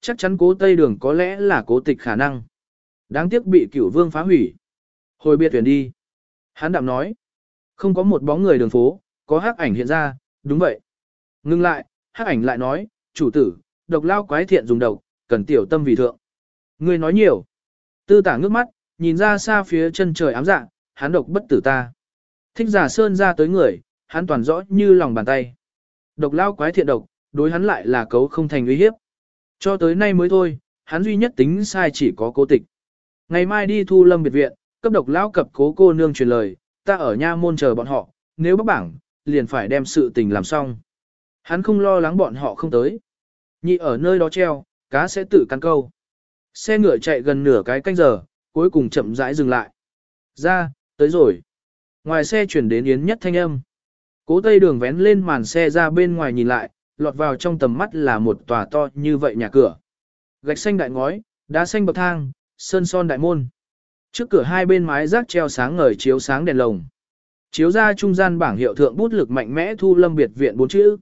Chắc chắn cố tây đường có lẽ là cố tịch khả năng. Đáng tiếc bị cửu vương phá hủy. Hồi biệt tuyển đi. Hắn đạm nói. Không có một bóng người đường phố, có hắc ảnh hiện ra, đúng vậy. Ngưng lại, hắc ảnh lại nói, chủ tử, độc lao quái thiện dùng độc, cần tiểu tâm vì thượng. Ngươi nói nhiều. Tư tả ngước mắt, nhìn ra xa phía chân trời ám dạ, hắn độc bất tử ta. Thích giả sơn ra tới người, hắn toàn rõ như lòng bàn tay. Độc lao quái thiện độc, đối hắn lại là cấu không thành uy hiếp. Cho tới nay mới thôi, hắn duy nhất tính sai chỉ có cố tịch. Ngày mai đi thu lâm biệt viện, cấp độc lão cập cố cô nương truyền lời, ta ở nha môn chờ bọn họ, nếu bác bảng, liền phải đem sự tình làm xong. Hắn không lo lắng bọn họ không tới. Nhị ở nơi đó treo, cá sẽ tự cắn câu. Xe ngựa chạy gần nửa cái canh giờ, cuối cùng chậm rãi dừng lại. Ra, tới rồi. Ngoài xe chuyển đến yến nhất thanh âm. Cố tây đường vén lên màn xe ra bên ngoài nhìn lại, lọt vào trong tầm mắt là một tòa to như vậy nhà cửa. Gạch xanh đại ngói, đá xanh bậc thang, sơn son đại môn. Trước cửa hai bên mái rác treo sáng ngời chiếu sáng đèn lồng. Chiếu ra trung gian bảng hiệu thượng bút lực mạnh mẽ thu lâm biệt viện bốn chữ.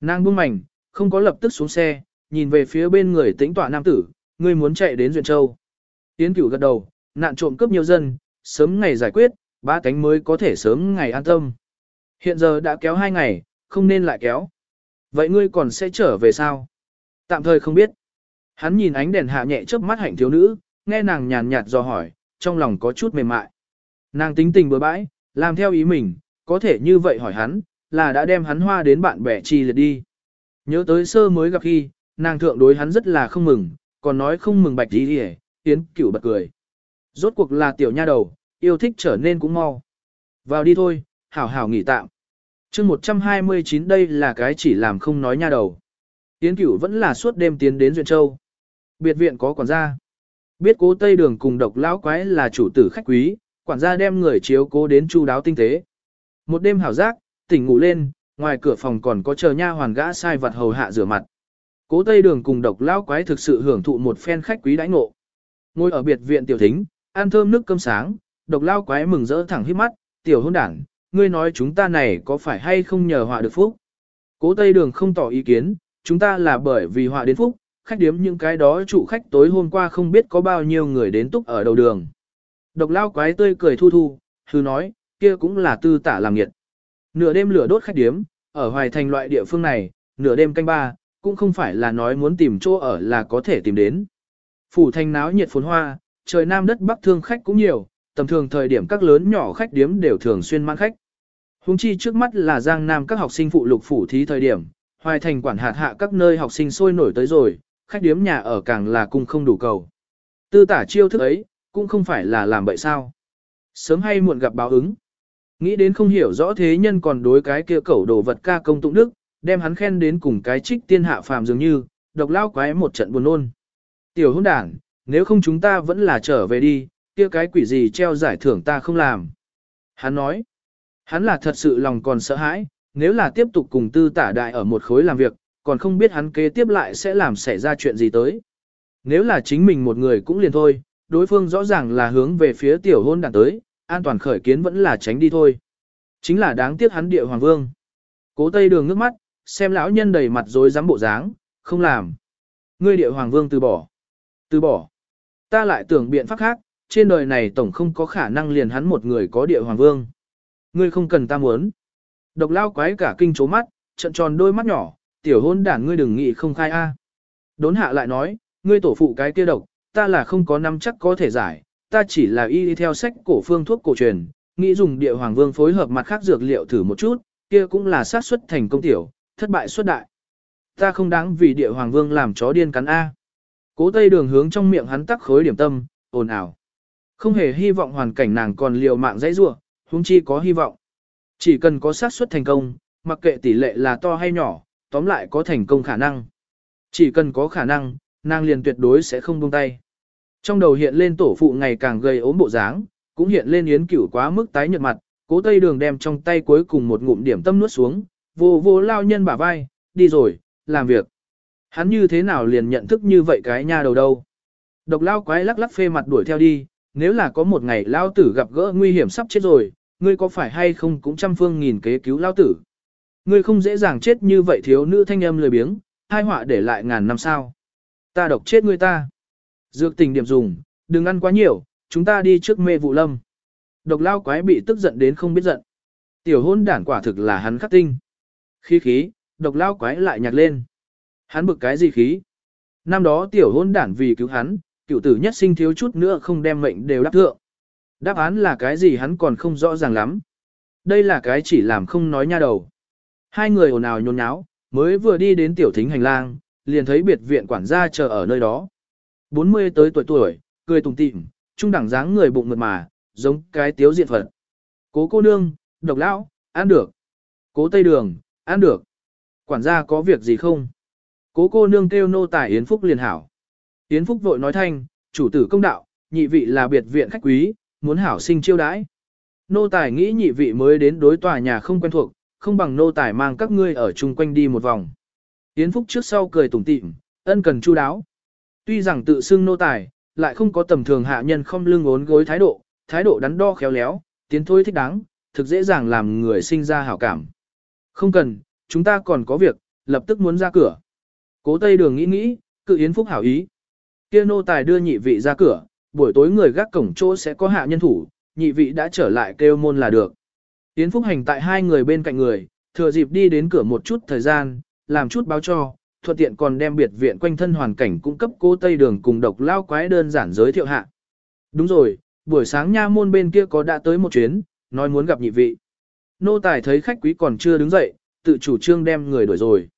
Nàng buông mảnh, không có lập tức xuống xe, nhìn về phía bên người tĩnh tọa nam tử, người muốn chạy đến Duyện Châu. Tiến cửu gật đầu, nạn trộm cướp nhiều dân, sớm ngày giải quyết, ba cánh mới có thể sớm ngày an tâm. Hiện giờ đã kéo hai ngày, không nên lại kéo. Vậy ngươi còn sẽ trở về sao? Tạm thời không biết. Hắn nhìn ánh đèn hạ nhẹ chớp mắt hạnh thiếu nữ, nghe nàng nhàn nhạt do hỏi, trong lòng có chút mềm mại. Nàng tính tình bừa bãi, làm theo ý mình, có thể như vậy hỏi hắn, là đã đem hắn hoa đến bạn bè chi liệt đi. Nhớ tới sơ mới gặp khi, nàng thượng đối hắn rất là không mừng, còn nói không mừng bạch đi hề, tiến cửu bật cười. Rốt cuộc là tiểu nha đầu, yêu thích trở nên cũng mau. Vào đi thôi, hảo hảo nghỉ tạm chương 129 đây là cái chỉ làm không nói nha đầu. Tiến cửu vẫn là suốt đêm tiến đến Duyện Châu. Biệt viện có quản gia. Biết cố Tây Đường cùng độc lão quái là chủ tử khách quý, quản gia đem người chiếu cố đến chu đáo tinh tế. Một đêm hảo giác, tỉnh ngủ lên, ngoài cửa phòng còn có chờ nha hoàn gã sai vật hầu hạ rửa mặt. Cố Tây Đường cùng độc lão quái thực sự hưởng thụ một phen khách quý đãi ngộ. Ngồi ở biệt viện tiểu thính, ăn thơm nước cơm sáng, độc lão quái mừng rỡ thẳng hít mắt, tiểu hôn đảng, ngươi nói chúng ta này có phải hay không nhờ họa được phúc. Cố Tây Đường không tỏ ý kiến, chúng ta là bởi vì họa đến phúc, khách điếm những cái đó chủ khách tối hôm qua không biết có bao nhiêu người đến túc ở đầu đường. Độc lao quái tươi cười thu thu, hư nói, kia cũng là tư tả làm nghiệt. Nửa đêm lửa đốt khách điếm, ở hoài thành loại địa phương này, nửa đêm canh ba, cũng không phải là nói muốn tìm chỗ ở là có thể tìm đến. Phủ thành náo nhiệt phồn hoa, trời nam đất bắc thương khách cũng nhiều, tầm thường thời điểm các lớn nhỏ khách điếm đều thường xuyên mang khách. Hùng chi trước mắt là giang nam các học sinh phụ lục phủ thí thời điểm, hoài thành quản hạt hạ các nơi học sinh sôi nổi tới rồi, khách điếm nhà ở càng là cung không đủ cầu. Tư tả chiêu thức ấy, cũng không phải là làm bậy sao. Sớm hay muộn gặp báo ứng. Nghĩ đến không hiểu rõ thế nhân còn đối cái kia cẩu đồ vật ca công tụng đức, đem hắn khen đến cùng cái trích tiên hạ phàm dường như, độc lao quái một trận buồn nôn. Tiểu hôn đảng, nếu không chúng ta vẫn là trở về đi, kia cái quỷ gì treo giải thưởng ta không làm. Hắn nói, hắn là thật sự lòng còn sợ hãi, nếu là tiếp tục cùng tư tả đại ở một khối làm việc, còn không biết hắn kế tiếp lại sẽ làm xảy ra chuyện gì tới. Nếu là chính mình một người cũng liền thôi, đối phương rõ ràng là hướng về phía tiểu hôn đàn tới, an toàn khởi kiến vẫn là tránh đi thôi. Chính là đáng tiếc hắn địa hoàng vương. Cố tây đường nước mắt, xem lão nhân đầy mặt rối rắm bộ dáng, không làm. Ngươi địa hoàng vương từ bỏ. Từ bỏ. Ta lại tưởng biện pháp khác, trên đời này tổng không có khả năng liền hắn một người có địa hoàng vương. Ngươi không cần ta muốn. Độc lao quái cả kinh chố mắt, trận tròn đôi mắt nhỏ, tiểu hôn đản ngươi đừng nghĩ không khai a. Đốn hạ lại nói, ngươi tổ phụ cái kia độc, ta là không có năm chắc có thể giải, ta chỉ là y đi theo sách cổ phương thuốc cổ truyền, nghĩ dùng địa hoàng vương phối hợp mặt khác dược liệu thử một chút, kia cũng là xác suất thành công tiểu, thất bại xuất đại. Ta không đáng vì địa hoàng vương làm chó điên cắn A. Cố tây đường hướng trong miệng hắn tắc khối điểm tâm, ồn ào. Không hề hy vọng hoàn cảnh nàng còn liều mạng dãy rủa, huống chi có hy vọng. Chỉ cần có xác suất thành công, mặc kệ tỷ lệ là to hay nhỏ, tóm lại có thành công khả năng. Chỉ cần có khả năng, nàng liền tuyệt đối sẽ không buông tay. Trong đầu hiện lên tổ phụ ngày càng gây ốm bộ dáng, cũng hiện lên yến cửu quá mức tái nhợt mặt, cố tây đường đem trong tay cuối cùng một ngụm điểm tâm nuốt xuống, vô vô lao nhân bả vai, đi rồi, làm việc. Hắn như thế nào liền nhận thức như vậy cái nha đầu đâu. Độc lao quái lắc lắc phê mặt đuổi theo đi, nếu là có một ngày lao tử gặp gỡ nguy hiểm sắp chết rồi, ngươi có phải hay không cũng trăm phương nghìn kế cứu lao tử. Ngươi không dễ dàng chết như vậy thiếu nữ thanh âm lười biếng, hai họa để lại ngàn năm sao. ta độc chết ngươi ta. Dược tình điểm dùng, đừng ăn quá nhiều, chúng ta đi trước mê vụ lâm. Độc lao quái bị tức giận đến không biết giận. Tiểu hôn đản quả thực là hắn khắc tinh. Khí khí, độc lao quái lại nhạc lên. Hắn bực cái gì khí? Năm đó tiểu hôn đản vì cứu hắn, cựu tử nhất sinh thiếu chút nữa không đem mệnh đều đáp thượng. Đáp án là cái gì hắn còn không rõ ràng lắm. Đây là cái chỉ làm không nói nha đầu. Hai người ồn ào nhôn nháo, mới vừa đi đến tiểu thính hành lang, liền thấy biệt viện quản gia chờ ở nơi đó. 40 tới tuổi tuổi, cười tùng tịm, trung đẳng dáng người bụng mượt mà, giống cái tiếu diện phật. Cố cô nương, độc lão, ăn được. Cố tây đường, ăn được. Quản gia có việc gì không? Cố cô nương kêu nô tài Yến Phúc liền hảo. Yến Phúc vội nói thanh, chủ tử công đạo, nhị vị là biệt viện khách quý, muốn hảo sinh chiêu đãi. Nô tài nghĩ nhị vị mới đến đối tòa nhà không quen thuộc, không bằng nô tài mang các ngươi ở chung quanh đi một vòng. Yến Phúc trước sau cười tủm tỉm, ân cần chu đáo. Tuy rằng tự xưng nô tài, lại không có tầm thường hạ nhân không lưng ốn gối thái độ, thái độ đắn đo khéo léo, tiến thôi thích đáng, thực dễ dàng làm người sinh ra hảo cảm. Không cần, chúng ta còn có việc, lập tức muốn ra cửa. Cố Tây Đường nghĩ nghĩ, cự Yến Phúc hảo ý. Kia nô tài đưa nhị vị ra cửa, buổi tối người gác cổng chỗ sẽ có hạ nhân thủ, nhị vị đã trở lại kêu môn là được. Yến Phúc hành tại hai người bên cạnh người, thừa dịp đi đến cửa một chút thời gian, làm chút báo cho, thuận tiện còn đem biệt viện quanh thân hoàn cảnh cung cấp cô Tây Đường cùng độc lao quái đơn giản giới thiệu hạ. Đúng rồi, buổi sáng nha môn bên kia có đã tới một chuyến, nói muốn gặp nhị vị. Nô tài thấy khách quý còn chưa đứng dậy, tự chủ trương đem người đuổi rồi.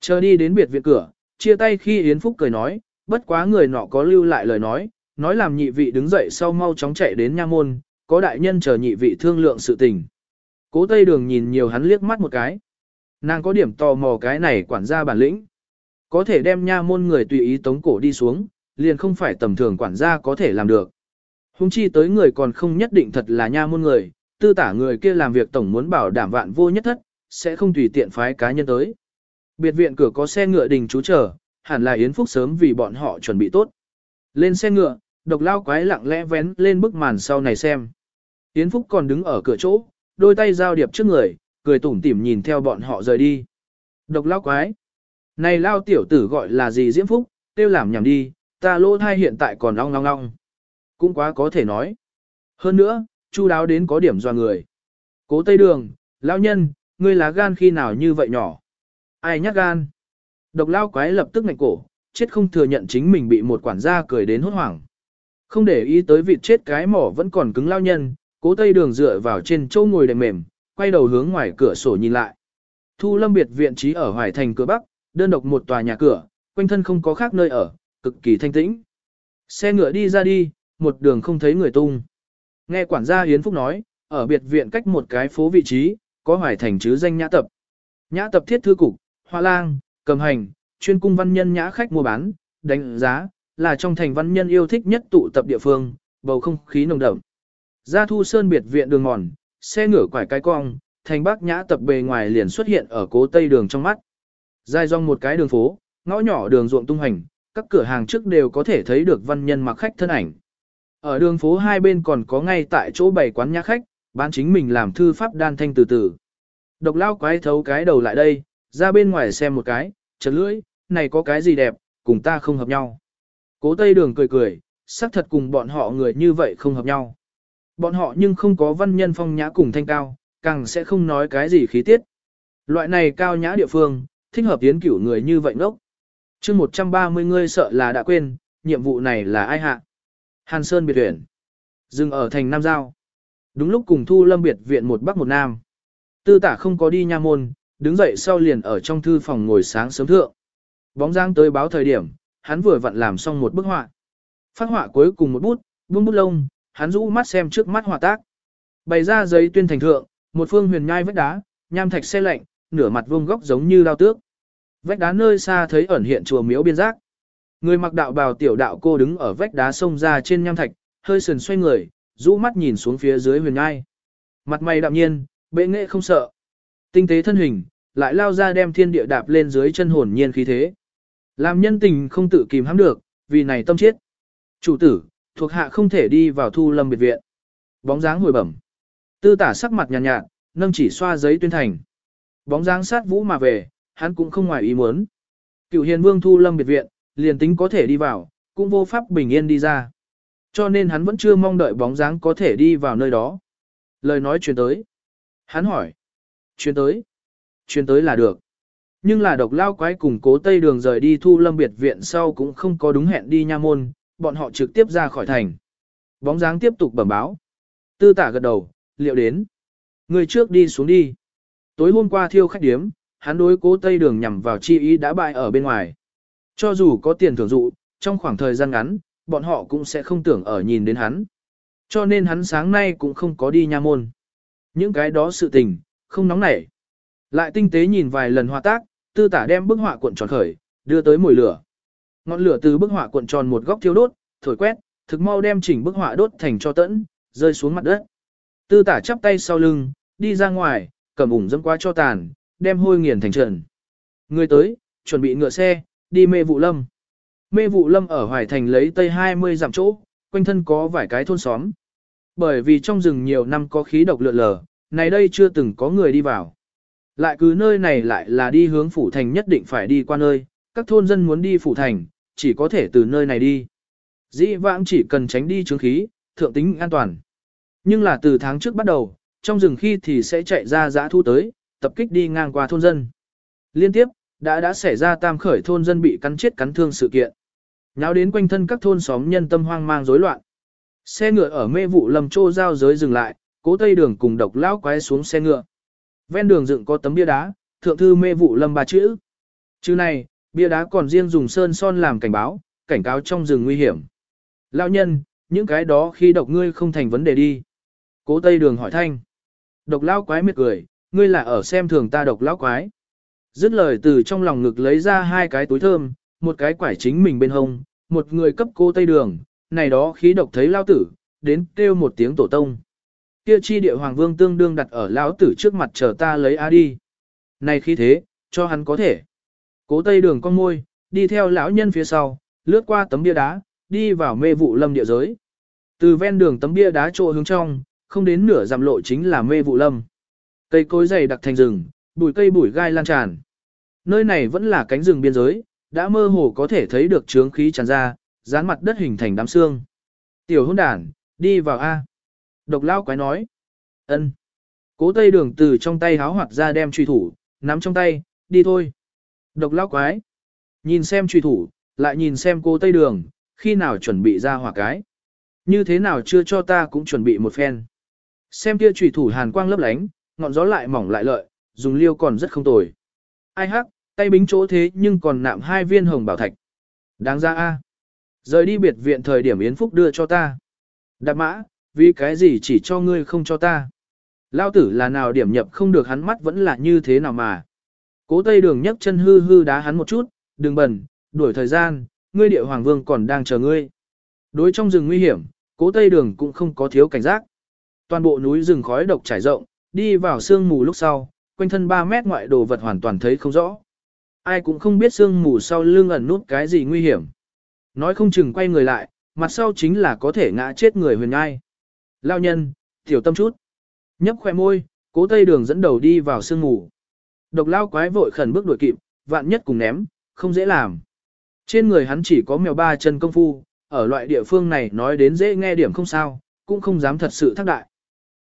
Chờ đi đến biệt viện cửa, chia tay khi Yến Phúc cười nói, bất quá người nọ có lưu lại lời nói, nói làm nhị vị đứng dậy sau mau chóng chạy đến nha môn, có đại nhân chờ nhị vị thương lượng sự tình. Cố Tây Đường nhìn nhiều hắn liếc mắt một cái. Nàng có điểm tò mò cái này quản gia bản lĩnh. Có thể đem nha môn người tùy ý tống cổ đi xuống, liền không phải tầm thường quản gia có thể làm được. Hùng chi tới người còn không nhất định thật là nha môn người, tư tả người kia làm việc tổng muốn bảo đảm vạn vô nhất thất, sẽ không tùy tiện phái cá nhân tới. Biệt viện cửa có xe ngựa đình chú chờ, hẳn là Yến Phúc sớm vì bọn họ chuẩn bị tốt. Lên xe ngựa, độc lao quái lặng lẽ vén lên bức màn sau này xem. Yến Phúc còn đứng ở cửa chỗ, đôi tay giao điệp trước người, cười tủm tỉm nhìn theo bọn họ rời đi. Độc lao quái. Này lao tiểu tử gọi là gì Diễm Phúc, tiêu làm nhảm đi, ta lỗ thai hiện tại còn long long long. Cũng quá có thể nói. Hơn nữa, chu đáo đến có điểm doa người. Cố Tây Đường, lão nhân, ngươi lá gan khi nào như vậy nhỏ. Ai nhắc gan? Độc lao quái lập tức ngạnh cổ, chết không thừa nhận chính mình bị một quản gia cười đến hốt hoảng. Không để ý tới vịt chết cái mỏ vẫn còn cứng lao nhân, cố tây đường dựa vào trên châu ngồi đệm mềm, quay đầu hướng ngoài cửa sổ nhìn lại. Thu lâm biệt viện trí ở Hoài Thành cửa Bắc, đơn độc một tòa nhà cửa, quanh thân không có khác nơi ở, cực kỳ thanh tĩnh. Xe ngựa đi ra đi, một đường không thấy người tung. Nghe quản gia Hiến Phúc nói, ở biệt viện cách một cái phố vị trí, có Hoài Thành chứ danh nhã tập. Nhã tập thiết thư cục, hoa lang, cầm hành, chuyên cung văn nhân nhã khách mua bán, đánh giá, là trong thành văn nhân yêu thích nhất tụ tập địa phương, bầu không khí nồng đậm. Ra thu sơn biệt viện đường mòn, xe ngửa quải cái cong, thành bác nhã tập bề ngoài liền xuất hiện ở cố tây đường trong mắt. Dài dòng một cái đường phố, ngõ nhỏ đường ruộng tung hành, các cửa hàng trước đều có thể thấy được văn nhân mặc khách thân ảnh. Ở đường phố hai bên còn có ngay tại chỗ bày quán nhã khách, bán chính mình làm thư pháp đan thanh từ từ. Độc lao quái thấu cái đầu lại đây, ra bên ngoài xem một cái, chật lưỡi, này có cái gì đẹp, cùng ta không hợp nhau. Cố Tây Đường cười cười, xác thật cùng bọn họ người như vậy không hợp nhau. Bọn họ nhưng không có văn nhân phong nhã cùng thanh cao, càng sẽ không nói cái gì khí tiết. Loại này cao nhã địa phương, thích hợp tiến cửu người như vậy ngốc. chương 130 ngươi sợ là đã quên, nhiệm vụ này là ai hạ? Hàn Sơn biệt tuyển Dừng ở thành Nam Giao. Đúng lúc cùng thu lâm biệt viện một bắc một nam. Tư tả không có đi nha môn, đứng dậy sau liền ở trong thư phòng ngồi sáng sớm thượng. Bóng dáng tới báo thời điểm, hắn vừa vặn làm xong một bức họa. Phát họa cuối cùng một bút, buông bút lông, hắn rũ mắt xem trước mắt họa tác. Bày ra giấy tuyên thành thượng, một phương huyền nhai vách đá, nham thạch xe lạnh, nửa mặt vuông góc giống như lao tước. Vách đá nơi xa thấy ẩn hiện chùa miếu biên giác. Người mặc đạo bào tiểu đạo cô đứng ở vách đá sông ra trên nham thạch, hơi sườn xoay người, rũ mắt nhìn xuống phía dưới huyền nhai. Mặt mày đạm nhiên, bệ nghệ không sợ. Tinh tế thân hình, lại lao ra đem thiên địa đạp lên dưới chân hồn nhiên khí thế. Làm nhân tình không tự kìm hãm được, vì này tâm chết. Chủ tử, thuộc hạ không thể đi vào thu lâm biệt viện. Bóng dáng hồi bẩm. Tư tả sắc mặt nhàn nhạt, nhạt, nâng chỉ xoa giấy tuyên thành. Bóng dáng sát vũ mà về, hắn cũng không ngoài ý muốn. Cựu hiền vương thu lâm biệt viện, liền tính có thể đi vào, cũng vô pháp bình yên đi ra. Cho nên hắn vẫn chưa mong đợi bóng dáng có thể đi vào nơi đó. Lời nói truyền tới. Hắn hỏi chuyến tới. Chuyến tới là được. Nhưng là độc lao quái cùng cố tây đường rời đi thu lâm biệt viện sau cũng không có đúng hẹn đi nha môn, bọn họ trực tiếp ra khỏi thành. Bóng dáng tiếp tục bẩm báo. Tư tả gật đầu, liệu đến. Người trước đi xuống đi. Tối hôm qua thiêu khách điếm, hắn đối cố tây đường nhằm vào chi ý đã bại ở bên ngoài. Cho dù có tiền thưởng dụ, trong khoảng thời gian ngắn, bọn họ cũng sẽ không tưởng ở nhìn đến hắn. Cho nên hắn sáng nay cũng không có đi nha môn. Những cái đó sự tình, không nóng nảy. Lại tinh tế nhìn vài lần hòa tác, tư tả đem bức họa cuộn tròn khởi, đưa tới mồi lửa. Ngọn lửa từ bức họa cuộn tròn một góc thiêu đốt, thổi quét, thực mau đem chỉnh bức họa đốt thành cho tẫn, rơi xuống mặt đất. Tư tả chắp tay sau lưng, đi ra ngoài, cầm ủng dâm qua cho tàn, đem hôi nghiền thành trần. Người tới, chuẩn bị ngựa xe, đi mê vụ lâm. Mê vụ lâm ở Hoài Thành lấy tây 20 dặm chỗ, quanh thân có vài cái thôn xóm. Bởi vì trong rừng nhiều năm có khí độc lượn lờ, này đây chưa từng có người đi vào. Lại cứ nơi này lại là đi hướng phủ thành nhất định phải đi qua nơi, các thôn dân muốn đi phủ thành, chỉ có thể từ nơi này đi. Dĩ vãng chỉ cần tránh đi chứng khí, thượng tính an toàn. Nhưng là từ tháng trước bắt đầu, trong rừng khi thì sẽ chạy ra giã thu tới, tập kích đi ngang qua thôn dân. Liên tiếp, đã đã xảy ra tam khởi thôn dân bị cắn chết cắn thương sự kiện. Nháo đến quanh thân các thôn xóm nhân tâm hoang mang rối loạn. Xe ngựa ở mê vụ lầm trô giao giới dừng lại, cố tây đường cùng độc lão quái xuống xe ngựa. Ven đường dựng có tấm bia đá, thượng thư mê vụ lâm ba chữ. Chữ này, bia đá còn riêng dùng sơn son làm cảnh báo, cảnh cáo trong rừng nguy hiểm. Lão nhân, những cái đó khi độc ngươi không thành vấn đề đi. Cố tây đường hỏi thanh. Độc lão quái miệt cười, ngươi là ở xem thường ta độc lão quái. Dứt lời từ trong lòng ngực lấy ra hai cái túi thơm, một cái quải chính mình bên hông, một người cấp cô tây đường, này đó khí độc thấy lao tử, đến kêu một tiếng tổ tông. Kia chi địa hoàng vương tương đương đặt ở lão tử trước mặt chờ ta lấy a đi. Này khi thế, cho hắn có thể. Cố tây đường con môi, đi theo lão nhân phía sau, lướt qua tấm bia đá, đi vào mê vụ lâm địa giới. Từ ven đường tấm bia đá trộ hướng trong, không đến nửa dặm lộ chính là mê vụ lâm. Cây cối dày đặc thành rừng, bụi cây bụi gai lan tràn. Nơi này vẫn là cánh rừng biên giới, đã mơ hồ có thể thấy được trướng khí tràn ra, dán mặt đất hình thành đám xương. Tiểu hôn đản đi vào A. Độc lao quái nói. ân. Cố tây đường từ trong tay háo hoạt ra đem truy thủ, nắm trong tay, đi thôi. Độc lao quái. Nhìn xem truy thủ, lại nhìn xem cô tây đường, khi nào chuẩn bị ra hỏa cái. Như thế nào chưa cho ta cũng chuẩn bị một phen. Xem kia truy thủ hàn quang lấp lánh, ngọn gió lại mỏng lại lợi, dùng liêu còn rất không tồi. Ai hắc, tay bính chỗ thế nhưng còn nạm hai viên hồng bảo thạch. Đáng ra a. Rời đi biệt viện thời điểm Yến Phúc đưa cho ta. Đạp mã, vì cái gì chỉ cho ngươi không cho ta. Lao tử là nào điểm nhập không được hắn mắt vẫn là như thế nào mà. Cố tây đường nhấc chân hư hư đá hắn một chút, đừng bẩn, đuổi thời gian, ngươi địa hoàng vương còn đang chờ ngươi. Đối trong rừng nguy hiểm, cố tây đường cũng không có thiếu cảnh giác. Toàn bộ núi rừng khói độc trải rộng, đi vào sương mù lúc sau, quanh thân 3 mét ngoại đồ vật hoàn toàn thấy không rõ. Ai cũng không biết sương mù sau lưng ẩn nút cái gì nguy hiểm. Nói không chừng quay người lại, mặt sau chính là có thể ngã chết người huyền ngai. Lao nhân, tiểu tâm chút. Nhấp khoe môi, cố tây đường dẫn đầu đi vào sương mù. Độc lao quái vội khẩn bước đuổi kịp, vạn nhất cùng ném, không dễ làm. Trên người hắn chỉ có mèo ba chân công phu, ở loại địa phương này nói đến dễ nghe điểm không sao, cũng không dám thật sự thác đại.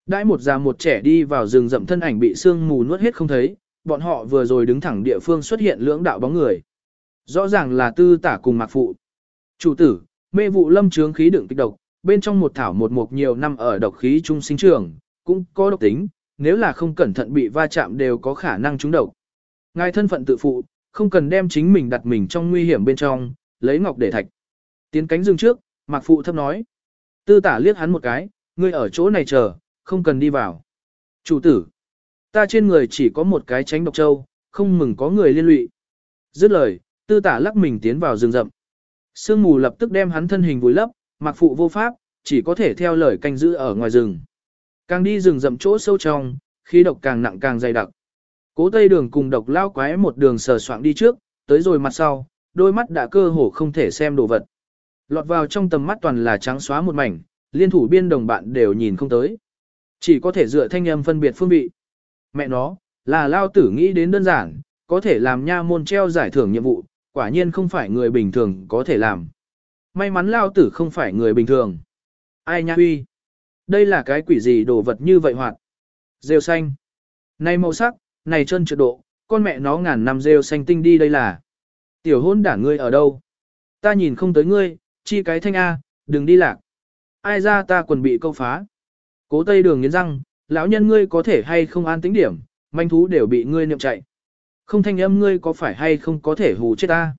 Đãi một già một trẻ đi vào rừng rậm thân ảnh bị sương mù nuốt hết không thấy, bọn họ vừa rồi đứng thẳng địa phương xuất hiện lưỡng đạo bóng người. Rõ ràng là tư tả cùng mạc phụ. Chủ tử, mê vụ lâm trướng khí đựng kịch độc, bên trong một thảo một mục nhiều năm ở độc khí trung sinh trường, cũng có độc tính, nếu là không cẩn thận bị va chạm đều có khả năng trúng độc. Ngài thân phận tự phụ, không cần đem chính mình đặt mình trong nguy hiểm bên trong, lấy ngọc để thạch. Tiến cánh rừng trước, mạc phụ thấp nói. Tư tả liếc hắn một cái, ngươi ở chỗ này chờ, không cần đi vào. Chủ tử, ta trên người chỉ có một cái tránh độc châu, không mừng có người liên lụy. Dứt lời, tư tả lắc mình tiến vào rừng rậm. Sương mù lập tức đem hắn thân hình vùi lấp, mặc phụ vô pháp, chỉ có thể theo lời canh giữ ở ngoài rừng. Càng đi rừng rậm chỗ sâu trong, khí độc càng nặng càng dày đặc. Cố tây đường cùng độc lao quái một đường sờ soạng đi trước, tới rồi mặt sau, đôi mắt đã cơ hồ không thể xem đồ vật. Lọt vào trong tầm mắt toàn là trắng xóa một mảnh, liên thủ biên đồng bạn đều nhìn không tới. Chỉ có thể dựa thanh âm phân biệt phương vị. Mẹ nó, là lao tử nghĩ đến đơn giản, có thể làm nha môn treo giải thưởng nhiệm vụ, quả nhiên không phải người bình thường có thể làm. May mắn lao tử không phải người bình thường. Ai nha huy? Đây là cái quỷ gì đồ vật như vậy hoạt? Rêu xanh. Này màu sắc, này chân trượt độ, con mẹ nó ngàn năm rêu xanh tinh đi đây là. Tiểu hôn đả ngươi ở đâu? Ta nhìn không tới ngươi, chi cái thanh A, đừng đi lạc. Ai ra ta quần bị câu phá. Cố tây đường nghiến răng, lão nhân ngươi có thể hay không an tính điểm, manh thú đều bị ngươi niệm chạy. Không thanh âm ngươi có phải hay không có thể hù chết ta.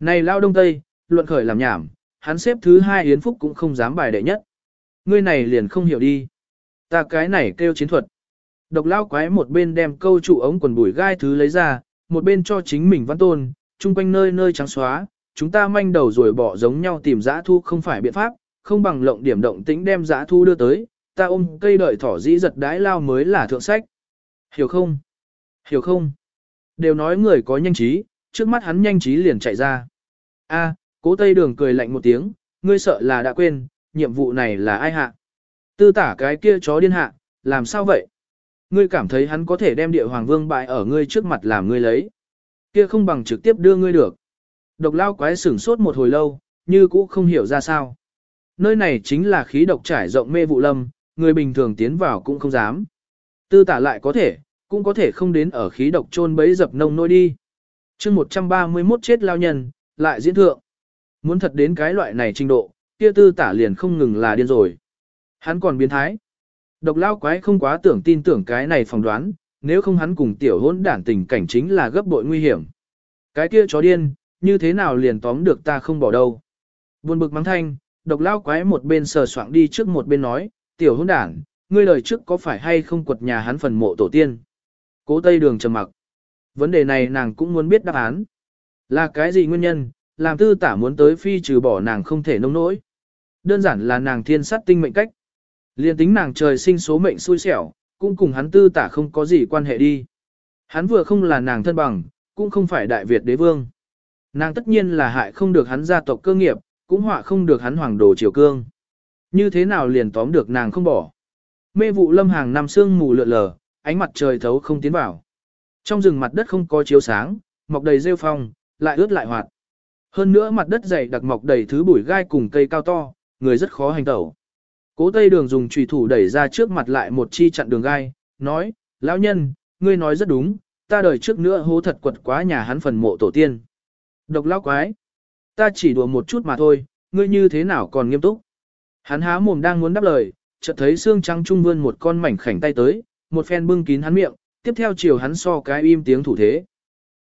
Này lao đông tây, luận khởi làm nhảm, hắn xếp thứ hai Yến Phúc cũng không dám bài đệ nhất. Ngươi này liền không hiểu đi. Ta cái này kêu chiến thuật. Độc lao quái một bên đem câu trụ ống quần bùi gai thứ lấy ra, một bên cho chính mình văn tôn, chung quanh nơi nơi trắng xóa, chúng ta manh đầu rồi bỏ giống nhau tìm giã thu không phải biện pháp, không bằng lộng điểm động tĩnh đem giã thu đưa tới, ta ôm cây đợi thỏ dĩ giật đái lao mới là thượng sách. Hiểu không? Hiểu không? Đều nói người có nhanh trí, trước mắt hắn nhanh trí liền chạy ra. A, cố tây đường cười lạnh một tiếng, ngươi sợ là đã quên, nhiệm vụ này là ai hạ? Tư tả cái kia chó điên hạ, làm sao vậy? Ngươi cảm thấy hắn có thể đem địa hoàng vương bại ở ngươi trước mặt làm ngươi lấy. Kia không bằng trực tiếp đưa ngươi được. Độc lao quái sửng sốt một hồi lâu, như cũ không hiểu ra sao. Nơi này chính là khí độc trải rộng mê vụ lâm, người bình thường tiến vào cũng không dám. Tư tả lại có thể, cũng có thể không đến ở khí độc trôn bấy dập nông nôi đi. chương 131 chết lao nhân, lại diễn thượng. Muốn thật đến cái loại này trình độ, kia tư tả liền không ngừng là điên rồi. Hắn còn biến thái. Độc lao quái không quá tưởng tin tưởng cái này phỏng đoán, nếu không hắn cùng tiểu hỗn đản tình cảnh chính là gấp bội nguy hiểm. Cái kia chó điên, như thế nào liền tóm được ta không bỏ đâu. Buồn bực mắng thanh, độc lao quái một bên sờ soạng đi trước một bên nói, tiểu hỗn đản, ngươi lời trước có phải hay không quật nhà hắn phần mộ tổ tiên. Cố tây đường trầm mặc. Vấn đề này nàng cũng muốn biết đáp án. Là cái gì nguyên nhân, làm tư tả muốn tới phi trừ bỏ nàng không thể nông nỗi. Đơn giản là nàng thiên sát tinh mệnh cách. Liên tính nàng trời sinh số mệnh xui xẻo, cũng cùng hắn tư tả không có gì quan hệ đi. Hắn vừa không là nàng thân bằng, cũng không phải đại Việt đế vương. Nàng tất nhiên là hại không được hắn gia tộc cơ nghiệp, cũng họa không được hắn hoàng đồ triều cương. Như thế nào liền tóm được nàng không bỏ. Mê vụ lâm hàng năm sương mù lượn lờ, ánh mặt trời thấu không tiến vào. Trong rừng mặt đất không có chiếu sáng, mọc đầy rêu phong, lại ướt lại hoạt. Hơn nữa mặt đất dày đặc mọc đầy thứ bụi gai cùng cây cao to, người rất khó hành tẩu. Cố Tây Đường dùng chùy thủ đẩy ra trước mặt lại một chi chặn đường gai, nói, lão nhân, ngươi nói rất đúng, ta đời trước nữa hố thật quật quá nhà hắn phần mộ tổ tiên. Độc lão quái, ta chỉ đùa một chút mà thôi, ngươi như thế nào còn nghiêm túc. Hắn há mồm đang muốn đáp lời, chợt thấy xương trắng trung vươn một con mảnh khảnh tay tới, một phen bưng kín hắn miệng, tiếp theo chiều hắn so cái im tiếng thủ thế.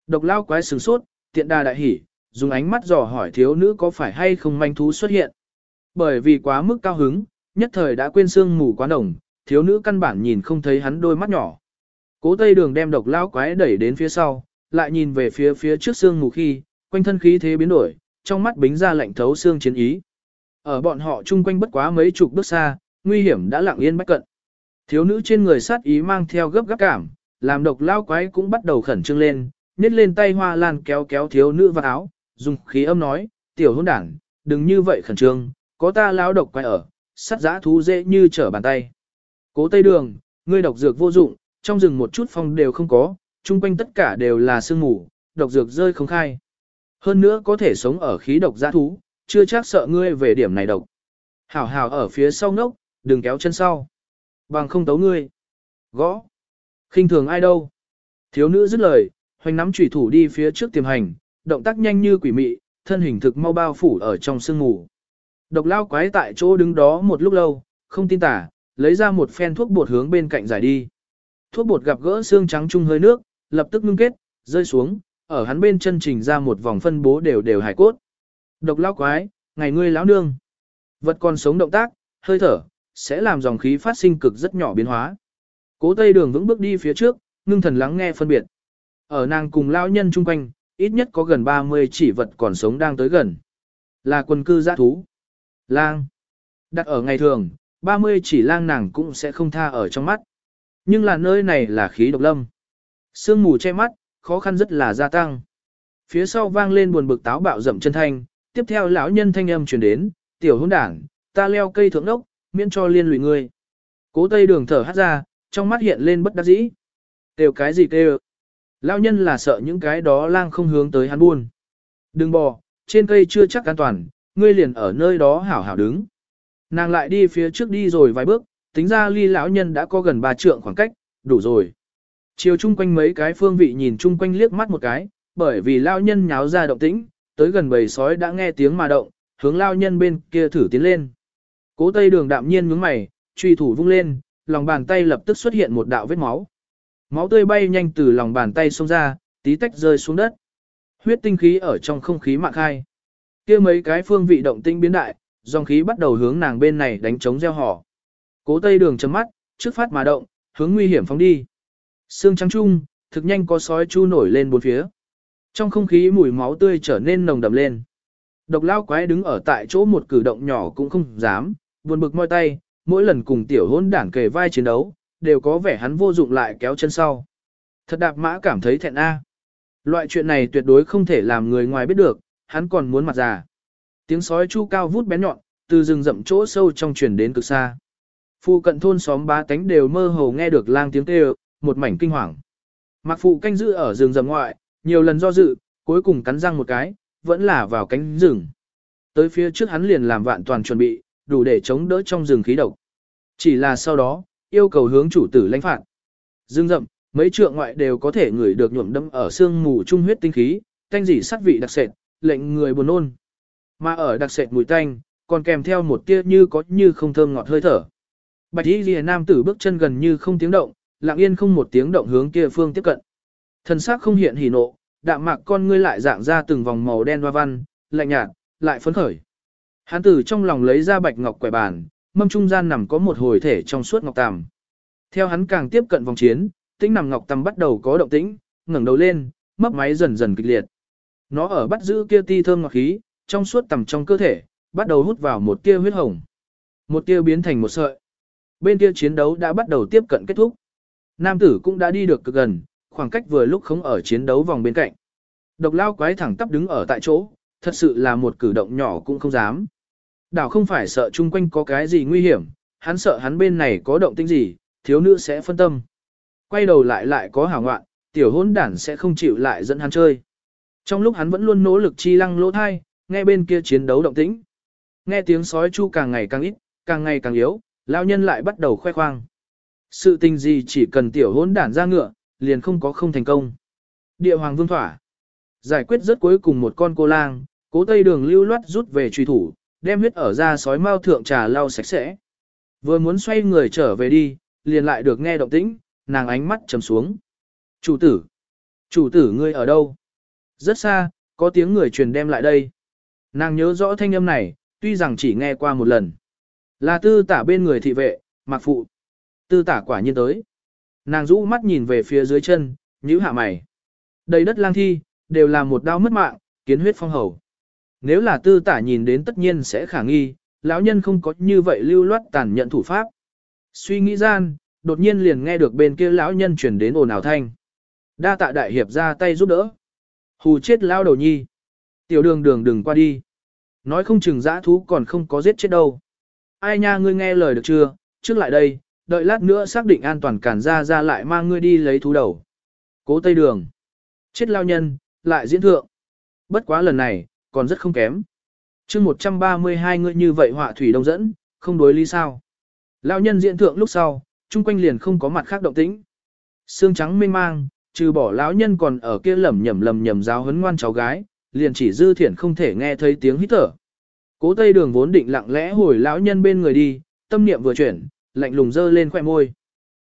Độc lão quái sừng sốt, tiện đà đại hỉ, dùng ánh mắt dò hỏi thiếu nữ có phải hay không manh thú xuất hiện. Bởi vì quá mức cao hứng, nhất thời đã quên sương mù quá đồng, thiếu nữ căn bản nhìn không thấy hắn đôi mắt nhỏ. Cố Tây Đường đem độc lao quái đẩy đến phía sau, lại nhìn về phía phía trước sương mù khi, quanh thân khí thế biến đổi, trong mắt bính ra lạnh thấu xương chiến ý. Ở bọn họ chung quanh bất quá mấy chục bước xa, nguy hiểm đã lặng yên bách cận. Thiếu nữ trên người sát ý mang theo gấp gáp cảm, làm độc lao quái cũng bắt đầu khẩn trương lên, nhét lên tay hoa lan kéo kéo thiếu nữ vào áo, dùng khí âm nói, tiểu hôn đảng, đừng như vậy khẩn trương, có ta lão độc quay ở, sắt giã thú dễ như trở bàn tay. Cố Tây Đường, ngươi độc dược vô dụng, trong rừng một chút phong đều không có, chung quanh tất cả đều là sương mù, độc dược rơi không khai. Hơn nữa có thể sống ở khí độc giã thú, chưa chắc sợ ngươi về điểm này độc. Hảo hảo ở phía sau ngốc, đừng kéo chân sau. Bằng không tấu ngươi. Gõ. khinh thường ai đâu. Thiếu nữ dứt lời, hoành nắm chủy thủ đi phía trước tiềm hành, động tác nhanh như quỷ mị, thân hình thực mau bao phủ ở trong sương ngủ, Độc lao quái tại chỗ đứng đó một lúc lâu, không tin tả, lấy ra một phen thuốc bột hướng bên cạnh giải đi. Thuốc bột gặp gỡ xương trắng chung hơi nước, lập tức ngưng kết, rơi xuống, ở hắn bên chân trình ra một vòng phân bố đều đều hải cốt. Độc lao quái, ngày ngươi lão nương. Vật còn sống động tác, hơi thở, sẽ làm dòng khí phát sinh cực rất nhỏ biến hóa. Cố Tây Đường vững bước đi phía trước, ngưng thần lắng nghe phân biệt. Ở nàng cùng lão nhân chung quanh, ít nhất có gần 30 chỉ vật còn sống đang tới gần. Là quần cư giã thú. Lang. Đặt ở ngày thường, 30 chỉ lang nàng cũng sẽ không tha ở trong mắt. Nhưng là nơi này là khí độc lâm. Sương mù che mắt, khó khăn rất là gia tăng. Phía sau vang lên buồn bực táo bạo rậm chân thanh, tiếp theo lão nhân thanh âm truyền đến, tiểu hôn đảng, ta leo cây thượng đốc, miễn cho liên lụy ngươi. Cố tây đường thở hát ra, trong mắt hiện lên bất đắc dĩ. Kêu cái gì kêu? Lão nhân là sợ những cái đó lang không hướng tới hắn buôn. Đừng bò, trên cây chưa chắc an toàn, ngươi liền ở nơi đó hảo hảo đứng. Nàng lại đi phía trước đi rồi vài bước, tính ra ly lão nhân đã có gần ba trượng khoảng cách, đủ rồi. Chiều chung quanh mấy cái phương vị nhìn chung quanh liếc mắt một cái, bởi vì lão nhân nháo ra động tĩnh, tới gần bầy sói đã nghe tiếng mà động, hướng lão nhân bên kia thử tiến lên. Cố tây đường đạm nhiên nhướng mày, truy thủ vung lên, lòng bàn tay lập tức xuất hiện một đạo vết máu. Máu tươi bay nhanh từ lòng bàn tay xông ra, tí tách rơi xuống đất. Huyết tinh khí ở trong không khí mạng khai. kia mấy cái phương vị động tinh biến đại, dòng khí bắt đầu hướng nàng bên này đánh trống gieo họ. Cố tây đường chấm mắt, trước phát mà động, hướng nguy hiểm phóng đi. Sương trắng trung, thực nhanh có sói chu nổi lên bốn phía. Trong không khí mùi máu tươi trở nên nồng đậm lên. Độc lao quái đứng ở tại chỗ một cử động nhỏ cũng không dám, buồn bực môi tay, mỗi lần cùng tiểu hôn đảng kề vai chiến đấu, đều có vẻ hắn vô dụng lại kéo chân sau. Thật đạp mã cảm thấy thẹn a. Loại chuyện này tuyệt đối không thể làm người ngoài biết được, hắn còn muốn mặt già. Tiếng sói chu cao vút bén nhọn, từ rừng rậm chỗ sâu trong truyền đến cực xa. Phu cận thôn xóm ba cánh đều mơ hồ nghe được lang tiếng kêu, một mảnh kinh hoàng. Mặc phụ canh giữ ở rừng rậm ngoại, nhiều lần do dự, cuối cùng cắn răng một cái, vẫn là vào cánh rừng. Tới phía trước hắn liền làm vạn toàn chuẩn bị, đủ để chống đỡ trong rừng khí độc. Chỉ là sau đó, yêu cầu hướng chủ tử lãnh phạt. Dương rậm, mấy trượng ngoại đều có thể ngửi được nhuộm đâm ở xương mù trung huyết tinh khí, canh dị sát vị đặc sệt, lệnh người buồn nôn. Mà ở đặc sệt mùi tanh, còn kèm theo một tia như có như không thơm ngọt hơi thở. Bạch Y Liễu nam tử bước chân gần như không tiếng động, lặng yên không một tiếng động hướng kia phương tiếp cận. Thần sắc không hiện hỉ nộ, đạm mạc con ngươi lại dạng ra từng vòng màu đen hoa văn, lạnh nhạt, lại phấn khởi. Hán tử trong lòng lấy ra bạch ngọc quẻ bàn, mâm trung gian nằm có một hồi thể trong suốt ngọc tằm. Theo hắn càng tiếp cận vòng chiến, tĩnh nằm ngọc tằm bắt đầu có động tĩnh, ngẩng đầu lên, mấp máy dần dần kịch liệt. Nó ở bắt giữ kia ti thơm ngọc khí, trong suốt tằm trong cơ thể, bắt đầu hút vào một tia huyết hồng. Một tia biến thành một sợi. Bên kia chiến đấu đã bắt đầu tiếp cận kết thúc. Nam tử cũng đã đi được cực gần, khoảng cách vừa lúc không ở chiến đấu vòng bên cạnh. Độc lao quái thẳng tắp đứng ở tại chỗ, thật sự là một cử động nhỏ cũng không dám. Đảo không phải sợ chung quanh có cái gì nguy hiểm, hắn sợ hắn bên này có động tĩnh gì, thiếu nữ sẽ phân tâm. Quay đầu lại lại có hảo ngoạn, tiểu hôn đản sẽ không chịu lại dẫn hắn chơi. Trong lúc hắn vẫn luôn nỗ lực chi lăng lỗ thai, nghe bên kia chiến đấu động tĩnh. Nghe tiếng sói chu càng ngày càng ít, càng ngày càng yếu, lao nhân lại bắt đầu khoe khoang. Sự tình gì chỉ cần tiểu hôn đản ra ngựa, liền không có không thành công. Địa hoàng vương thỏa. Giải quyết rất cuối cùng một con cô lang, cố tây đường lưu loát rút về truy thủ, đem huyết ở ra sói mau thượng trà lau sạch sẽ. Vừa muốn xoay người trở về đi, liền lại được nghe động tĩnh, nàng ánh mắt trầm xuống. Chủ tử! Chủ tử ngươi ở đâu? Rất xa, có tiếng người truyền đem lại đây. Nàng nhớ rõ thanh âm này, tuy rằng chỉ nghe qua một lần. Là tư tả bên người thị vệ, mặc phụ. Tư tả quả nhiên tới. Nàng rũ mắt nhìn về phía dưới chân, nhíu hạ mày. Đầy đất lang thi, đều là một đau mất mạng, kiến huyết phong hầu. Nếu là tư tả nhìn đến tất nhiên sẽ khả nghi, lão nhân không có như vậy lưu loát tàn nhận thủ pháp. Suy nghĩ gian, đột nhiên liền nghe được bên kia lão nhân chuyển đến ồn ào thanh. Đa tạ đại hiệp ra tay giúp đỡ. Hù chết lão đầu nhi. Tiểu đường đường đừng qua đi. Nói không chừng dã thú còn không có giết chết đâu. Ai nha ngươi nghe lời được chưa, trước lại đây, đợi lát nữa xác định an toàn cản ra ra lại mang ngươi đi lấy thú đầu. Cố tây đường. Chết lao nhân, lại diễn thượng. Bất quá lần này, còn rất không kém. chương 132 ngươi như vậy họa thủy đông dẫn, không đối lý sao. Lao nhân diễn thượng lúc sau, chung quanh liền không có mặt khác động tĩnh. Sương trắng mênh mang, trừ bỏ lão nhân còn ở kia lẩm nhẩm lầm nhầm giáo huấn ngoan cháu gái, liền chỉ dư thiển không thể nghe thấy tiếng hít thở. Cố Tây Đường vốn định lặng lẽ hồi lão nhân bên người đi, tâm niệm vừa chuyển, lạnh lùng dơ lên khóe môi.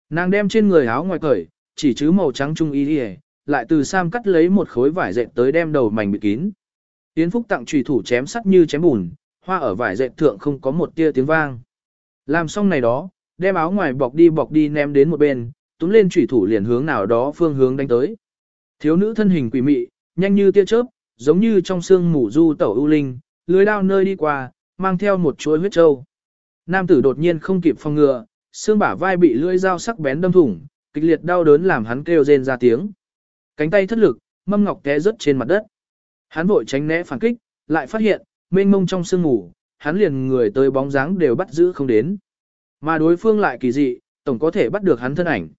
Nàng đem trên người áo ngoài cởi, chỉ chứ màu trắng trung y lại từ sam cắt lấy một khối vải dệt tới đem đầu mảnh bịt kín. Yến Phúc tặng trùy thủ chém sắt như chém bùn, hoa ở vải dệt thượng không có một tia tiếng vang. Làm xong này đó, đem áo ngoài bọc đi bọc đi ném đến một bên, túm lên trùy thủ liền hướng nào đó phương hướng đánh tới. Thiếu nữ thân hình quỷ mị, nhanh như tia chớp, giống như trong xương mù du tẩu ưu linh, lưới đao nơi đi qua, mang theo một chuỗi huyết trâu. Nam tử đột nhiên không kịp phòng ngừa, xương bả vai bị lưỡi dao sắc bén đâm thủng, kịch liệt đau đớn làm hắn kêu rên ra tiếng. Cánh tay thất lực, mâm ngọc té rớt trên mặt đất. Hắn vội tránh né phản kích, lại phát hiện, mênh mông trong sương ngủ, hắn liền người tới bóng dáng đều bắt giữ không đến. Mà đối phương lại kỳ dị, tổng có thể bắt được hắn thân ảnh.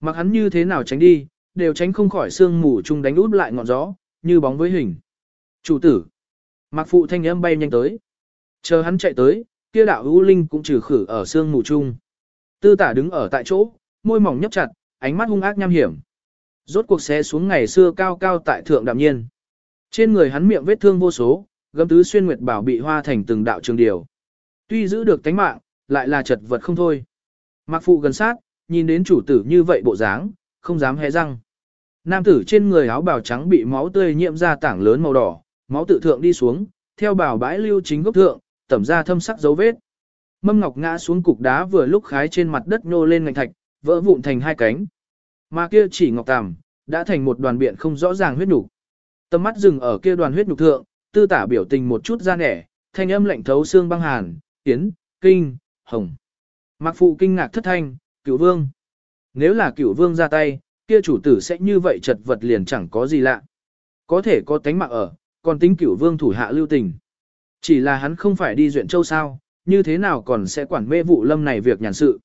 Mặc hắn như thế nào tránh đi, đều tránh không khỏi sương mù chung đánh út lại ngọn gió, như bóng với hình. Chủ tử. Mạc phụ thanh âm bay nhanh tới. Chờ hắn chạy tới, kia đạo hữu linh cũng trừ khử ở xương mù chung. Tư tả đứng ở tại chỗ, môi mỏng nhấp chặt, ánh mắt hung ác nham hiểm. Rốt cuộc xé xuống ngày xưa cao cao tại thượng đạm nhiên. Trên người hắn miệng vết thương vô số, gấm tứ xuyên nguyệt bảo bị hoa thành từng đạo trường điều. Tuy giữ được tánh mạng, lại là chật vật không thôi. Mạc phụ gần sát, nhìn đến chủ tử như vậy bộ dáng, không dám hé răng. Nam tử trên người áo bào trắng bị máu tươi nhiễm ra tảng lớn màu đỏ, máu tự thượng đi xuống, theo bào bãi lưu chính gốc thượng, tẩm ra thâm sắc dấu vết. Mâm ngọc ngã xuống cục đá vừa lúc khái trên mặt đất nhô lên ngạch thạch, vỡ vụn thành hai cánh. Mà kia chỉ ngọc tằm, đã thành một đoàn biện không rõ ràng huyết nhục. Tâm mắt dừng ở kia đoàn huyết nhục thượng, tư tả biểu tình một chút ra nẻ, thanh âm lạnh thấu xương băng hàn, tiến, kinh, hồng. Mạc phụ kinh ngạc thất thanh, cửu vương. Nếu là cửu vương ra tay, kia chủ tử sẽ như vậy chật vật liền chẳng có gì lạ. Có thể có tánh mạng ở, còn tính cửu vương thủ hạ lưu tình. Chỉ là hắn không phải đi duyện châu sao, như thế nào còn sẽ quản mê vụ lâm này việc nhàn sự.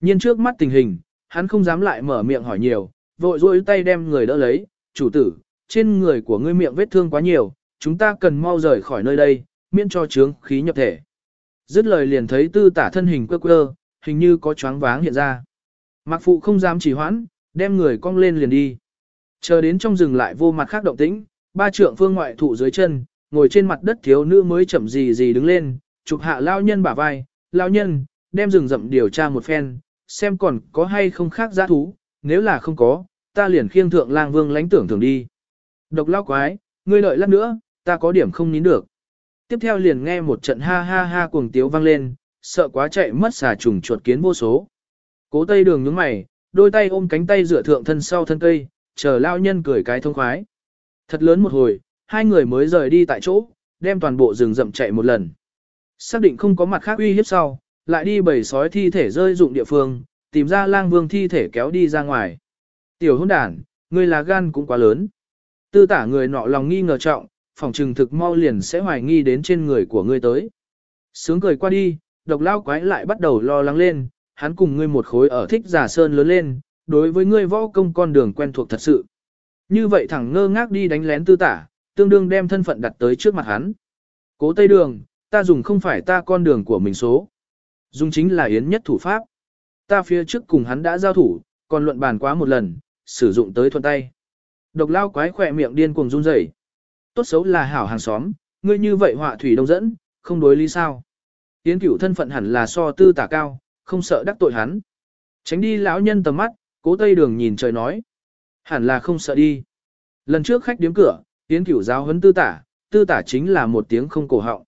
nhiên trước mắt tình hình, hắn không dám lại mở miệng hỏi nhiều, vội rôi tay đem người đỡ lấy, chủ tử, trên người của ngươi miệng vết thương quá nhiều, chúng ta cần mau rời khỏi nơi đây, miễn cho trướng khí nhập thể. Dứt lời liền thấy tư tả thân hình quơ quơ, hình như có choáng váng hiện ra. Mạc phụ không dám chỉ hoãn, đem người cong lên liền đi. Chờ đến trong rừng lại vô mặt khác động tĩnh, ba trượng phương ngoại thụ dưới chân, ngồi trên mặt đất thiếu nữ mới chậm gì gì đứng lên, chụp hạ lao nhân bả vai, lao nhân, đem rừng rậm điều tra một phen, xem còn có hay không khác giá thú, nếu là không có, ta liền khiêng thượng lang vương lánh tưởng thường đi. Độc lao quái, ngươi đợi lát nữa, ta có điểm không nín được. Tiếp theo liền nghe một trận ha ha ha cuồng tiếu vang lên, sợ quá chạy mất xà trùng chuột kiến vô số. Cố tây đường nhướng mày, đôi tay ôm cánh tay dựa thượng thân sau thân cây, chờ lao nhân cười cái thông khoái. Thật lớn một hồi, hai người mới rời đi tại chỗ, đem toàn bộ rừng rậm chạy một lần. Xác định không có mặt khác uy hiếp sau, lại đi bầy sói thi thể rơi dụng địa phương, tìm ra lang vương thi thể kéo đi ra ngoài. Tiểu hôn đàn, ngươi là gan cũng quá lớn. Tư tả người nọ lòng nghi ngờ trọng, phòng trừng thực mau liền sẽ hoài nghi đến trên người của ngươi tới. Sướng cười qua đi, độc lao quái lại bắt đầu lo lắng lên, hắn cùng ngươi một khối ở thích giả sơn lớn lên, đối với ngươi võ công con đường quen thuộc thật sự. Như vậy thẳng ngơ ngác đi đánh lén tư tả, tương đương đem thân phận đặt tới trước mặt hắn. Cố Tây Đường, ta dùng không phải ta con đường của mình số. Dùng chính là yến nhất thủ pháp. Ta phía trước cùng hắn đã giao thủ, còn luận bàn quá một lần, sử dụng tới thuận tay. Độc lao quái khỏe miệng điên cuồng run rẩy. Tốt xấu là hảo hàng xóm, ngươi như vậy họa thủy đông dẫn, không đối lý sao. Yến cửu thân phận hẳn là so tư tả cao, không sợ đắc tội hắn. Tránh đi lão nhân tầm mắt, cố tây đường nhìn trời nói. Hẳn là không sợ đi. Lần trước khách điếm cửa, Yến cửu giáo huấn tư tả, tư tả chính là một tiếng không cổ họng.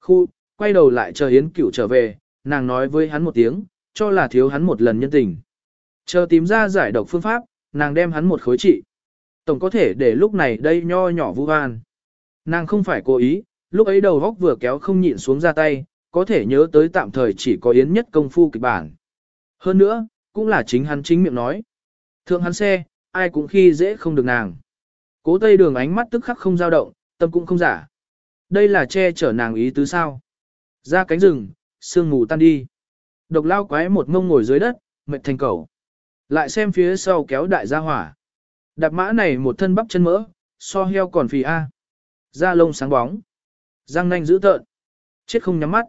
Khu, quay đầu lại chờ Yến cửu trở về, nàng nói với hắn một tiếng, cho là thiếu hắn một lần nhân tình. Chờ tìm ra giải độc phương pháp, nàng đem hắn một khối trị. Tổng có thể để lúc này đây nho nhỏ vu an. Nàng không phải cố ý, lúc ấy đầu góc vừa kéo không nhịn xuống ra tay, có thể nhớ tới tạm thời chỉ có yến nhất công phu kịch bản. Hơn nữa, cũng là chính hắn chính miệng nói. Thượng hắn xe, ai cũng khi dễ không được nàng. Cố tây đường ánh mắt tức khắc không dao động, tâm cũng không giả. Đây là che chở nàng ý tứ sao. Ra cánh rừng, sương mù tan đi. Độc lao quái một ngông ngồi dưới đất, mệt thành cầu. Lại xem phía sau kéo đại gia hỏa. Đạp mã này một thân bắp chân mỡ, so heo còn phì A. Da lông sáng bóng. Răng nanh dữ tợn. Chết không nhắm mắt.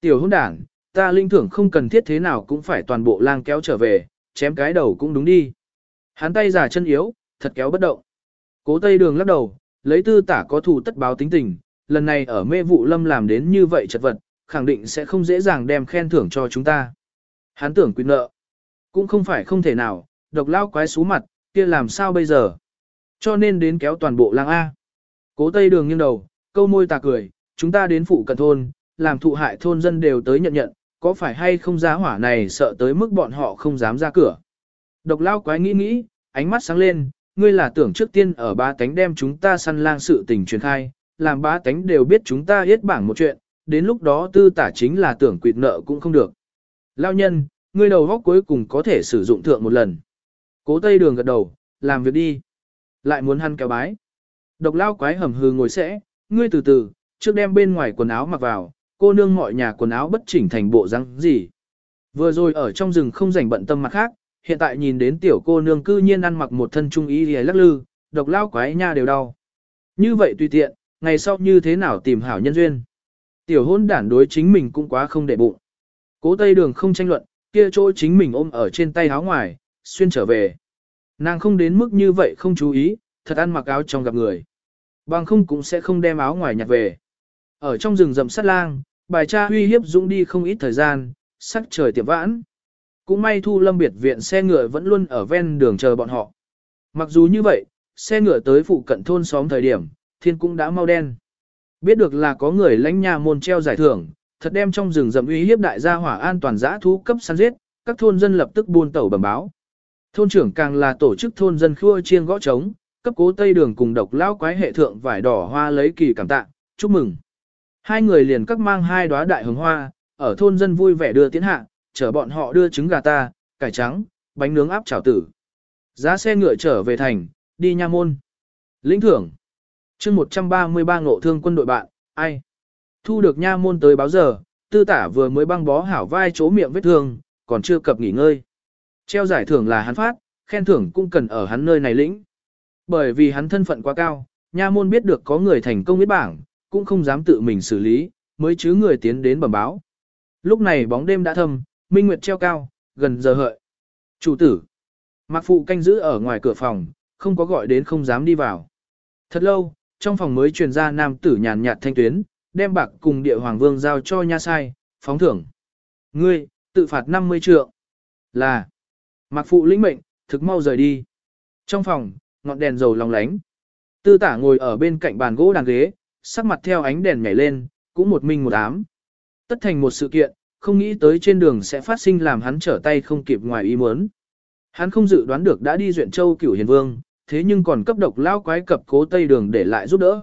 Tiểu hôn đảng, ta linh thưởng không cần thiết thế nào cũng phải toàn bộ lang kéo trở về, chém cái đầu cũng đúng đi. Hắn tay giả chân yếu, thật kéo bất động. Cố tây đường lắc đầu, lấy tư tả có thù tất báo tính tình, lần này ở mê vụ lâm làm đến như vậy chật vật, khẳng định sẽ không dễ dàng đem khen thưởng cho chúng ta. Hắn tưởng quyết nợ, cũng không phải không thể nào, độc lao quái xú mặt, kia làm sao bây giờ? Cho nên đến kéo toàn bộ lang A. Cố tây đường nghiêng đầu, câu môi tà cười, chúng ta đến phụ cận thôn, làm thụ hại thôn dân đều tới nhận nhận, có phải hay không giá hỏa này sợ tới mức bọn họ không dám ra cửa. Độc lao quái nghĩ nghĩ, ánh mắt sáng lên, ngươi là tưởng trước tiên ở ba tánh đem chúng ta săn lang sự tình truyền khai, làm ba tánh đều biết chúng ta yết bảng một chuyện, đến lúc đó tư tả chính là tưởng quỵt nợ cũng không được. Lao nhân, ngươi đầu góc cuối cùng có thể sử dụng thượng một lần. Cố tây đường gật đầu, làm việc đi. Lại muốn hắn kéo bái. Độc lao quái hầm hừ ngồi sẽ, ngươi từ từ, trước đem bên ngoài quần áo mặc vào, cô nương mọi nhà quần áo bất chỉnh thành bộ răng gì. Vừa rồi ở trong rừng không rảnh bận tâm mặt khác, hiện tại nhìn đến tiểu cô nương cư nhiên ăn mặc một thân trung y lìa lắc lư, độc lao quái nha đều đau. Như vậy tùy tiện, ngày sau như thế nào tìm hảo nhân duyên. Tiểu hôn đản đối chính mình cũng quá không để bụng. Cố tây đường không tranh luận, kia chỗ chính mình ôm ở trên tay áo ngoài, xuyên trở về. Nàng không đến mức như vậy không chú ý, thật ăn mặc áo trong gặp người. Bằng không cũng sẽ không đem áo ngoài nhặt về. Ở trong rừng rậm sát lang, bài cha huy hiếp dũng đi không ít thời gian, sắc trời tiệm vãn. Cũng may thu lâm biệt viện xe ngựa vẫn luôn ở ven đường chờ bọn họ. Mặc dù như vậy, xe ngựa tới phụ cận thôn xóm thời điểm, thiên cũng đã mau đen. Biết được là có người lãnh nhà môn treo giải thưởng, thật đem trong rừng rậm uy hiếp đại gia hỏa an toàn giã thú cấp săn giết, các thôn dân lập tức buôn tẩu bẩm báo. Thôn trưởng càng là tổ chức thôn dân khua chiên gõ trống, cấp cố tây đường cùng độc lão quái hệ thượng vải đỏ hoa lấy kỳ cảm tạ, chúc mừng. Hai người liền các mang hai đóa đại hồng hoa, ở thôn dân vui vẻ đưa tiến hạ, chở bọn họ đưa trứng gà ta, cải trắng, bánh nướng áp chảo tử. Giá xe ngựa trở về thành, đi nha môn. Lĩnh thưởng. chương 133 ngộ thương quân đội bạn, ai? Thu được nha môn tới báo giờ, tư tả vừa mới băng bó hảo vai chỗ miệng vết thương, còn chưa cập nghỉ ngơi. Treo giải thưởng là hắn phát, khen thưởng cũng cần ở hắn nơi này lĩnh. Bởi vì hắn thân phận quá cao, nha môn biết được có người thành công biết bảng, cũng không dám tự mình xử lý, mới chứ người tiến đến bẩm báo. Lúc này bóng đêm đã thâm, minh nguyệt treo cao, gần giờ hợi. Chủ tử. Mạc phụ canh giữ ở ngoài cửa phòng, không có gọi đến không dám đi vào. Thật lâu, trong phòng mới truyền ra nam tử nhàn nhạt thanh tuyến, đem bạc cùng địa hoàng vương giao cho nha sai, phóng thưởng. Ngươi, tự phạt 50 trượng. Là. Mạc phụ lĩnh mệnh, thực mau rời đi. Trong phòng, ngọn đèn dầu lòng lánh. Tư tả ngồi ở bên cạnh bàn gỗ đàn ghế, sắc mặt theo ánh đèn nhảy lên, cũng một minh một ám. Tất thành một sự kiện, không nghĩ tới trên đường sẽ phát sinh làm hắn trở tay không kịp ngoài ý muốn. Hắn không dự đoán được đã đi duyện châu cửu hiền vương, thế nhưng còn cấp độc lao quái cập cố tây đường để lại giúp đỡ.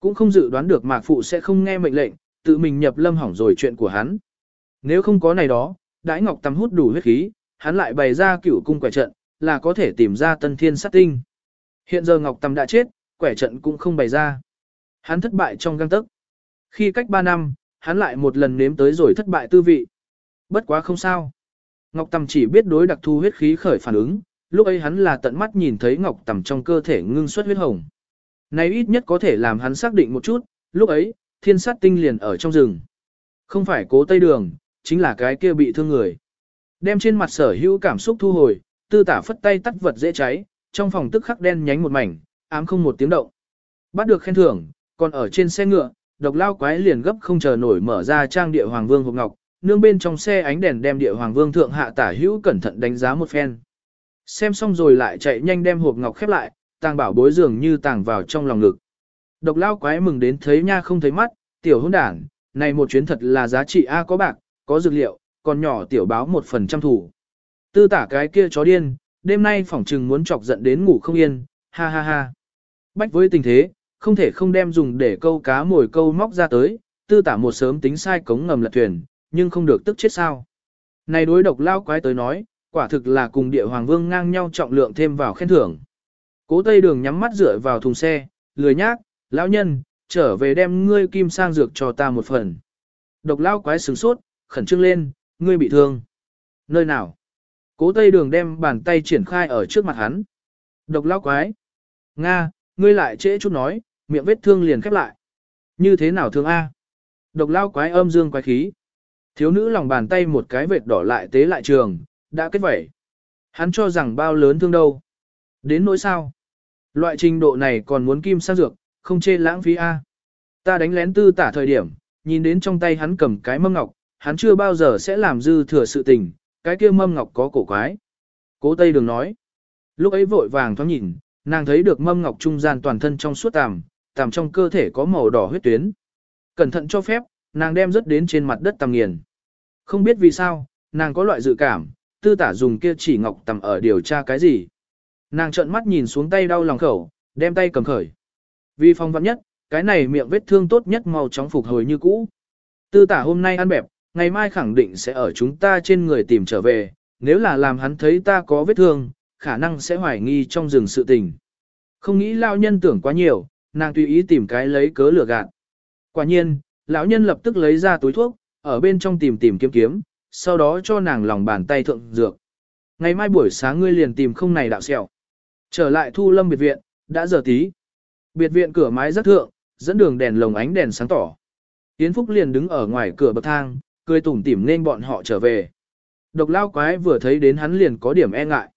Cũng không dự đoán được mạc phụ sẽ không nghe mệnh lệnh, tự mình nhập lâm hỏng rồi chuyện của hắn. Nếu không có này đó, đãi ngọc tắm hút đủ huyết khí, hắn lại bày ra cửu cung quẻ trận, là có thể tìm ra tân thiên sát tinh. Hiện giờ ngọc Tâm đã chết, quẻ trận cũng không bày ra. Hắn thất bại trong găng tức. Khi cách 3 năm, hắn lại một lần nếm tới rồi thất bại tư vị. Bất quá không sao. Ngọc Tầm chỉ biết đối đặc thu huyết khí khởi phản ứng, lúc ấy hắn là tận mắt nhìn thấy Ngọc Tầm trong cơ thể ngưng xuất huyết hồng. Này ít nhất có thể làm hắn xác định một chút, lúc ấy, thiên sát tinh liền ở trong rừng. Không phải cố tây đường, chính là cái kia bị thương người. Đem trên mặt sở hữu cảm xúc thu hồi, tư tả phất tay tắt vật dễ cháy, trong phòng tức khắc đen nhánh một mảnh, ám không một tiếng động. Bắt được khen thưởng, còn ở trên xe ngựa, độc lao quái liền gấp không chờ nổi mở ra trang địa hoàng vương hộp ngọc, nương bên trong xe ánh đèn đem địa hoàng vương thượng hạ tả hữu cẩn thận đánh giá một phen. Xem xong rồi lại chạy nhanh đem hộp ngọc khép lại, tàng bảo bối dường như tàng vào trong lòng ngực. Độc lao quái mừng đến thấy nha không thấy mắt, tiểu hôn đảng, này một chuyến thật là giá trị A có bạc, có dược liệu, còn nhỏ tiểu báo một phần trăm thủ. Tư tả cái kia chó điên, đêm nay phỏng trừng muốn chọc giận đến ngủ không yên, ha ha ha. Bách với tình thế, không thể không đem dùng để câu cá mồi câu móc ra tới, tư tả một sớm tính sai cống ngầm lật thuyền, nhưng không được tức chết sao. Này đối độc lao quái tới nói, quả thực là cùng địa hoàng vương ngang nhau trọng lượng thêm vào khen thưởng. Cố tây đường nhắm mắt dựa vào thùng xe, lười nhác, lão nhân, trở về đem ngươi kim sang dược cho ta một phần. Độc lao quái sửng sốt, khẩn trương lên, ngươi bị thương. Nơi nào? Cố tây đường đem bàn tay triển khai ở trước mặt hắn. Độc lao quái. Nga, ngươi lại trễ chút nói, miệng vết thương liền khép lại. Như thế nào thương A? Độc lao quái âm dương quái khí. Thiếu nữ lòng bàn tay một cái vệt đỏ lại tế lại trường, đã kết vẩy. Hắn cho rằng bao lớn thương đâu. Đến nỗi sao? Loại trình độ này còn muốn kim sang dược, không chê lãng phí A. Ta đánh lén tư tả thời điểm, nhìn đến trong tay hắn cầm cái mâm ngọc, hắn chưa bao giờ sẽ làm dư thừa sự tình, cái kia mâm ngọc có cổ quái. Cố Tây Đường nói. Lúc ấy vội vàng thoáng nhìn, nàng thấy được mâm ngọc trung gian toàn thân trong suốt tàm, tàm trong cơ thể có màu đỏ huyết tuyến. Cẩn thận cho phép, nàng đem rất đến trên mặt đất tầm nghiền. Không biết vì sao, nàng có loại dự cảm, tư tả dùng kia chỉ ngọc tầm ở điều tra cái gì. Nàng trợn mắt nhìn xuống tay đau lòng khẩu, đem tay cầm khởi. Vì phong vắn nhất, cái này miệng vết thương tốt nhất màu chóng phục hồi như cũ. Tư tả hôm nay ăn bẹp, ngày mai khẳng định sẽ ở chúng ta trên người tìm trở về, nếu là làm hắn thấy ta có vết thương, khả năng sẽ hoài nghi trong rừng sự tình. Không nghĩ lao nhân tưởng quá nhiều, nàng tùy ý tìm cái lấy cớ lửa gạt. Quả nhiên, lão nhân lập tức lấy ra túi thuốc, ở bên trong tìm tìm kiếm kiếm, sau đó cho nàng lòng bàn tay thượng dược. Ngày mai buổi sáng ngươi liền tìm không này đạo sẹo. Trở lại thu lâm biệt viện, đã giờ tí. Biệt viện cửa mái rất thượng, dẫn đường đèn lồng ánh đèn sáng tỏ. Yến Phúc liền đứng ở ngoài cửa bậc thang, cười tủm tỉm nên bọn họ trở về. Độc lao quái vừa thấy đến hắn liền có điểm e ngại.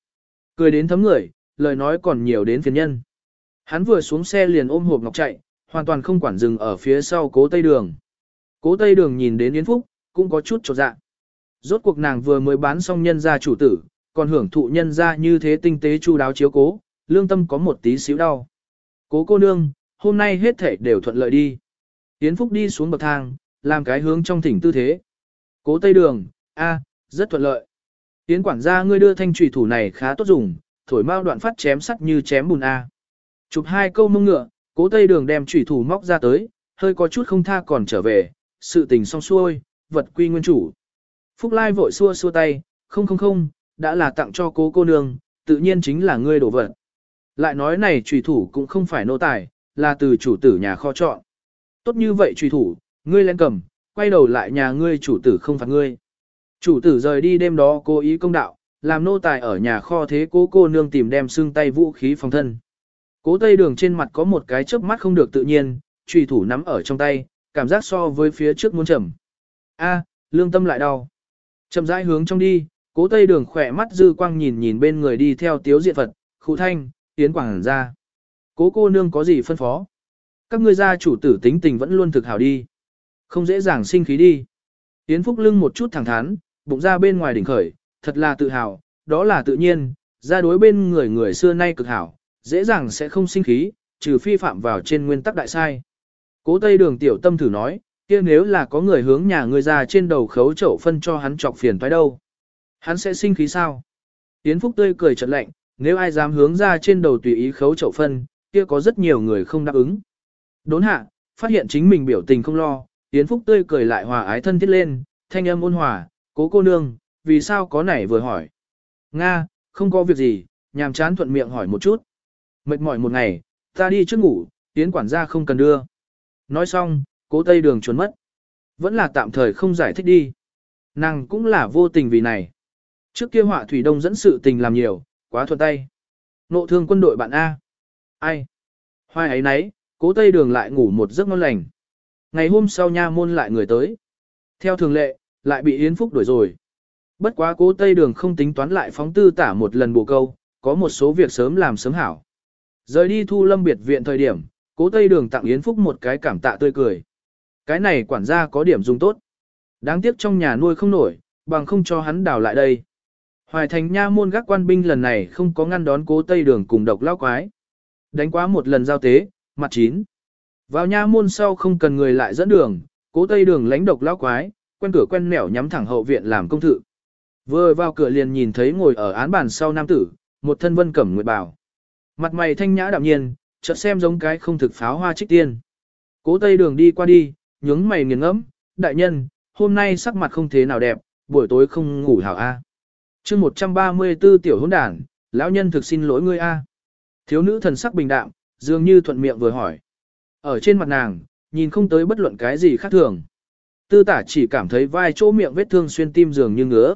Cười đến thấm người, lời nói còn nhiều đến phiền nhân. Hắn vừa xuống xe liền ôm hộp ngọc chạy, hoàn toàn không quản dừng ở phía sau cố tây đường. Cố tây đường nhìn đến Yến Phúc, cũng có chút trột dạ. Rốt cuộc nàng vừa mới bán xong nhân gia chủ tử, còn hưởng thụ nhân gia như thế tinh tế chu đáo chiếu cố, lương tâm có một tí xíu đau. Cố cô nương, hôm nay hết thể đều thuận lợi đi. Yến Phúc đi xuống bậc thang, làm cái hướng trong thỉnh tư thế. Cố Tây Đường, a, rất thuận lợi. Tiến quản gia ngươi đưa thanh trùy thủ này khá tốt dùng, thổi mau đoạn phát chém sắt như chém bùn a. Chụp hai câu mông ngựa, Cố Tây Đường đem trùy thủ móc ra tới, hơi có chút không tha còn trở về, sự tình xong xuôi, vật quy nguyên chủ. Phúc Lai vội xua xua tay, không không không, đã là tặng cho cố cô nương, tự nhiên chính là ngươi đổ vật. Lại nói này trùy thủ cũng không phải nô tài, là từ chủ tử nhà kho chọn. Tốt như vậy trùy thủ, ngươi lên cầm, quay đầu lại nhà ngươi chủ tử không phạt ngươi. Chủ tử rời đi đêm đó cố ý công đạo, làm nô tài ở nhà kho thế cố cô nương tìm đem xương tay vũ khí phòng thân. Cố tây đường trên mặt có một cái chớp mắt không được tự nhiên, trùy thủ nắm ở trong tay, cảm giác so với phía trước muốn chậm. A, lương tâm lại đau. Chậm rãi hướng trong đi, cố tây đường khỏe mắt dư quang nhìn nhìn bên người đi theo tiếu diện Phật, khu thanh, tiến quảng ra. Cố cô nương có gì phân phó? Các ngươi gia chủ tử tính tình vẫn luôn thực hảo đi. Không dễ dàng sinh khí đi. Yến phúc lưng một chút thẳng thắn, bụng ra bên ngoài đỉnh khởi, thật là tự hào, đó là tự nhiên, ra đối bên người người xưa nay cực hảo, dễ dàng sẽ không sinh khí, trừ phi phạm vào trên nguyên tắc đại sai. Cố Tây Đường tiểu tâm thử nói, kia nếu là có người hướng nhà người ra trên đầu khấu chậu phân cho hắn chọc phiền phải đâu. Hắn sẽ sinh khí sao? Yến Phúc tươi cười chợt lạnh, nếu ai dám hướng ra trên đầu tùy ý khấu chậu phân, kia có rất nhiều người không đáp ứng. Đốn hạ, phát hiện chính mình biểu tình không lo, Yến Phúc tươi cười lại hòa ái thân thiết lên, thanh âm ôn hòa, cố cô nương, vì sao có nảy vừa hỏi. Nga, không có việc gì, nhàm chán thuận miệng hỏi một chút. Mệt mỏi một ngày, ta đi trước ngủ, Yến quản gia không cần đưa. Nói xong, cố tây đường trốn mất. Vẫn là tạm thời không giải thích đi. Nàng cũng là vô tình vì này. Trước kia họa thủy đông dẫn sự tình làm nhiều, quá thuận tay. Nộ thương quân đội bạn A. Ai? Hoài ấy nấy, cố tây đường lại ngủ một giấc ngon lành. Ngày hôm sau nha môn lại người tới. Theo thường lệ, lại bị Yến Phúc đuổi rồi. Bất quá cố tây đường không tính toán lại phóng tư tả một lần bổ câu, có một số việc sớm làm sớm hảo. Rời đi thu lâm biệt viện thời điểm, cố tây đường tặng Yến Phúc một cái cảm tạ tươi cười. Cái này quản gia có điểm dùng tốt. Đáng tiếc trong nhà nuôi không nổi, bằng không cho hắn đào lại đây. Hoài thành nha môn gác quan binh lần này không có ngăn đón cố tây đường cùng độc lao quái. Đánh quá một lần giao tế, mặt chín. Vào nha môn sau không cần người lại dẫn đường, cố tây đường lánh độc lão quái, quen cửa quen nẻo nhắm thẳng hậu viện làm công thự. Vừa vào cửa liền nhìn thấy ngồi ở án bàn sau nam tử, một thân vân cẩm nguyệt bảo. Mặt mày thanh nhã đạm nhiên, chợt xem giống cái không thực pháo hoa trích tiên. Cố tây đường đi qua đi, nhướng mày nghiền ngẫm, đại nhân, hôm nay sắc mặt không thế nào đẹp, buổi tối không ngủ hảo a. À. Chương 134 tiểu hỗn đản, lão nhân thực xin lỗi ngươi a. Thiếu nữ thần sắc bình đạm, dường như thuận miệng vừa hỏi. Ở trên mặt nàng, nhìn không tới bất luận cái gì khác thường. Tư tả chỉ cảm thấy vai chỗ miệng vết thương xuyên tim dường như ngứa.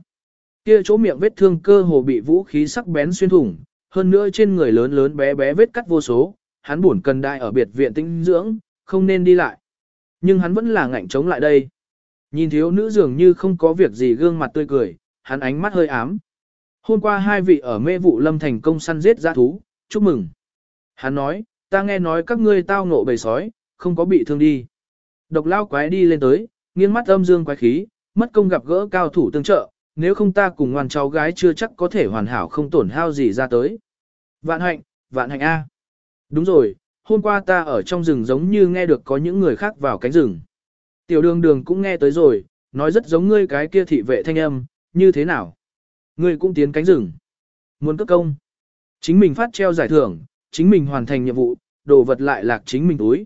Kia chỗ miệng vết thương cơ hồ bị vũ khí sắc bén xuyên thủng, hơn nữa trên người lớn lớn bé bé vết cắt vô số, hắn buồn cần đại ở biệt viện tinh dưỡng, không nên đi lại. Nhưng hắn vẫn là ngạnh chống lại đây. Nhìn thiếu nữ dường như không có việc gì gương mặt tươi cười, hắn ánh mắt hơi ám. Hôm qua hai vị ở mê vụ lâm thành công săn giết giã thú, chúc mừng. Hắn nói, ta nghe nói các ngươi tao ngộ bầy sói, không có bị thương đi. Độc lao quái đi lên tới, nghiêng mắt âm dương quái khí, mất công gặp gỡ cao thủ tương trợ, nếu không ta cùng ngoan cháu gái chưa chắc có thể hoàn hảo không tổn hao gì ra tới. Vạn hạnh, vạn hạnh A. Đúng rồi, hôm qua ta ở trong rừng giống như nghe được có những người khác vào cánh rừng. Tiểu đường đường cũng nghe tới rồi, nói rất giống ngươi cái kia thị vệ thanh âm, như thế nào? Ngươi cũng tiến cánh rừng. Muốn cất công. Chính mình phát treo giải thưởng, chính mình hoàn thành nhiệm vụ, đồ vật lại lạc chính mình túi.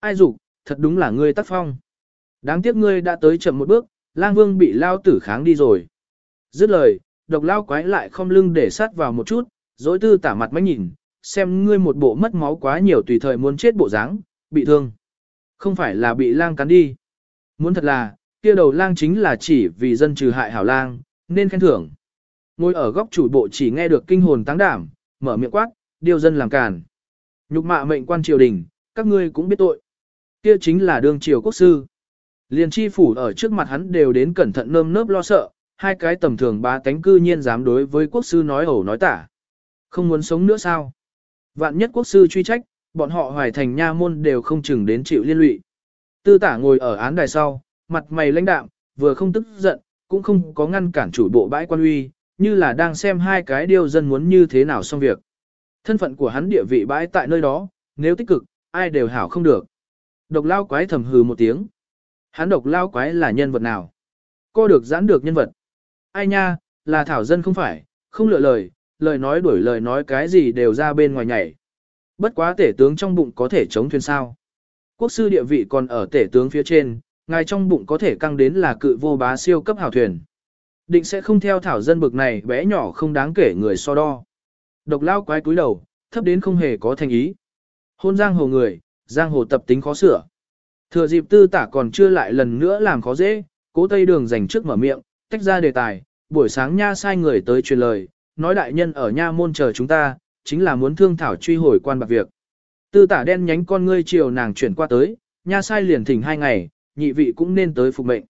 Ai dục, thật đúng là ngươi tác phong. Đáng tiếc ngươi đã tới chậm một bước, lang vương bị lao tử kháng đi rồi. Dứt lời, độc lao quái lại không lưng để sát vào một chút, dối tư tả mặt mách nhìn, xem ngươi một bộ mất máu quá nhiều tùy thời muốn chết bộ dáng, bị thương. Không phải là bị lang cắn đi. Muốn thật là, kia đầu lang chính là chỉ vì dân trừ hại hảo lang, nên khen thưởng. Ngồi ở góc chủ bộ chỉ nghe được kinh hồn tăng đảm, mở miệng quát, điều dân làm càn. Nhục mạ mệnh quan triều đình, các ngươi cũng biết tội. Kia chính là đương triều quốc sư. Liền chi phủ ở trước mặt hắn đều đến cẩn thận nơm nớp lo sợ, hai cái tầm thường ba tánh cư nhiên dám đối với quốc sư nói ẩu nói tả. Không muốn sống nữa sao? Vạn nhất quốc sư truy trách, bọn họ hoài thành nha môn đều không chừng đến chịu liên lụy. Tư tả ngồi ở án đài sau, mặt mày lãnh đạm, vừa không tức giận, cũng không có ngăn cản chủ bộ bãi quan uy, như là đang xem hai cái điều dân muốn như thế nào xong việc. Thân phận của hắn địa vị bãi tại nơi đó, nếu tích cực, ai đều hảo không được. Độc lao quái thầm hừ một tiếng. Hắn độc lao quái là nhân vật nào? Co được giãn được nhân vật. Ai nha, là thảo dân không phải, không lựa lời, lời nói đuổi lời nói cái gì đều ra bên ngoài nhảy. Bất quá tể tướng trong bụng có thể chống thuyền sao. Quốc sư địa vị còn ở tể tướng phía trên, ngài trong bụng có thể căng đến là cự vô bá siêu cấp hảo thuyền. Định sẽ không theo thảo dân bực này bé nhỏ không đáng kể người so đo. Độc lao quái cúi đầu, thấp đến không hề có thành ý. Hôn giang hồ người, giang hồ tập tính khó sửa. Thừa dịp tư tả còn chưa lại lần nữa làm khó dễ, cố tây đường dành trước mở miệng, tách ra đề tài, buổi sáng nha sai người tới truyền lời, nói đại nhân ở nha môn chờ chúng ta, chính là muốn thương thảo truy hồi quan bạc việc. Tư tả đen nhánh con ngươi chiều nàng chuyển qua tới, nha sai liền thỉnh hai ngày, nhị vị cũng nên tới phục mệnh.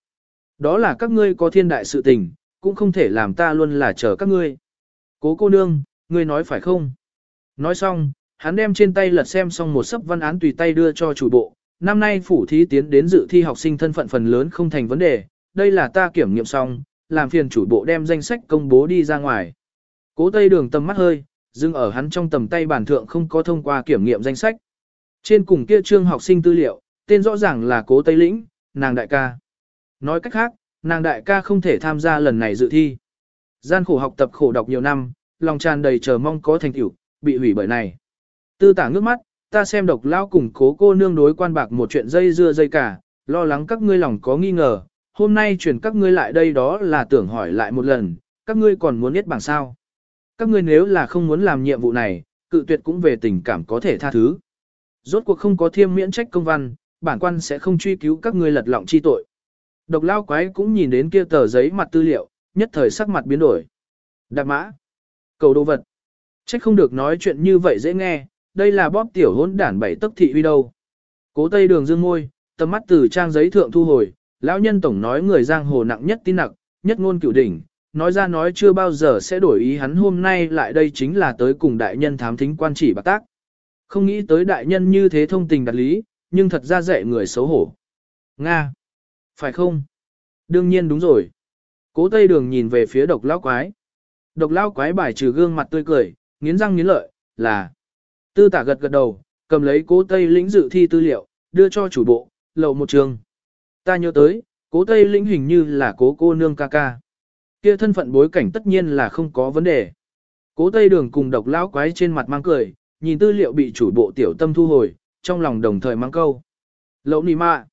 Đó là các ngươi có thiên đại sự tình, cũng không thể làm ta luôn là chờ các ngươi. Cố cô nương, ngươi nói phải không? Nói xong, hắn đem trên tay lật xem xong một sấp văn án tùy tay đưa cho chủ bộ. Năm nay phủ thí tiến đến dự thi học sinh thân phận phần lớn không thành vấn đề, đây là ta kiểm nghiệm xong, làm phiền chủ bộ đem danh sách công bố đi ra ngoài. Cố tây đường tầm mắt hơi, dừng ở hắn trong tầm tay bản thượng không có thông qua kiểm nghiệm danh sách. Trên cùng kia trương học sinh tư liệu, tên rõ ràng là cố tây lĩnh, nàng đại ca. Nói cách khác, nàng đại ca không thể tham gia lần này dự thi. Gian khổ học tập khổ đọc nhiều năm, lòng tràn đầy chờ mong có thành tựu, bị hủy bởi này. Tư tả ngước mắt, ta xem độc lao cùng cố cô nương đối quan bạc một chuyện dây dưa dây cả, lo lắng các ngươi lòng có nghi ngờ, hôm nay chuyển các ngươi lại đây đó là tưởng hỏi lại một lần, các ngươi còn muốn biết bằng sao. Các ngươi nếu là không muốn làm nhiệm vụ này, cự tuyệt cũng về tình cảm có thể tha thứ. Rốt cuộc không có thiêm miễn trách công văn, bản quan sẽ không truy cứu các ngươi lật lọng chi tội. Độc lao quái cũng nhìn đến kia tờ giấy mặt tư liệu, nhất thời sắc mặt biến đổi. Đạp mã. Cầu đồ vật. Trách không được nói chuyện như vậy dễ nghe, đây là bóp tiểu hỗn đản bảy tấc thị uy đâu. Cố tây đường dương môi, tầm mắt từ trang giấy thượng thu hồi, lão nhân tổng nói người giang hồ nặng nhất tin nặng, nhất ngôn cửu đỉnh, nói ra nói chưa bao giờ sẽ đổi ý hắn hôm nay lại đây chính là tới cùng đại nhân thám thính quan chỉ bạc tác. Không nghĩ tới đại nhân như thế thông tình đặt lý, nhưng thật ra dạy người xấu hổ. Nga! Phải không? Đương nhiên đúng rồi. Cố Tây Đường nhìn về phía độc lão quái. Độc lão quái bài trừ gương mặt tươi cười, nghiến răng nghiến lợi, là. Tư tả gật gật đầu, cầm lấy cố Tây lĩnh dự thi tư liệu, đưa cho chủ bộ, lậu một trường. Ta nhớ tới, cố Tây lĩnh hình như là cố cô nương ca ca. Kia thân phận bối cảnh tất nhiên là không có vấn đề. Cố Tây Đường cùng độc lão quái trên mặt mang cười, nhìn tư liệu bị chủ bộ tiểu tâm thu hồi, trong lòng đồng thời mang câu. Lậu nì mạ.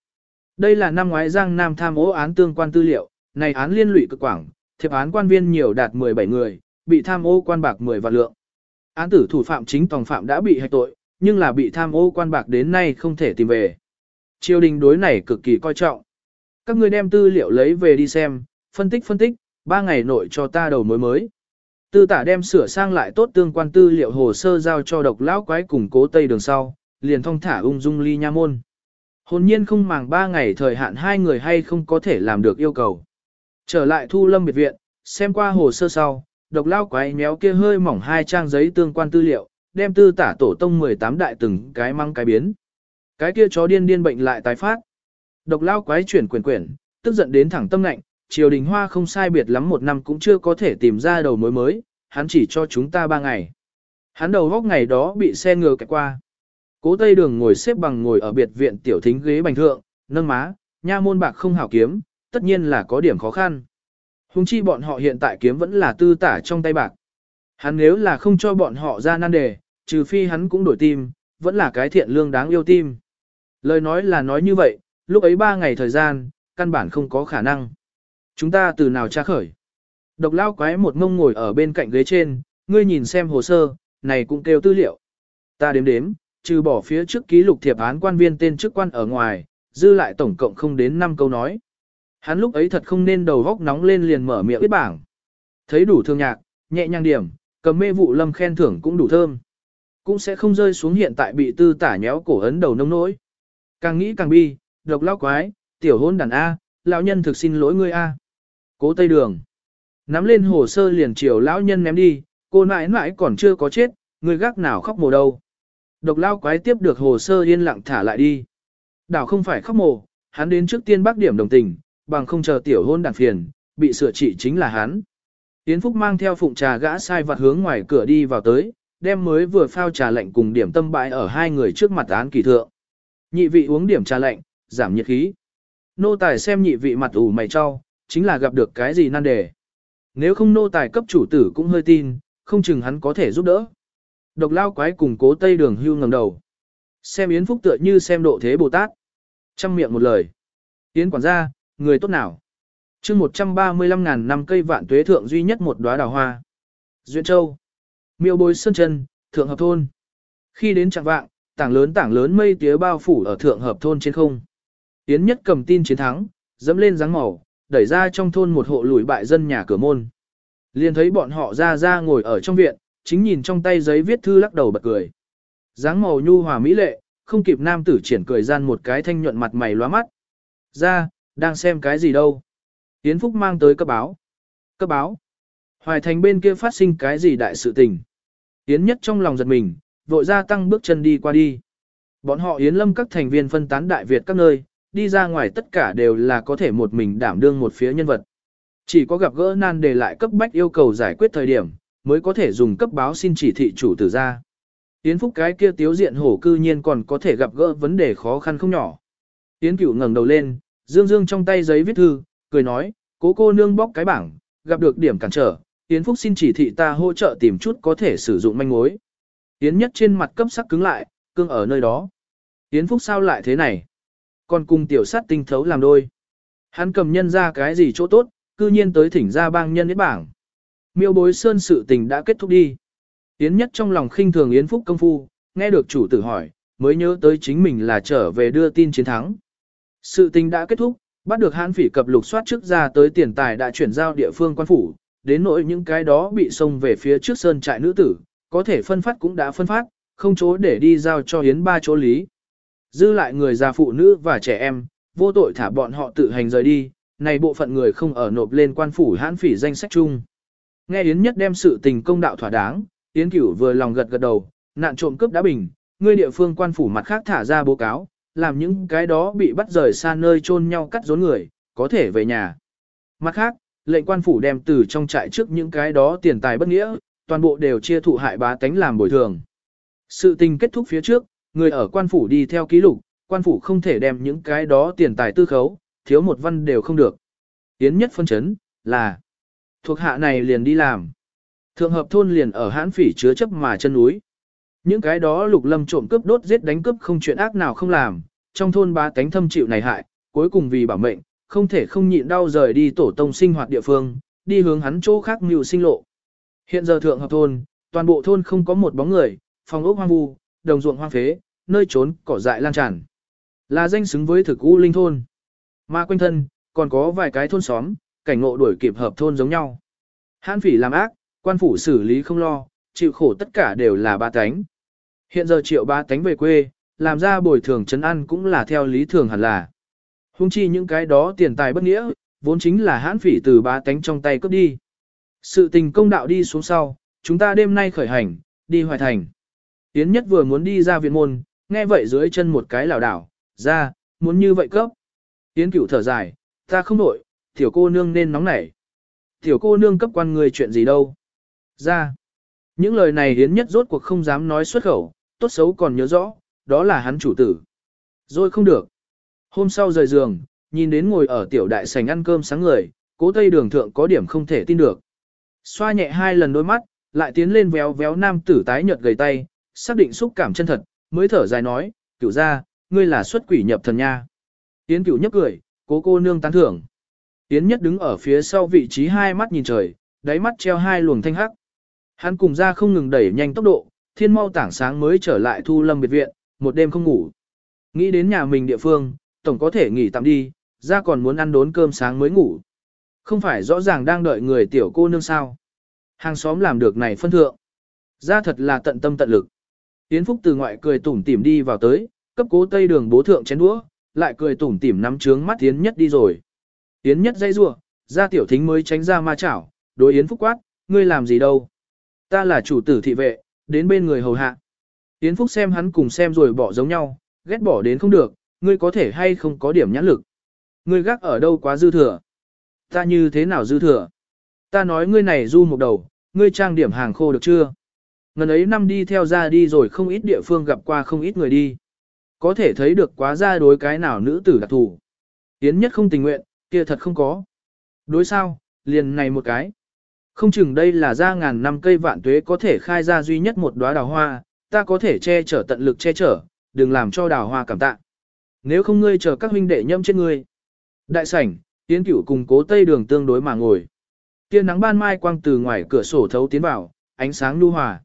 Đây là năm ngoái Giang Nam tham ô án tương quan tư liệu, này án liên lụy cực quảng, thiệp án quan viên nhiều đạt 17 người, bị tham ô quan bạc 10 vạn lượng. Án tử thủ phạm chính tòng phạm đã bị hạch tội, nhưng là bị tham ô quan bạc đến nay không thể tìm về. Triều đình đối này cực kỳ coi trọng. Các ngươi đem tư liệu lấy về đi xem, phân tích phân tích, ba ngày nội cho ta đầu mối mới. Tư tả đem sửa sang lại tốt tương quan tư liệu hồ sơ giao cho độc lão quái cùng cố tây đường sau, liền thong thả ung dung ly nha môn. Hồn nhiên không màng ba ngày thời hạn hai người hay không có thể làm được yêu cầu. Trở lại thu lâm biệt viện, xem qua hồ sơ sau, độc lao quái méo kia hơi mỏng hai trang giấy tương quan tư liệu, đem tư tả tổ tông 18 đại từng cái mang cái biến. Cái kia chó điên điên bệnh lại tái phát. Độc lao quái chuyển quyền quyển, tức giận đến thẳng tâm lạnh, triều đình hoa không sai biệt lắm một năm cũng chưa có thể tìm ra đầu mối mới, hắn chỉ cho chúng ta ba ngày. Hắn đầu góc ngày đó bị xe ngựa kẹt qua. Cố Tây Đường ngồi xếp bằng ngồi ở biệt viện tiểu thính ghế bành thượng, nâng má, nha môn bạc không hảo kiếm, tất nhiên là có điểm khó khăn. Hùng chi bọn họ hiện tại kiếm vẫn là tư tả trong tay bạc. Hắn nếu là không cho bọn họ ra nan đề, trừ phi hắn cũng đổi tim, vẫn là cái thiện lương đáng yêu tim. Lời nói là nói như vậy, lúc ấy ba ngày thời gian, căn bản không có khả năng. Chúng ta từ nào tra khởi. Độc lao quái một ngông ngồi ở bên cạnh ghế trên, ngươi nhìn xem hồ sơ, này cũng kêu tư liệu. Ta đếm đếm, trừ bỏ phía trước ký lục thiệp án quan viên tên chức quan ở ngoài, dư lại tổng cộng không đến 5 câu nói. Hắn lúc ấy thật không nên đầu góc nóng lên liền mở miệng biết bảng. Thấy đủ thương nhạc, nhẹ nhàng điểm, cầm mê vụ lâm khen thưởng cũng đủ thơm. Cũng sẽ không rơi xuống hiện tại bị tư tả nhéo cổ ấn đầu nông nỗi. Càng nghĩ càng bi, độc lao quái, tiểu hôn đàn A, lão nhân thực xin lỗi ngươi A. Cố Tây Đường. Nắm lên hồ sơ liền chiều lão nhân ném đi, cô nãi nãi còn chưa có chết, người gác nào khóc mồ đâu. Độc lao quái tiếp được hồ sơ yên lặng thả lại đi. Đảo không phải khóc mồ, hắn đến trước tiên bác điểm đồng tình, bằng không chờ tiểu hôn đàn phiền, bị sửa trị chính là hắn. Yến Phúc mang theo phụng trà gã sai vặt hướng ngoài cửa đi vào tới, đem mới vừa phao trà lạnh cùng điểm tâm bãi ở hai người trước mặt án kỳ thượng. Nhị vị uống điểm trà lạnh, giảm nhiệt khí. Nô tài xem nhị vị mặt ủ mày cho, chính là gặp được cái gì nan đề. Nếu không nô tài cấp chủ tử cũng hơi tin, không chừng hắn có thể giúp đỡ. Độc lao quái cùng cố tây đường hưu ngầm đầu. Xem Yến Phúc tựa như xem độ thế Bồ Tát. Trăm miệng một lời. Yến quản gia, người tốt nào? chương 135 ngàn năm cây vạn tuế thượng duy nhất một đóa đào hoa. Duyện Châu. Miêu bối sơn chân, thượng hợp thôn. Khi đến trạng vạng, tảng lớn tảng lớn mây tía bao phủ ở thượng hợp thôn trên không. Yến nhất cầm tin chiến thắng, dẫm lên dáng màu, đẩy ra trong thôn một hộ lùi bại dân nhà cửa môn. Liền thấy bọn họ ra ra ngồi ở trong viện, chính nhìn trong tay giấy viết thư lắc đầu bật cười. dáng màu nhu hòa mỹ lệ, không kịp nam tử triển cười gian một cái thanh nhuận mặt mày lóa mắt. Ra, đang xem cái gì đâu? Yến Phúc mang tới cấp báo. Cấp báo. Hoài thành bên kia phát sinh cái gì đại sự tình. Yến nhất trong lòng giật mình, vội ra tăng bước chân đi qua đi. Bọn họ Yến lâm các thành viên phân tán đại Việt các nơi, đi ra ngoài tất cả đều là có thể một mình đảm đương một phía nhân vật. Chỉ có gặp gỡ nan đề lại cấp bách yêu cầu giải quyết thời điểm, mới có thể dùng cấp báo xin chỉ thị chủ tử ra. Yến Phúc cái kia tiếu diện hổ cư nhiên còn có thể gặp gỡ vấn đề khó khăn không nhỏ. Yến Cửu ngẩng đầu lên, dương dương trong tay giấy viết thư, cười nói, cố cô nương bóc cái bảng, gặp được điểm cản trở, Yến Phúc xin chỉ thị ta hỗ trợ tìm chút có thể sử dụng manh mối. Yến nhất trên mặt cấp sắc cứng lại, cương ở nơi đó. Yến Phúc sao lại thế này? Còn cùng tiểu sát tinh thấu làm đôi. Hắn cầm nhân ra cái gì chỗ tốt, cư nhiên tới thỉnh ra bang nhân đến bảng. Miêu bối sơn sự tình đã kết thúc đi. Yến nhất trong lòng khinh thường Yến Phúc công phu, nghe được chủ tử hỏi, mới nhớ tới chính mình là trở về đưa tin chiến thắng. Sự tình đã kết thúc, bắt được hãn phỉ cập lục soát trước ra tới tiền tài đã chuyển giao địa phương quan phủ, đến nỗi những cái đó bị xông về phía trước sơn trại nữ tử, có thể phân phát cũng đã phân phát, không chỗ để đi giao cho Yến ba chỗ lý. Dư lại người già phụ nữ và trẻ em, vô tội thả bọn họ tự hành rời đi, này bộ phận người không ở nộp lên quan phủ hãn phỉ danh sách chung. Nghe Yến Nhất đem sự tình công đạo thỏa đáng, Yến Cửu vừa lòng gật gật đầu, nạn trộm cướp đã bình, người địa phương quan phủ mặt khác thả ra báo cáo, làm những cái đó bị bắt rời xa nơi chôn nhau cắt rốn người, có thể về nhà. Mặt khác, lệnh quan phủ đem từ trong trại trước những cái đó tiền tài bất nghĩa, toàn bộ đều chia thụ hại bá tánh làm bồi thường. Sự tình kết thúc phía trước, người ở quan phủ đi theo ký lục, quan phủ không thể đem những cái đó tiền tài tư khấu, thiếu một văn đều không được. Yến nhất phân chấn, là thuộc hạ này liền đi làm. Thượng hợp thôn liền ở hãn phỉ chứa chấp mà chân núi. Những cái đó lục lâm trộm cướp đốt giết đánh cướp không chuyện ác nào không làm, trong thôn ba cánh thâm chịu này hại, cuối cùng vì bảo mệnh, không thể không nhịn đau rời đi tổ tông sinh hoạt địa phương, đi hướng hắn chỗ khác mưu sinh lộ. Hiện giờ thượng hợp thôn, toàn bộ thôn không có một bóng người, phòng ốc hoang vu, đồng ruộng hoang phế, nơi trốn cỏ dại lan tràn. Là danh xứng với thực u linh thôn. Mà quanh thân, còn có vài cái thôn xóm, cảnh ngộ đuổi kịp hợp thôn giống nhau. Hãn phỉ làm ác, quan phủ xử lý không lo, chịu khổ tất cả đều là ba tánh. Hiện giờ triệu ba tánh về quê, làm ra bồi thường chấn ăn cũng là theo lý thường hẳn là. Hùng chi những cái đó tiền tài bất nghĩa, vốn chính là hãn phỉ từ ba tánh trong tay cướp đi. Sự tình công đạo đi xuống sau, chúng ta đêm nay khởi hành, đi hoài thành. Yến nhất vừa muốn đi ra viện môn, nghe vậy dưới chân một cái lảo đảo, ra, muốn như vậy cấp. Yến cửu thở dài, ta không nổi, tiểu cô nương nên nóng nảy. Tiểu cô nương cấp quan người chuyện gì đâu. Ra. Những lời này Yến nhất rốt cuộc không dám nói xuất khẩu, tốt xấu còn nhớ rõ, đó là hắn chủ tử. Rồi không được. Hôm sau rời giường, nhìn đến ngồi ở tiểu đại sành ăn cơm sáng người, cố tây đường thượng có điểm không thể tin được. Xoa nhẹ hai lần đôi mắt, lại tiến lên véo véo nam tử tái nhợt gầy tay, xác định xúc cảm chân thật, mới thở dài nói, cửu ra, ngươi là xuất quỷ nhập thần nha. Tiến cửu nhấp cười, cố cô nương tán thưởng. Tiến nhất đứng ở phía sau vị trí hai mắt nhìn trời, đáy mắt treo hai luồng thanh hắc. Hắn cùng ra không ngừng đẩy nhanh tốc độ, thiên mau tảng sáng mới trở lại thu lâm biệt viện, một đêm không ngủ. Nghĩ đến nhà mình địa phương, tổng có thể nghỉ tạm đi, ra còn muốn ăn đốn cơm sáng mới ngủ. Không phải rõ ràng đang đợi người tiểu cô nương sao. Hàng xóm làm được này phân thượng. Ra thật là tận tâm tận lực. Yến Phúc từ ngoại cười tủm tỉm đi vào tới, cấp cố tây đường bố thượng chén đũa, lại cười tủm tỉm nắm trướng mắt Yến Nhất đi rồi. Yến Nhất dây rủa, ra tiểu thính mới tránh ra ma chảo, đối Yến Phúc quát, ngươi làm gì đâu? Ta là chủ tử thị vệ, đến bên người hầu hạ. Yến Phúc xem hắn cùng xem rồi bỏ giống nhau, ghét bỏ đến không được, ngươi có thể hay không có điểm nhãn lực. Ngươi gác ở đâu quá dư thừa. Ta như thế nào dư thừa? Ta nói ngươi này du một đầu, ngươi trang điểm hàng khô được chưa? Ngần ấy năm đi theo ra đi rồi không ít địa phương gặp qua không ít người đi. Có thể thấy được quá ra đối cái nào nữ tử đặc thủ. Yến nhất không tình nguyện, kia thật không có. Đối sao, liền này một cái. Không chừng đây là ra ngàn năm cây vạn tuế có thể khai ra duy nhất một đóa đào hoa, ta có thể che chở tận lực che chở, đừng làm cho đào hoa cảm tạ. Nếu không ngươi chờ các huynh đệ nhâm trên ngươi. Đại sảnh, Yến Cửu cùng cố tây đường tương đối mà ngồi. Tia nắng ban mai quang từ ngoài cửa sổ thấu tiến vào, ánh sáng nhu hòa.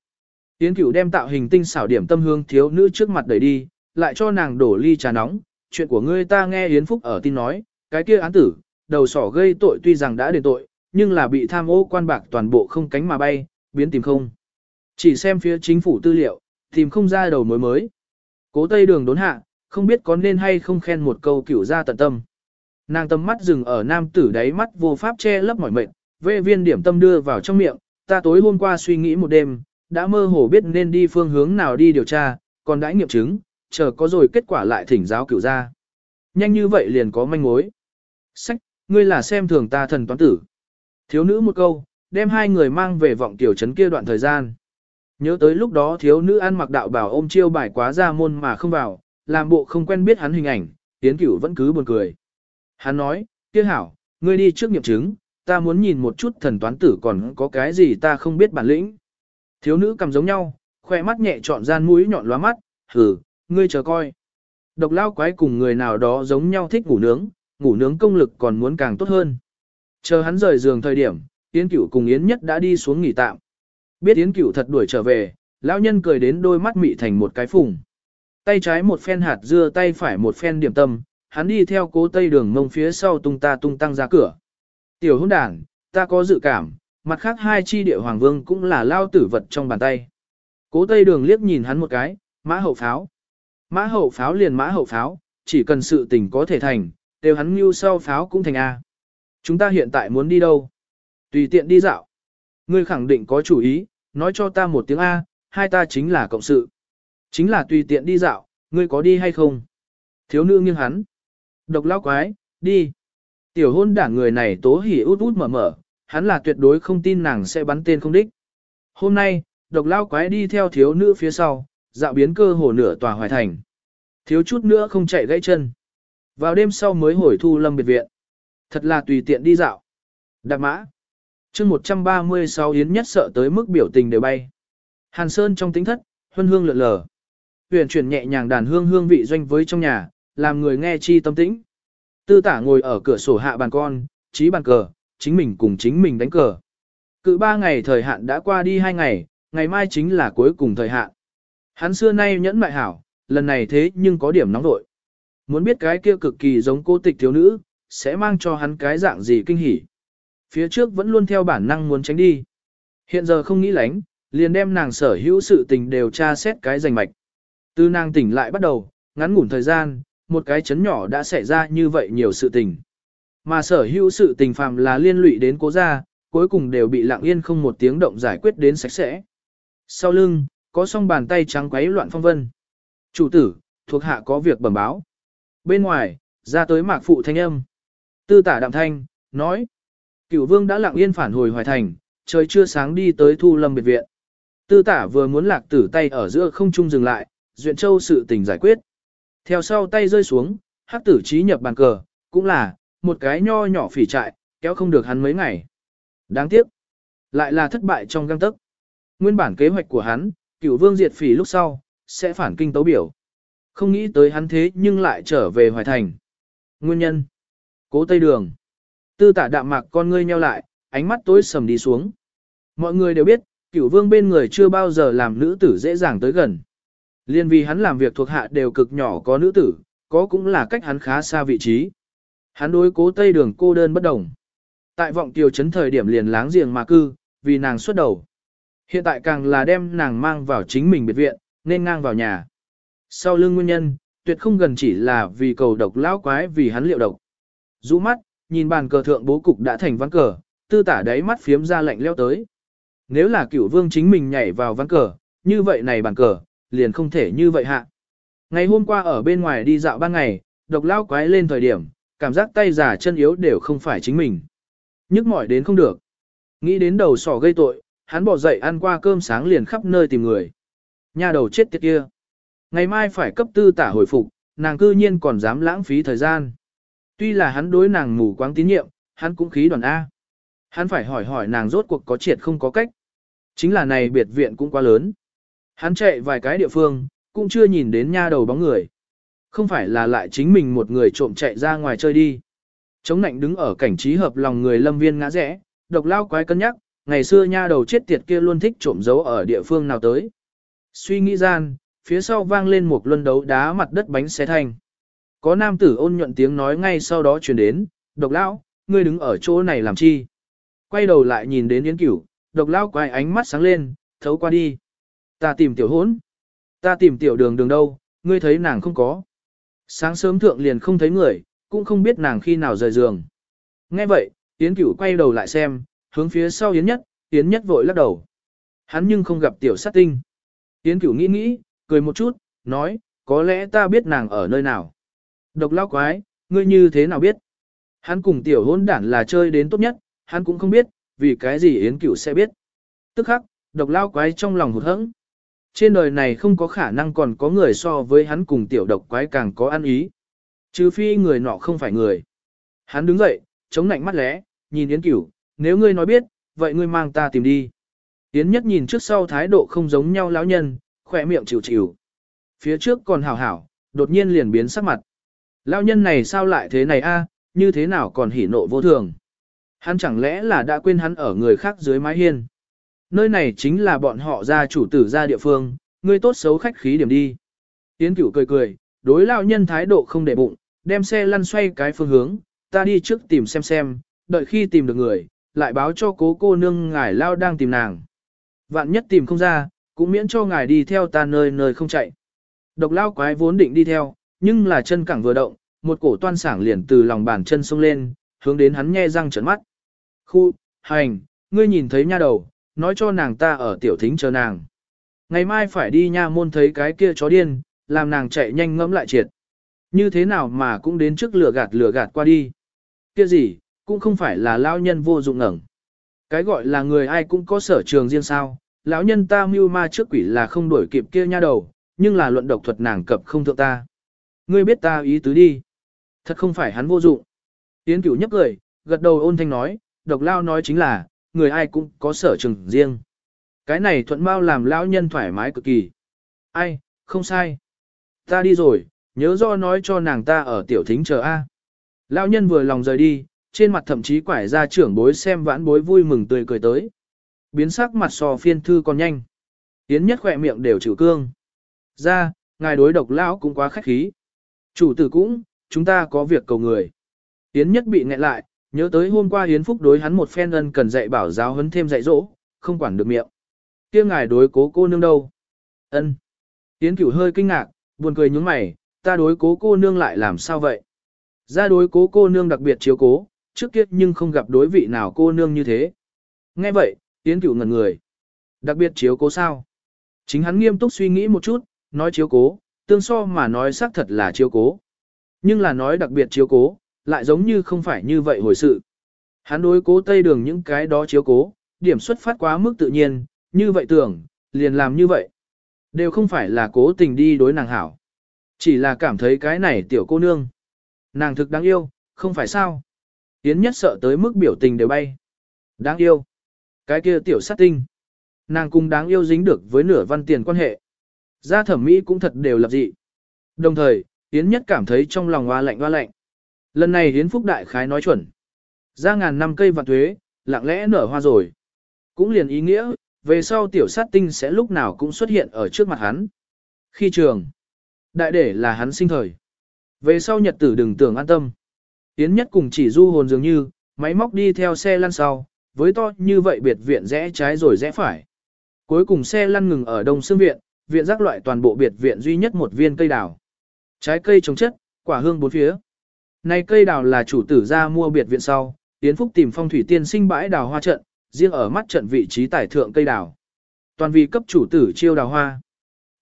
Yến Cửu đem tạo hình tinh xảo điểm tâm hương thiếu nữ trước mặt đẩy đi, lại cho nàng đổ ly trà nóng. Chuyện của ngươi ta nghe Yến Phúc ở tin nói, cái kia án tử, đầu sỏ gây tội tuy rằng đã đền tội, nhưng là bị tham ô quan bạc toàn bộ không cánh mà bay, biến tìm không. Chỉ xem phía chính phủ tư liệu, tìm không ra đầu mối mới. Cố Tây Đường đốn hạ, không biết có nên hay không khen một câu cửu ra tận tâm. Nàng tâm mắt dừng ở nam tử đáy mắt vô pháp che lấp mỏi mệt, vệ viên điểm tâm đưa vào trong miệng, ta tối hôm qua suy nghĩ một đêm, đã mơ hồ biết nên đi phương hướng nào đi điều tra, còn đãi nghiệm chứng, chờ có rồi kết quả lại thỉnh giáo cửu ra. Nhanh như vậy liền có manh mối. Sách, ngươi là xem thường ta thần toán tử. Thiếu nữ một câu, đem hai người mang về vọng tiểu trấn kia đoạn thời gian. Nhớ tới lúc đó thiếu nữ ăn mặc đạo bảo ôm chiêu bài quá ra môn mà không vào, làm bộ không quen biết hắn hình ảnh, tiến cửu vẫn cứ buồn cười. Hắn nói, kia hảo, ngươi đi trước nghiệm chứng, ta muốn nhìn một chút thần toán tử còn có cái gì ta không biết bản lĩnh. Thiếu nữ cầm giống nhau, khoe mắt nhẹ trọn gian mũi nhọn lóa mắt, hừ ngươi chờ coi. Độc lao quái cùng người nào đó giống nhau thích ngủ nướng, ngủ nướng công lực còn muốn càng tốt hơn. Chờ hắn rời giường thời điểm, Yến Cửu cùng Yến Nhất đã đi xuống nghỉ tạm. Biết Yến Cửu thật đuổi trở về, lão nhân cười đến đôi mắt mị thành một cái phùng. Tay trái một phen hạt dưa tay phải một phen điểm tâm, hắn đi theo cố tây đường mông phía sau tung ta tung tăng ra cửa. Tiểu hôn đàn, ta có dự cảm, mặt khác hai chi địa hoàng vương cũng là lao tử vật trong bàn tay. Cố tây đường liếc nhìn hắn một cái, mã hậu pháo. Mã hậu pháo liền mã hậu pháo, chỉ cần sự tình có thể thành, đều hắn mưu sau pháo cũng thành A. Chúng ta hiện tại muốn đi đâu? Tùy tiện đi dạo. Ngươi khẳng định có chủ ý, nói cho ta một tiếng A, hai ta chính là cộng sự. Chính là tùy tiện đi dạo, ngươi có đi hay không? Thiếu nữ nghiêng hắn. Độc lao quái, đi. Tiểu hôn đảng người này tố hỉ út út mở mở, hắn là tuyệt đối không tin nàng sẽ bắn tên không đích. Hôm nay, độc lao quái đi theo thiếu nữ phía sau, dạo biến cơ hồ nửa tòa hoài thành. Thiếu chút nữa không chạy gãy chân. Vào đêm sau mới hồi thu lâm biệt viện. Thật là tùy tiện đi dạo. Đạp mã chương 136 yến nhất sợ tới mức biểu tình đều bay. Hàn Sơn trong tính thất, huân hương lượn lờ. Huyền chuyển nhẹ nhàng đàn hương hương vị doanh với trong nhà, làm người nghe chi tâm tĩnh. Tư tả ngồi ở cửa sổ hạ bàn con, trí bàn cờ, chính mình cùng chính mình đánh cờ. Cự ba ngày thời hạn đã qua đi hai ngày, ngày mai chính là cuối cùng thời hạn. Hắn xưa nay nhẫn mại hảo, lần này thế nhưng có điểm nóng vội. Muốn biết cái kia cực kỳ giống cô tịch thiếu nữ, sẽ mang cho hắn cái dạng gì kinh hỉ. Phía trước vẫn luôn theo bản năng muốn tránh đi. Hiện giờ không nghĩ lánh, liền đem nàng sở hữu sự tình đều tra xét cái rành mạch. Từ nàng tỉnh lại bắt đầu, ngắn ngủn thời gian, một cái chấn nhỏ đã xảy ra như vậy nhiều sự tình. Mà sở hữu sự tình phạm là liên lụy đến cố gia, cuối cùng đều bị lặng yên không một tiếng động giải quyết đến sạch sẽ. Sau lưng, có song bàn tay trắng quấy loạn phong vân. Chủ tử, thuộc hạ có việc bẩm báo. Bên ngoài, ra tới mạc phụ thanh âm. Tư tả đạm thanh, nói. Cửu vương đã lặng yên phản hồi hoài thành, trời chưa sáng đi tới thu lâm biệt viện. Tư tả vừa muốn lạc tử tay ở giữa không trung dừng lại, duyện châu sự tình giải quyết. Theo sau tay rơi xuống, hắc tử trí nhập bàn cờ, cũng là, một cái nho nhỏ phỉ trại, kéo không được hắn mấy ngày. Đáng tiếc, lại là thất bại trong găng tức. Nguyên bản kế hoạch của hắn, cửu vương diệt phỉ lúc sau, sẽ phản kinh tấu biểu. Không nghĩ tới hắn thế nhưng lại trở về hoài thành. Nguyên nhân, cố tây đường. Tư tả đạm mạc con ngươi nheo lại, ánh mắt tối sầm đi xuống. Mọi người đều biết, cửu vương bên người chưa bao giờ làm nữ tử dễ dàng tới gần. Liên vì hắn làm việc thuộc hạ đều cực nhỏ có nữ tử, có cũng là cách hắn khá xa vị trí. Hắn đối cố tây đường cô đơn bất đồng. Tại vọng tiêu chấn thời điểm liền láng giềng mà cư, vì nàng xuất đầu. Hiện tại càng là đem nàng mang vào chính mình biệt viện, nên ngang vào nhà. Sau lưng nguyên nhân, tuyệt không gần chỉ là vì cầu độc lão quái vì hắn liệu độc. Rũ mắt, nhìn bàn cờ thượng bố cục đã thành ván cờ, tư tả đáy mắt phiếm ra lạnh leo tới. Nếu là cửu vương chính mình nhảy vào ván cờ, như vậy này bàn cờ, liền không thể như vậy hạ. Ngày hôm qua ở bên ngoài đi dạo ban ngày, độc lao quái lên thời điểm, cảm giác tay giả chân yếu đều không phải chính mình. Nhức mỏi đến không được. Nghĩ đến đầu sỏ gây tội, hắn bỏ dậy ăn qua cơm sáng liền khắp nơi tìm người. Nhà đầu chết tiệt kia. Ngày mai phải cấp tư tả hồi phục, nàng cư nhiên còn dám lãng phí thời gian. Tuy là hắn đối nàng mù quáng tín nhiệm, hắn cũng khí đoàn A. Hắn phải hỏi hỏi nàng rốt cuộc có triệt không có cách. Chính là này biệt viện cũng quá lớn. Hắn chạy vài cái địa phương, cũng chưa nhìn đến nha đầu bóng người. Không phải là lại chính mình một người trộm chạy ra ngoài chơi đi. Chống nạnh đứng ở cảnh trí hợp lòng người lâm viên ngã rẽ, độc lao quái cân nhắc, ngày xưa nha đầu chết tiệt kia luôn thích trộm giấu ở địa phương nào tới. Suy nghĩ gian, phía sau vang lên một luân đấu đá mặt đất bánh xe thanh. Có nam tử ôn nhuận tiếng nói ngay sau đó truyền đến, độc lão, ngươi đứng ở chỗ này làm chi? Quay đầu lại nhìn đến Yến Cửu, độc lão quay ánh mắt sáng lên, thấu qua đi. Ta tìm tiểu hốn. Ta tìm tiểu đường đường đâu, ngươi thấy nàng không có. Sáng sớm thượng liền không thấy người, cũng không biết nàng khi nào rời giường. Nghe vậy, Yến Cửu quay đầu lại xem, hướng phía sau Yến Nhất, Yến Nhất vội lắc đầu. Hắn nhưng không gặp tiểu sát tinh. Yến Cửu nghĩ nghĩ, cười một chút, nói, có lẽ ta biết nàng ở nơi nào. Độc lao quái, ngươi như thế nào biết? Hắn cùng tiểu hôn đản là chơi đến tốt nhất, hắn cũng không biết, vì cái gì Yến Cửu sẽ biết. Tức khắc, độc lao quái trong lòng hụt hẫng. Trên đời này không có khả năng còn có người so với hắn cùng tiểu độc quái càng có ăn ý. Trừ phi người nọ không phải người. Hắn đứng dậy, chống nạnh mắt lẽ, nhìn Yến Cửu, nếu ngươi nói biết, vậy ngươi mang ta tìm đi. Yến Nhất nhìn trước sau thái độ không giống nhau lão nhân, khỏe miệng chịu chịu. Phía trước còn hảo hảo, đột nhiên liền biến sắc mặt. Lão nhân này sao lại thế này a? như thế nào còn hỉ nộ vô thường. Hắn chẳng lẽ là đã quên hắn ở người khác dưới mái hiên. Nơi này chính là bọn họ gia chủ tử ra địa phương, ngươi tốt xấu khách khí điểm đi. Tiến cửu cười cười, đối lão nhân thái độ không để bụng, đem xe lăn xoay cái phương hướng, ta đi trước tìm xem xem, đợi khi tìm được người, lại báo cho cố cô nương ngài lao đang tìm nàng. Vạn nhất tìm không ra, cũng miễn cho ngài đi theo ta nơi nơi không chạy. Độc lao quái vốn định đi theo, nhưng là chân cẳng vừa động, một cổ toan sảng liền từ lòng bàn chân xông lên, hướng đến hắn nhe răng trợn mắt. Khu, hành, ngươi nhìn thấy nha đầu, nói cho nàng ta ở tiểu thính chờ nàng. Ngày mai phải đi nha môn thấy cái kia chó điên, làm nàng chạy nhanh ngẫm lại triệt. Như thế nào mà cũng đến trước lửa gạt lửa gạt qua đi. Kia gì, cũng không phải là lao nhân vô dụng ngẩng. Cái gọi là người ai cũng có sở trường riêng sao, lão nhân ta mưu ma trước quỷ là không đuổi kịp kia nha đầu, nhưng là luận độc thuật nàng cập không thượng ta. Ngươi biết ta ý tứ đi. Thật không phải hắn vô dụng. Tiến cửu nhấp cười, gật đầu ôn thanh nói, độc lao nói chính là, người ai cũng có sở trường riêng. Cái này thuận bao làm lão nhân thoải mái cực kỳ. Ai, không sai. Ta đi rồi, nhớ do nói cho nàng ta ở tiểu thính chờ A. Lão nhân vừa lòng rời đi, trên mặt thậm chí quải ra trưởng bối xem vãn bối vui mừng tươi cười tới. Biến sắc mặt so phiên thư còn nhanh. Tiến nhất khỏe miệng đều chịu cương. Ra, ngài đối độc lão cũng quá khách khí. Chủ tử cũng, chúng ta có việc cầu người. Yến nhất bị nghẹn lại, nhớ tới hôm qua Yến Phúc đối hắn một phen ân cần dạy bảo giáo huấn thêm dạy dỗ, không quản được miệng. kia ngài đối cố cô nương đâu? ân Yến cửu hơi kinh ngạc, buồn cười nhướng mày, ta đối cố cô nương lại làm sao vậy? Ra đối cố cô nương đặc biệt chiếu cố, trước kia nhưng không gặp đối vị nào cô nương như thế. Nghe vậy, Yến cửu ngẩn người. Đặc biệt chiếu cố sao? Chính hắn nghiêm túc suy nghĩ một chút, nói chiếu cố, tương so mà nói xác thật là chiếu cố. Nhưng là nói đặc biệt chiếu cố, lại giống như không phải như vậy hồi sự. Hắn đối cố tây đường những cái đó chiếu cố, điểm xuất phát quá mức tự nhiên, như vậy tưởng, liền làm như vậy. Đều không phải là cố tình đi đối nàng hảo. Chỉ là cảm thấy cái này tiểu cô nương. Nàng thực đáng yêu, không phải sao. Yến nhất sợ tới mức biểu tình đều bay. Đáng yêu. Cái kia tiểu sát tinh. Nàng cũng đáng yêu dính được với nửa văn tiền quan hệ. Gia thẩm mỹ cũng thật đều lập dị. Đồng thời, Yến nhất cảm thấy trong lòng hoa lạnh hoa lạnh. Lần này Yến Phúc Đại Khái nói chuẩn. Ra ngàn năm cây vạn thuế, lặng lẽ nở hoa rồi. Cũng liền ý nghĩa, về sau tiểu sát tinh sẽ lúc nào cũng xuất hiện ở trước mặt hắn. Khi trường, đại để là hắn sinh thời. Về sau nhật tử đừng tưởng an tâm. Yến nhất cùng chỉ du hồn dường như, máy móc đi theo xe lăn sau, với to như vậy biệt viện rẽ trái rồi rẽ phải. Cuối cùng xe lăn ngừng ở đông xương viện, viện rác loại toàn bộ biệt viện duy nhất một viên cây đào. Trái cây trồng chất, quả hương bốn phía. Này cây đào là chủ tử ra mua biệt viện sau, tiến Phúc tìm phong thủy tiên sinh bãi đào hoa trận, riêng ở mắt trận vị trí tải thượng cây đào. Toàn vì cấp chủ tử chiêu đào hoa.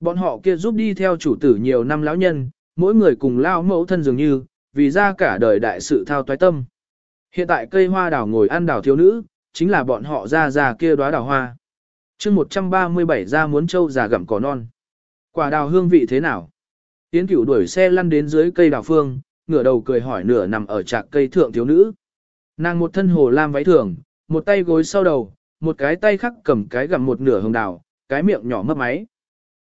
Bọn họ kia giúp đi theo chủ tử nhiều năm lão nhân, mỗi người cùng lao mẫu thân dường như, vì ra cả đời đại sự thao toái tâm. Hiện tại cây hoa đào ngồi ăn đào thiếu nữ, chính là bọn họ ra ra kia đóa đào hoa chương 137 ra muốn châu già gặm cỏ non. Quả đào hương vị thế nào? Tiến cửu đuổi xe lăn đến dưới cây đào phương, ngửa đầu cười hỏi nửa nằm ở trạc cây thượng thiếu nữ. Nàng một thân hồ lam váy thường, một tay gối sau đầu, một cái tay khác cầm cái gặm một nửa hồng đào, cái miệng nhỏ mấp máy.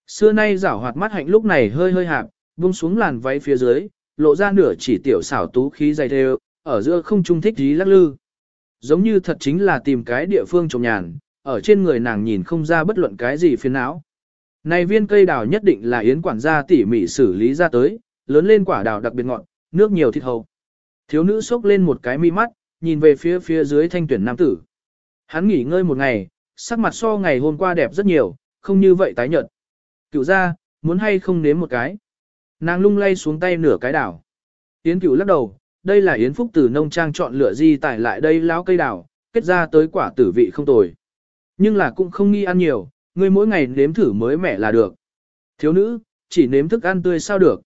Xưa nay rảo hoạt mắt hạnh lúc này hơi hơi hạp, buông xuống làn váy phía dưới, lộ ra nửa chỉ tiểu xảo tú khí dày thêu, ở giữa không trung thích dí lắc lư. Giống như thật chính là tìm cái địa phương trồng nhàn, ở trên người nàng nhìn không ra bất luận cái gì phiền não. Này viên cây đào nhất định là yến quản gia tỉ mỉ xử lý ra tới, lớn lên quả đào đặc biệt ngọt, nước nhiều thịt hầu. Thiếu nữ sốc lên một cái mi mắt, nhìn về phía phía dưới thanh tuyển nam tử. Hắn nghỉ ngơi một ngày, sắc mặt so ngày hôm qua đẹp rất nhiều, không như vậy tái nhợt. Cựu ra, muốn hay không nếm một cái. Nàng lung lay xuống tay nửa cái đảo. Yến cựu lắc đầu, đây là Yến Phúc từ nông trang chọn lựa di tải lại đây lão cây đảo, kết ra tới quả tử vị không tồi. Nhưng là cũng không nghi ăn nhiều, ngươi mỗi ngày nếm thử mới mẻ là được. Thiếu nữ, chỉ nếm thức ăn tươi sao được.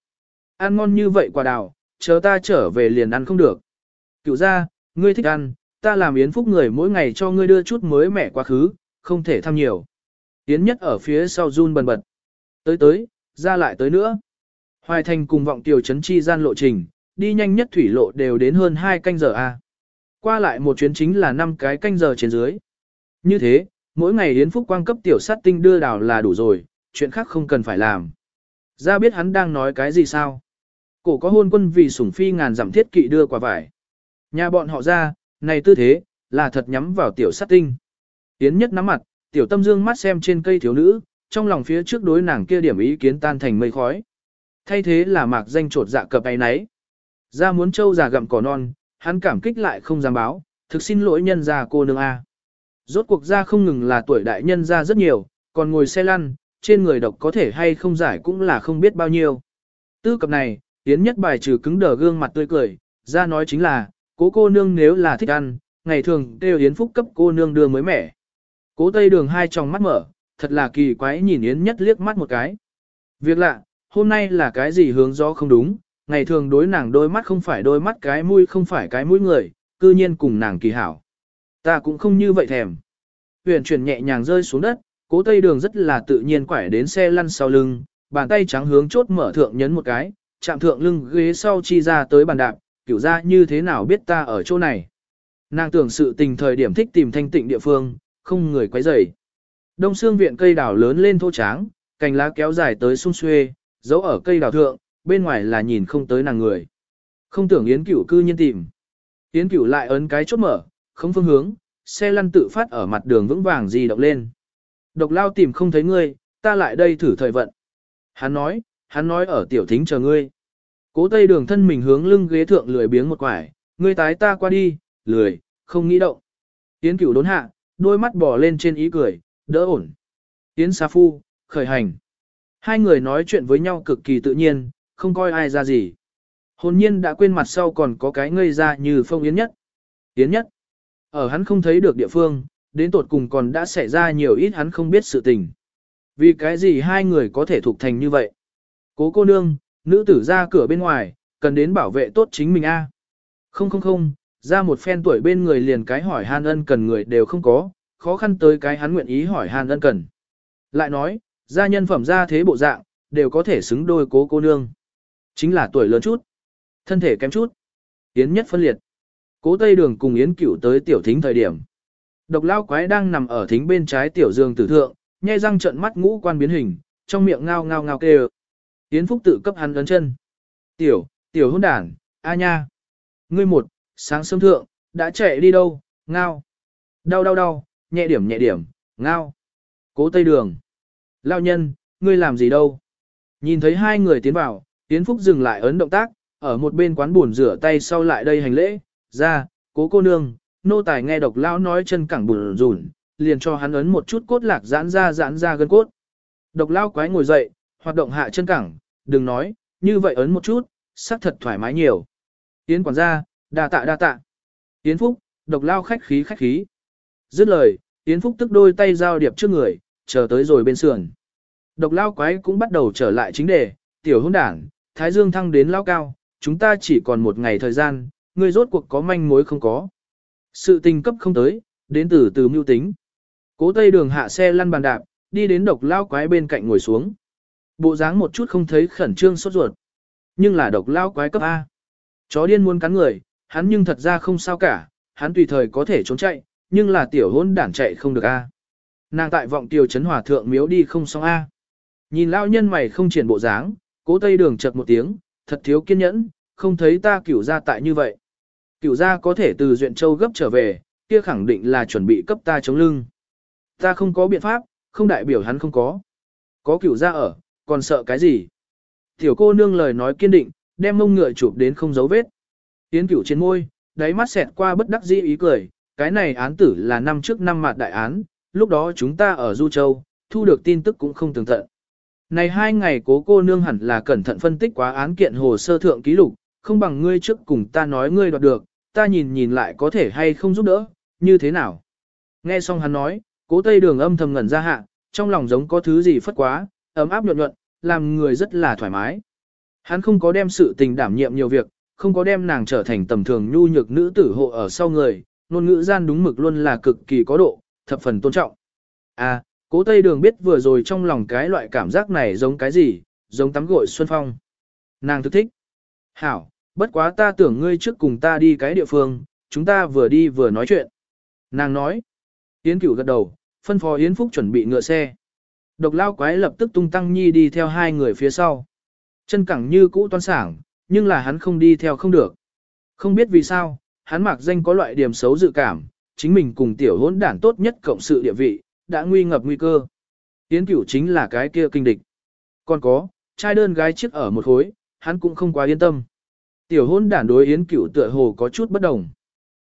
Ăn ngon như vậy quả đào, chờ ta trở về liền ăn không được. Cựu ra, ngươi thích ăn, ta làm Yến Phúc người mỗi ngày cho ngươi đưa chút mới mẻ quá khứ, không thể tham nhiều. Yến nhất ở phía sau run bần bật. Tới tới, ra lại tới nữa. Hoài thành cùng vọng tiểu trấn chi gian lộ trình, đi nhanh nhất thủy lộ đều đến hơn 2 canh giờ a. Qua lại một chuyến chính là 5 cái canh giờ trên dưới. Như thế, mỗi ngày Yến Phúc quang cấp tiểu sát tinh đưa đào là đủ rồi, chuyện khác không cần phải làm. Ra biết hắn đang nói cái gì sao? Cổ có hôn quân vì sủng phi ngàn dặm thiết kỵ đưa quả vải. Nhà bọn họ ra, này tư thế, là thật nhắm vào tiểu sát tinh. Yến nhất nắm mặt, tiểu tâm dương mắt xem trên cây thiếu nữ, trong lòng phía trước đối nàng kia điểm ý kiến tan thành mây khói. Thay thế là mạc danh trột dạ cập ấy nấy. Ra muốn trâu già gặm cỏ non, hắn cảm kích lại không dám báo, thực xin lỗi nhân gia cô nương A. Rốt cuộc ra không ngừng là tuổi đại nhân ra rất nhiều, còn ngồi xe lăn, trên người độc có thể hay không giải cũng là không biết bao nhiêu. Tư cập này, Yến nhất bài trừ cứng đờ gương mặt tươi cười, ra nói chính là, cố cô nương nếu là thích ăn, ngày thường đều Yến Phúc cấp cô nương đưa mới mẻ. Cố tây đường hai tròng mắt mở, thật là kỳ quái nhìn Yến nhất liếc mắt một cái. Việc lạ, hôm nay là cái gì hướng gió không đúng, ngày thường đối nàng đôi mắt không phải đôi mắt cái mũi không phải cái mũi người, cư nhiên cùng nàng kỳ hảo. Ta cũng không như vậy thèm. Huyền chuyển nhẹ nhàng rơi xuống đất, cố tây đường rất là tự nhiên quải đến xe lăn sau lưng, bàn tay trắng hướng chốt mở thượng nhấn một cái, chạm thượng lưng ghế sau chi ra tới bàn đạp, kiểu ra như thế nào biết ta ở chỗ này. Nàng tưởng sự tình thời điểm thích tìm thanh tịnh địa phương, không người quấy rầy. Đông xương viện cây đào lớn lên thô tráng, cành lá kéo dài tới sung xuê, giấu ở cây đào thượng, bên ngoài là nhìn không tới nàng người. Không tưởng Yến Cửu cư nhiên tìm. Yến Cửu lại ấn cái chốt mở, không phương hướng, xe lăn tự phát ở mặt đường vững vàng di động lên. Độc lao tìm không thấy ngươi, ta lại đây thử thời vận. Hắn nói, hắn nói ở tiểu thính chờ ngươi. Cố tây đường thân mình hướng lưng ghế thượng lười biếng một quải, ngươi tái ta qua đi, lười, không nghĩ động. tiến Cửu đốn hạ, đôi mắt bỏ lên trên ý cười, đỡ ổn. tiến xa Phu, khởi hành. Hai người nói chuyện với nhau cực kỳ tự nhiên, không coi ai ra gì. Hồn nhiên đã quên mặt sau còn có cái ngây ra như phong yến nhất. Yến nhất. Ở hắn không thấy được địa phương, đến tột cùng còn đã xảy ra nhiều ít hắn không biết sự tình. Vì cái gì hai người có thể thuộc thành như vậy? Cố cô nương, nữ tử ra cửa bên ngoài, cần đến bảo vệ tốt chính mình a. Không không không, ra một phen tuổi bên người liền cái hỏi han ân cần người đều không có, khó khăn tới cái hắn nguyện ý hỏi han ân cần. Lại nói, gia nhân phẩm ra thế bộ dạng, đều có thể xứng đôi cố cô nương. Chính là tuổi lớn chút, thân thể kém chút. Yến nhất phân liệt. Cố Tây Đường cùng Yến Cửu tới tiểu thính thời điểm. Độc lao quái đang nằm ở thính bên trái tiểu dương tử thượng, nhai răng trợn mắt ngũ quan biến hình, trong miệng ngao ngao ngao kêu. Yến Phúc tự cấp hắn ấn chân. Tiểu, tiểu hôn đản, a nha. Ngươi một, sáng sớm thượng, đã chạy đi đâu, ngao. Đau đau đau, nhẹ điểm nhẹ điểm, ngao. Cố Tây Đường. Lao nhân, ngươi làm gì đâu? Nhìn thấy hai người tiến vào, Yến Phúc dừng lại ấn động tác, ở một bên quán buồn rửa tay sau lại đây hành lễ, ra, cố cô nương, nô tài nghe độc lão nói chân cẳng bùn rùn, liền cho hắn ấn một chút cốt lạc giãn ra giãn ra gân cốt. Độc lão quái ngồi dậy, hoạt động hạ chân cẳng, đừng nói, như vậy ấn một chút, sắc thật thoải mái nhiều. Yến quản gia, đa tạ đa tạ. Yến Phúc, độc lao khách khí khách khí. Dứt lời, Yến Phúc tức đôi tay giao điệp trước người, chờ tới rồi bên sườn. Độc lao quái cũng bắt đầu trở lại chính đề, tiểu hôn đảng, Thái Dương thăng đến lao cao, chúng ta chỉ còn một ngày thời gian, ngươi rốt cuộc có manh mối không có. Sự tình cấp không tới, đến từ từ mưu tính. Cố tây đường hạ xe lăn bàn đạp, đi đến độc lao quái bên cạnh ngồi xuống. Bộ dáng một chút không thấy khẩn trương sốt ruột. Nhưng là độc lao quái cấp A. Chó điên muốn cắn người, hắn nhưng thật ra không sao cả, hắn tùy thời có thể trốn chạy, nhưng là tiểu hôn đản chạy không được A. Nàng tại vọng tiểu chấn hòa thượng miếu đi không xong A. Nhìn lao nhân mày không triển bộ dáng, cố tây đường chợt một tiếng, thật thiếu kiên nhẫn, không thấy ta cửu ra tại như vậy. Cửu gia có thể từ Duyện Châu gấp trở về, kia khẳng định là chuẩn bị cấp ta chống lưng. Ta không có biện pháp, không đại biểu hắn không có. Có cửu gia ở, còn sợ cái gì? Tiểu cô nương lời nói kiên định, đem mông ngựa chụp đến không dấu vết. Tiến cửu trên môi, đáy mắt xẹt qua bất đắc dĩ ý cười, cái này án tử là năm trước năm mạt đại án, lúc đó chúng ta ở Du Châu, thu được tin tức cũng không tường tận. Này hai ngày cố cô nương hẳn là cẩn thận phân tích quá án kiện hồ sơ thượng ký lục, không bằng ngươi trước cùng ta nói ngươi đoạt được, ta nhìn nhìn lại có thể hay không giúp đỡ, như thế nào. Nghe xong hắn nói, cố tây đường âm thầm ngẩn ra hạ, trong lòng giống có thứ gì phất quá, ấm áp nhuận nhuận, làm người rất là thoải mái. Hắn không có đem sự tình đảm nhiệm nhiều việc, không có đem nàng trở thành tầm thường nhu nhược nữ tử hộ ở sau người, ngôn ngữ gian đúng mực luôn là cực kỳ có độ, thập phần tôn trọng. À, cố Tây Đường biết vừa rồi trong lòng cái loại cảm giác này giống cái gì, giống tắm gội xuân phong. Nàng thức thích. Hảo, bất quá ta tưởng ngươi trước cùng ta đi cái địa phương, chúng ta vừa đi vừa nói chuyện. Nàng nói. Yến cửu gật đầu, phân phó Yến Phúc chuẩn bị ngựa xe. Độc lao quái lập tức tung tăng nhi đi theo hai người phía sau. Chân cẳng như cũ toan sảng, nhưng là hắn không đi theo không được. Không biết vì sao, hắn mặc danh có loại điểm xấu dự cảm, chính mình cùng tiểu hỗn đản tốt nhất cộng sự địa vị, đã nguy ngập nguy cơ. Yến cửu chính là cái kia kinh địch. Còn có, trai đơn gái chiếc ở một khối, hắn cũng không quá yên tâm. Tiểu hôn đản đối Yến cửu tựa hồ có chút bất đồng.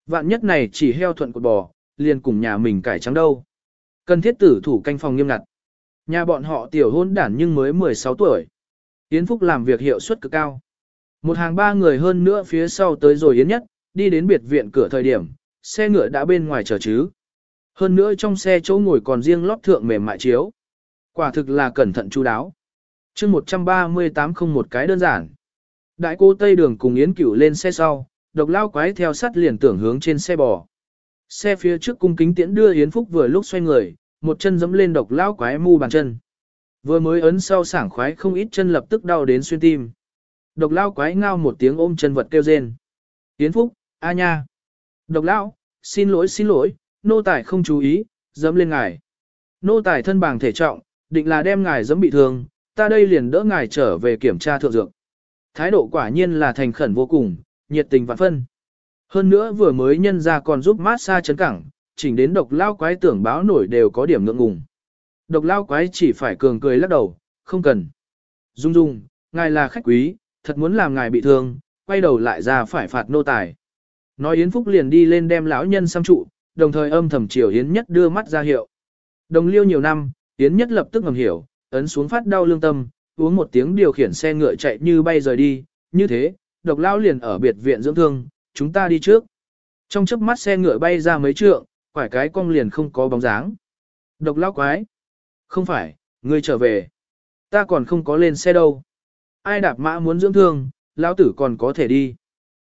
Vạn nhất này chỉ heo thuận cột bò, liền cùng nhà mình cải trắng đâu. Cần thiết tử thủ canh phòng nghiêm ngặt. Nhà bọn họ tiểu hôn đản nhưng mới 16 tuổi. Yến Phúc làm việc hiệu suất cực cao. Một hàng ba người hơn nữa phía sau tới rồi Yến nhất, đi đến biệt viện cửa thời điểm, xe ngựa đã bên ngoài chờ chứ. Hơn nữa trong xe chỗ ngồi còn riêng lót thượng mềm mại chiếu. Quả thực là cẩn thận chu đáo. chương 138 không một cái đơn giản. Đại cô Tây Đường cùng Yến Cửu lên xe sau, độc lao quái theo sát liền tưởng hướng trên xe bò. Xe phía trước cung kính tiễn đưa Yến Phúc vừa lúc xoay người, một chân giẫm lên độc lao quái mu bàn chân. Vừa mới ấn sau sảng khoái không ít chân lập tức đau đến xuyên tim. Độc lao quái ngao một tiếng ôm chân vật kêu rên. Yến Phúc, a nha. Độc lao, xin lỗi xin lỗi, nô tài không chú ý, dẫm lên ngài. Nô tài thân bằng thể trọng, định là đem ngài dẫm bị thương, ta đây liền đỡ ngài trở về kiểm tra thượng dược. Thái độ quả nhiên là thành khẩn vô cùng, nhiệt tình vạn phân. Hơn nữa vừa mới nhân ra còn giúp mát xa chấn cẳng, chỉnh đến độc lao quái tưởng báo nổi đều có điểm ngượng ngùng. Độc lao quái chỉ phải cường cười lắc đầu, không cần. Dung dung, ngài là khách quý, thật muốn làm ngài bị thương, quay đầu lại ra phải phạt nô tài. Nói Yến Phúc liền đi lên đem lão nhân xăm trụ, đồng thời âm thầm chiều Yến Nhất đưa mắt ra hiệu. Đồng liêu nhiều năm, Yến Nhất lập tức ngầm hiểu, ấn xuống phát đau lương tâm, uống một tiếng điều khiển xe ngựa chạy như bay rời đi, như thế, độc lão liền ở biệt viện dưỡng thương, chúng ta đi trước. Trong chớp mắt xe ngựa bay ra mấy trượng, quải cái cong liền không có bóng dáng. Độc lão quái. Không phải, ngươi trở về. Ta còn không có lên xe đâu. Ai đạp mã muốn dưỡng thương, lão tử còn có thể đi.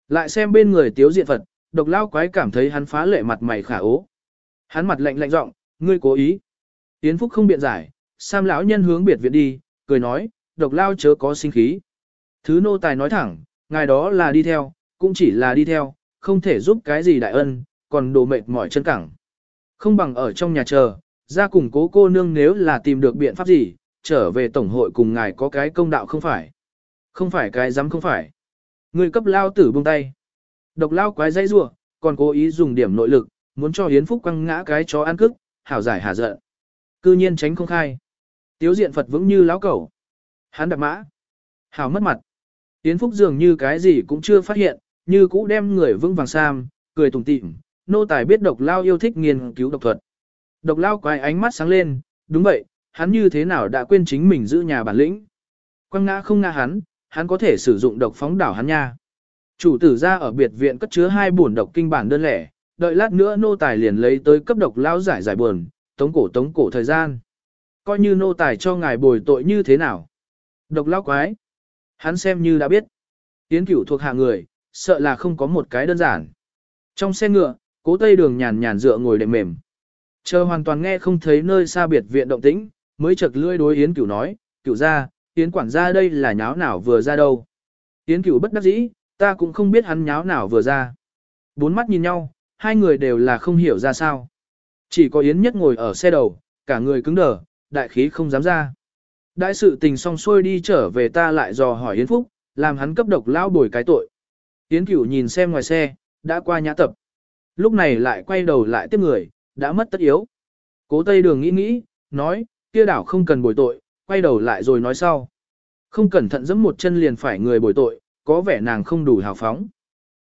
Lại xem bên người tiếu diện Phật, độc lão quái cảm thấy hắn phá lệ mặt mày khả ố. Hắn mặt lạnh lạnh giọng, ngươi cố ý. Tiến Phúc không biện giải, Sam lão nhân hướng biệt viện đi, cười nói, độc lao chớ có sinh khí. Thứ nô tài nói thẳng, ngài đó là đi theo, cũng chỉ là đi theo, không thể giúp cái gì đại ân, còn đồ mệt mỏi chân cẳng. Không bằng ở trong nhà chờ, ra cùng cố cô nương nếu là tìm được biện pháp gì, trở về tổng hội cùng ngài có cái công đạo không phải. Không phải cái dám không phải. Người cấp lao tử buông tay. Độc lao quái dây rủa còn cố ý dùng điểm nội lực, muốn cho Hiến Phúc quăng ngã cái chó ăn cức, hảo giải hà giận. Cư nhiên tránh không khai. Tiếu diện Phật vững như lão cẩu. Hắn đạp mã. Hảo mất mặt. Yến Phúc dường như cái gì cũng chưa phát hiện, như cũ đem người vững vàng sam, cười tủm tỉm. Nô tài biết độc lao yêu thích nghiên cứu độc thuật. Độc lao quái ánh mắt sáng lên, đúng vậy, hắn như thế nào đã quên chính mình giữ nhà bản lĩnh. quang ngã không ngã hắn, hắn có thể sử dụng độc phóng đảo hắn nha. Chủ tử ra ở biệt viện cất chứa hai bổn độc kinh bản đơn lẻ, đợi lát nữa nô tài liền lấy tới cấp độc lao giải giải buồn, tống cổ tống cổ thời gian. Coi như nô tài cho ngài bồi tội như thế nào. Độc lão quái. Hắn xem như đã biết. Tiến cửu thuộc hạ người, sợ là không có một cái đơn giản. Trong xe ngựa, cố tây đường nhàn nhàn dựa ngồi đệm mềm. Chờ hoàn toàn nghe không thấy nơi xa biệt viện động tĩnh, mới chợt lưỡi đối Yến Cửu nói, Cửu ra, Yến quản gia đây là nháo nào vừa ra đâu. Yến Cửu bất đắc dĩ, ta cũng không biết hắn nháo nào vừa ra. Bốn mắt nhìn nhau, hai người đều là không hiểu ra sao. Chỉ có Yến nhất ngồi ở xe đầu, cả người cứng đờ, đại khí không dám ra. Đại sự tình xong xuôi đi trở về ta lại dò hỏi Yến Phúc, làm hắn cấp độc lao bồi cái tội. Yến Cửu nhìn xem ngoài xe, đã qua nhã tập. Lúc này lại quay đầu lại tiếp người, đã mất tất yếu. Cố Tây Đường nghĩ nghĩ, nói, kia đảo không cần bồi tội, quay đầu lại rồi nói sau. Không cẩn thận giẫm một chân liền phải người bồi tội, có vẻ nàng không đủ hào phóng.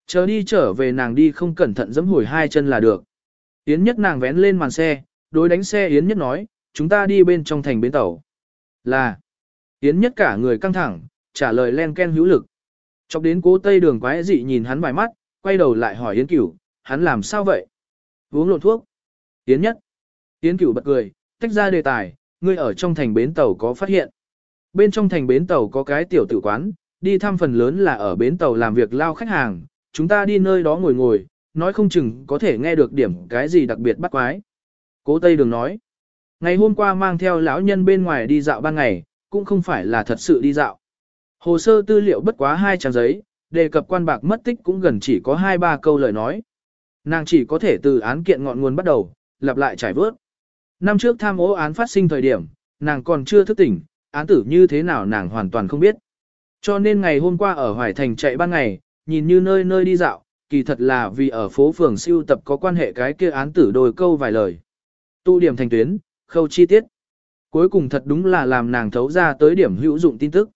Chờ đi trở về nàng đi không cẩn thận giẫm hồi hai chân là được. Yến nhất nàng vén lên màn xe, đối đánh xe Yến nhất nói, chúng ta đi bên trong thành bến tàu. Là, Yến nhất cả người căng thẳng, trả lời len ken hữu lực. Chọc đến cố tây đường quái dị nhìn hắn vài mắt, quay đầu lại hỏi Yến cửu, hắn làm sao vậy? Uống lộn thuốc. Yến nhất. Yến cửu bật cười, tách ra đề tài, ngươi ở trong thành bến tàu có phát hiện. Bên trong thành bến tàu có cái tiểu tử quán, đi thăm phần lớn là ở bến tàu làm việc lao khách hàng, chúng ta đi nơi đó ngồi ngồi, nói không chừng có thể nghe được điểm cái gì đặc biệt bắt quái. Cố Tây Đường nói, ngày hôm qua mang theo lão nhân bên ngoài đi dạo ban ngày, cũng không phải là thật sự đi dạo. Hồ sơ tư liệu bất quá hai trang giấy, đề cập quan bạc mất tích cũng gần chỉ có hai ba câu lời nói. Nàng chỉ có thể từ án kiện ngọn nguồn bắt đầu, lặp lại trải vớt. Năm trước tham ô án phát sinh thời điểm, nàng còn chưa thức tỉnh, án tử như thế nào nàng hoàn toàn không biết. Cho nên ngày hôm qua ở Hoài Thành chạy ban ngày, nhìn như nơi nơi đi dạo, kỳ thật là vì ở phố phường siêu tập có quan hệ cái kia án tử đôi câu vài lời. tụ điểm thành tuyến, khâu chi tiết. Cuối cùng thật đúng là làm nàng thấu ra tới điểm hữu dụng tin tức.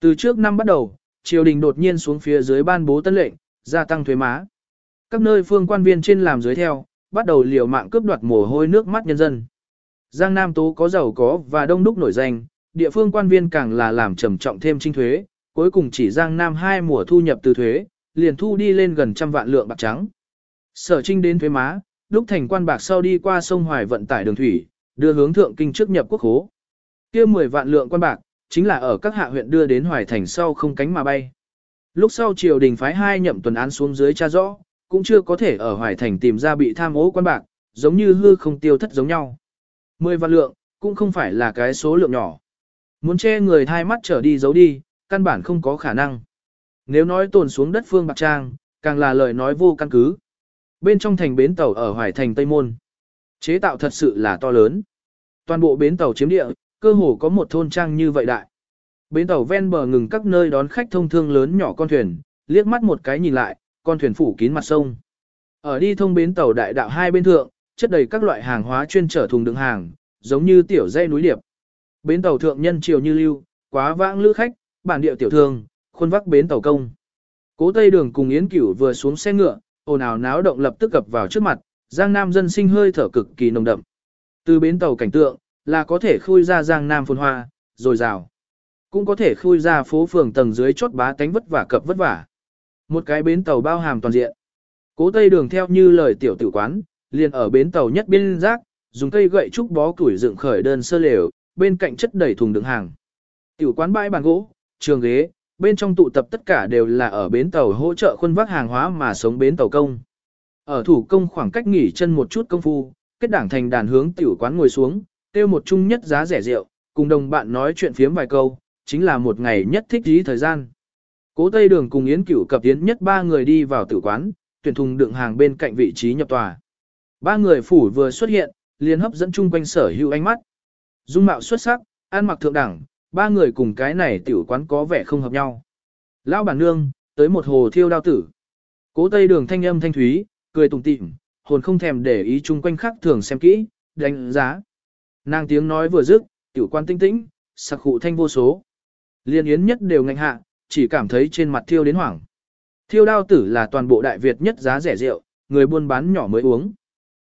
Từ trước năm bắt đầu, triều đình đột nhiên xuống phía dưới ban bố tân lệnh, gia tăng thuế má. Các nơi phương quan viên trên làm dưới theo, bắt đầu liều mạng cướp đoạt mồ hôi nước mắt nhân dân. Giang Nam Tố có giàu có và đông đúc nổi danh, địa phương quan viên càng là làm trầm trọng thêm trinh thuế, cuối cùng chỉ Giang Nam hai mùa thu nhập từ thuế, liền thu đi lên gần trăm vạn lượng bạc trắng. Sở trinh đến thuế má, lúc thành quan bạc sau đi qua sông Hoài vận tải đường thủy, đưa hướng thượng kinh trước nhập quốc hố. kia 10 vạn lượng quan bạc, chính là ở các hạ huyện đưa đến Hoài thành sau không cánh mà bay. Lúc sau triều đình phái hai nhậm tuần án xuống dưới cha rõ, cũng chưa có thể ở Hoài thành tìm ra bị tham ô quan bạc, giống như hư không tiêu thất giống nhau. 10 vạn lượng, cũng không phải là cái số lượng nhỏ. Muốn che người thai mắt trở đi giấu đi, căn bản không có khả năng. Nếu nói tồn xuống đất phương bạc trang, càng là lời nói vô căn cứ. Bên trong thành bến tàu ở Hoài Thành Tây Môn, chế tạo thật sự là to lớn. Toàn bộ bến tàu chiếm địa, cơ hồ có một thôn trang như vậy đại. Bến tàu ven bờ ngừng các nơi đón khách thông thương lớn nhỏ con thuyền, liếc mắt một cái nhìn lại, con thuyền phủ kín mặt sông. Ở đi thông bến tàu đại đạo hai bên thượng, chất đầy các loại hàng hóa chuyên trở thùng đựng hàng, giống như tiểu dây núi điệp. Bến tàu thượng nhân triều như lưu, quá vãng lữ khách, bản địa tiểu thương, khuôn vắc bến tàu công. Cố Tây Đường cùng Yến Cửu vừa xuống xe ngựa, ồn ào náo động lập tức cập vào trước mặt, Giang Nam dân sinh hơi thở cực kỳ nồng đậm. Từ bến tàu cảnh tượng, là có thể khui ra Giang Nam phồn hoa, rồi rào. Cũng có thể khui ra phố phường tầng dưới chốt bá tánh vất vả cập vất vả. Một cái bến tàu bao hàm toàn diện. Cố Tây Đường theo như lời tiểu tử quán, liền ở bến tàu nhất biên giác, dùng cây gậy trúc bó củi dựng khởi đơn sơ lều, bên cạnh chất đầy thùng đựng hàng. Tiểu quán bãi bàn gỗ, trường ghế, bên trong tụ tập tất cả đều là ở bến tàu hỗ trợ khuân vác hàng hóa mà sống bến tàu công. Ở thủ công khoảng cách nghỉ chân một chút công phu, kết đảng thành đàn hướng tiểu quán ngồi xuống, tiêu một chung nhất giá rẻ rượu, cùng đồng bạn nói chuyện phiếm vài câu, chính là một ngày nhất thích ý thời gian. Cố Tây Đường cùng Yến Cửu cập Yến nhất ba người đi vào tử quán, tuyển thùng đựng hàng bên cạnh vị trí nhập tòa. Ba người phủ vừa xuất hiện, liền hấp dẫn chung quanh sở hữu ánh mắt. Dung mạo xuất sắc, ăn mặc thượng đẳng, ba người cùng cái này tiểu quán có vẻ không hợp nhau. Lão bản nương, tới một hồ thiêu đao tử. Cố tây đường thanh âm thanh thúy, cười tùng tịm, hồn không thèm để ý chung quanh khác thường xem kỹ, đánh giá. Nàng tiếng nói vừa dứt, tiểu quan tinh tĩnh, sặc khụ thanh vô số. Liên yến nhất đều ngạnh hạ, chỉ cảm thấy trên mặt thiêu đến hoảng. Thiêu đao tử là toàn bộ đại Việt nhất giá rẻ rượu, người buôn bán nhỏ mới uống.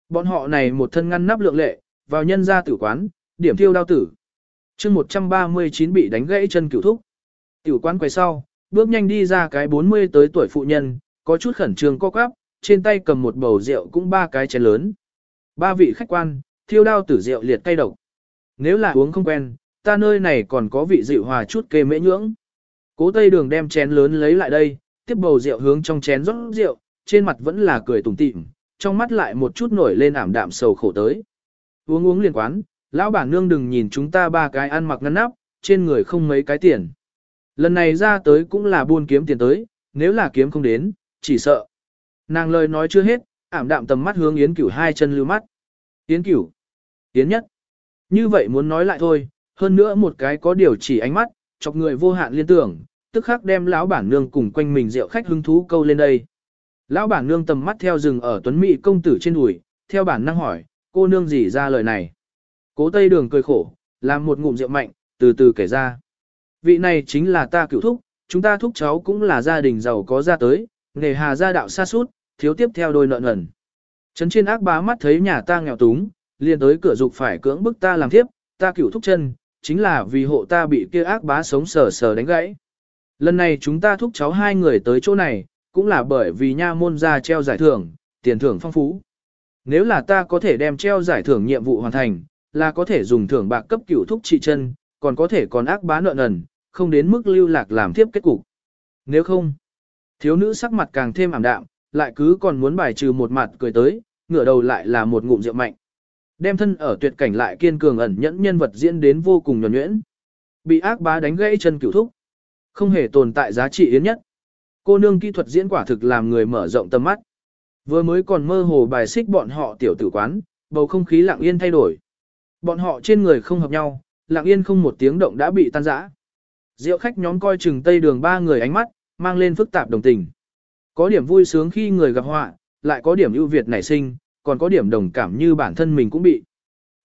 Bọn họ này một thân ngăn nắp lượng lệ, vào nhân gia tử quán, điểm thiêu đao tử. chương 139 bị đánh gãy chân cửu thúc. Tiểu quán quay sau, bước nhanh đi ra cái 40 tới tuổi phụ nhân, có chút khẩn trương co quắp, trên tay cầm một bầu rượu cũng ba cái chén lớn. Ba vị khách quan, thiêu đao tử rượu liệt cay độc. Nếu là uống không quen, ta nơi này còn có vị rượu hòa chút kê mễ nhưỡng. Cố Tây Đường đem chén lớn lấy lại đây, tiếp bầu rượu hướng trong chén rót rượu, trên mặt vẫn là cười tủm tỉm, trong mắt lại một chút nổi lên ảm đạm sầu khổ tới. Uống uống liền quán, lão bản nương đừng nhìn chúng ta ba cái ăn mặc ngăn nắp, trên người không mấy cái tiền. Lần này ra tới cũng là buôn kiếm tiền tới, nếu là kiếm không đến, chỉ sợ. Nàng lời nói chưa hết, ảm đạm tầm mắt hướng Yến Cửu hai chân lưu mắt. Yến Cửu, Yến nhất. Như vậy muốn nói lại thôi, hơn nữa một cái có điều chỉ ánh mắt, chọc người vô hạn liên tưởng, tức khắc đem lão bản nương cùng quanh mình rượu khách hứng thú câu lên đây. Lão bản nương tầm mắt theo rừng ở tuấn mỹ công tử trên đùi, theo bản năng hỏi, cô nương gì ra lời này. Cố tây đường cười khổ, làm một ngụm rượu mạnh, từ từ kể ra. Vị này chính là ta cựu thúc, chúng ta thúc cháu cũng là gia đình giàu có ra tới, nghề hà gia đạo xa sút thiếu tiếp theo đôi nợ nần. Trấn trên ác bá mắt thấy nhà ta nghèo túng, liền tới cửa dục phải cưỡng bức ta làm tiếp, ta cửu thúc chân, chính là vì hộ ta bị kia ác bá sống sờ sờ đánh gãy. Lần này chúng ta thúc cháu hai người tới chỗ này, cũng là bởi vì nha môn ra treo giải thưởng, tiền thưởng phong phú. Nếu là ta có thể đem treo giải thưởng nhiệm vụ hoàn thành, là có thể dùng thưởng bạc cấp cửu thúc trị chân, còn có thể còn ác bá nợ nần, không đến mức lưu lạc làm tiếp kết cục. Nếu không, thiếu nữ sắc mặt càng thêm ảm đạm, lại cứ còn muốn bài trừ một mặt cười tới, ngửa đầu lại là một ngụm rượu mạnh. Đem thân ở tuyệt cảnh lại kiên cường ẩn nhẫn nhân vật diễn đến vô cùng nhuần nhuyễn. Bị ác bá đánh gãy chân cửu thúc. Không hề tồn tại giá trị yến nhất. Cô nương kỹ thuật diễn quả thực làm người mở rộng tầm mắt. Vừa mới còn mơ hồ bài xích bọn họ tiểu tử quán, bầu không khí lặng yên thay đổi. Bọn họ trên người không hợp nhau, lặng yên không một tiếng động đã bị tan rã. Diệu khách nhóm coi chừng tây đường ba người ánh mắt, mang lên phức tạp đồng tình. Có điểm vui sướng khi người gặp họa, lại có điểm ưu việt nảy sinh, còn có điểm đồng cảm như bản thân mình cũng bị.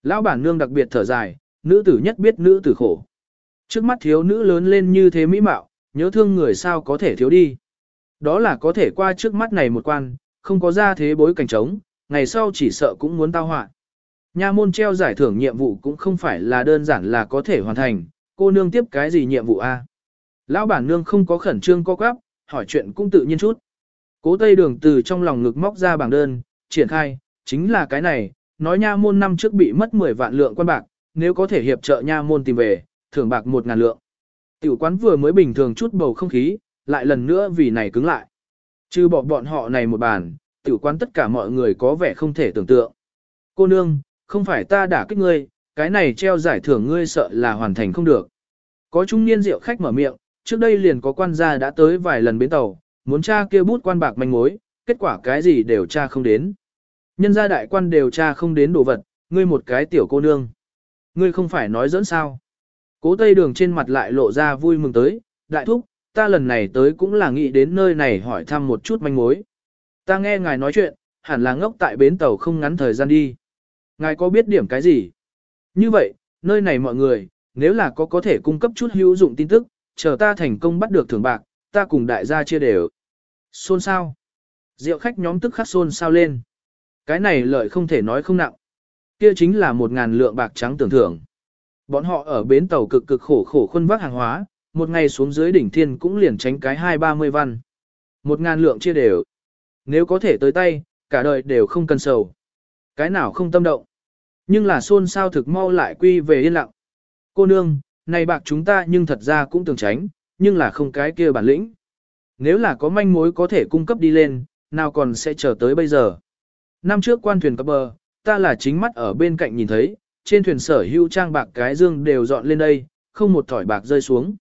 Lão bản nương đặc biệt thở dài, nữ tử nhất biết nữ tử khổ. Trước mắt thiếu nữ lớn lên như thế mỹ mạo, nhớ thương người sao có thể thiếu đi. Đó là có thể qua trước mắt này một quan, không có ra thế bối cảnh trống, ngày sau chỉ sợ cũng muốn tao họa. Nha môn treo giải thưởng nhiệm vụ cũng không phải là đơn giản là có thể hoàn thành, cô nương tiếp cái gì nhiệm vụ a? Lão bản nương không có khẩn trương co quắp, hỏi chuyện cũng tự nhiên chút. Cố Tây Đường từ trong lòng ngực móc ra bảng đơn, triển khai, chính là cái này, nói nha môn năm trước bị mất 10 vạn lượng quan bạc, nếu có thể hiệp trợ nha môn tìm về, thưởng bạc 1 ngàn lượng. Tiểu quán vừa mới bình thường chút bầu không khí, lại lần nữa vì này cứng lại. Chứ bỏ bọn họ này một bàn, tiểu quán tất cả mọi người có vẻ không thể tưởng tượng. Cô nương, không phải ta đả kích ngươi, cái này treo giải thưởng ngươi sợ là hoàn thành không được. Có trung niên rượu khách mở miệng, trước đây liền có quan gia đã tới vài lần bến tàu, muốn tra kia bút quan bạc manh mối, kết quả cái gì đều tra không đến. Nhân gia đại quan đều tra không đến đồ vật, ngươi một cái tiểu cô nương. Ngươi không phải nói dẫn sao. Cố tây đường trên mặt lại lộ ra vui mừng tới, đại thúc, ta lần này tới cũng là nghĩ đến nơi này hỏi thăm một chút manh mối. Ta nghe ngài nói chuyện, hẳn là ngốc tại bến tàu không ngắn thời gian đi. Ngài có biết điểm cái gì? Như vậy, nơi này mọi người, nếu là có có thể cung cấp chút hữu dụng tin tức, chờ ta thành công bắt được thưởng bạc, ta cùng đại gia chia đều. Xôn sao? Rượu khách nhóm tức khắc xôn sao lên. Cái này lợi không thể nói không nặng. Kia chính là một ngàn lượng bạc trắng tưởng thưởng. Bọn họ ở bến tàu cực cực khổ khổ khuân vác hàng hóa, một ngày xuống dưới đỉnh thiên cũng liền tránh cái hai ba mươi văn. Một ngàn lượng chia đều. Nếu có thể tới tay, cả đời đều không cần sầu. Cái nào không tâm động. Nhưng là xôn sao thực mau lại quy về yên lặng. Cô nương, này bạc chúng ta nhưng thật ra cũng tưởng tránh, nhưng là không cái kia bản lĩnh. Nếu là có manh mối có thể cung cấp đi lên, nào còn sẽ chờ tới bây giờ. Năm trước quan thuyền cập bờ, ta là chính mắt ở bên cạnh nhìn thấy, trên thuyền sở hữu trang bạc cái dương đều dọn lên đây, không một thỏi bạc rơi xuống.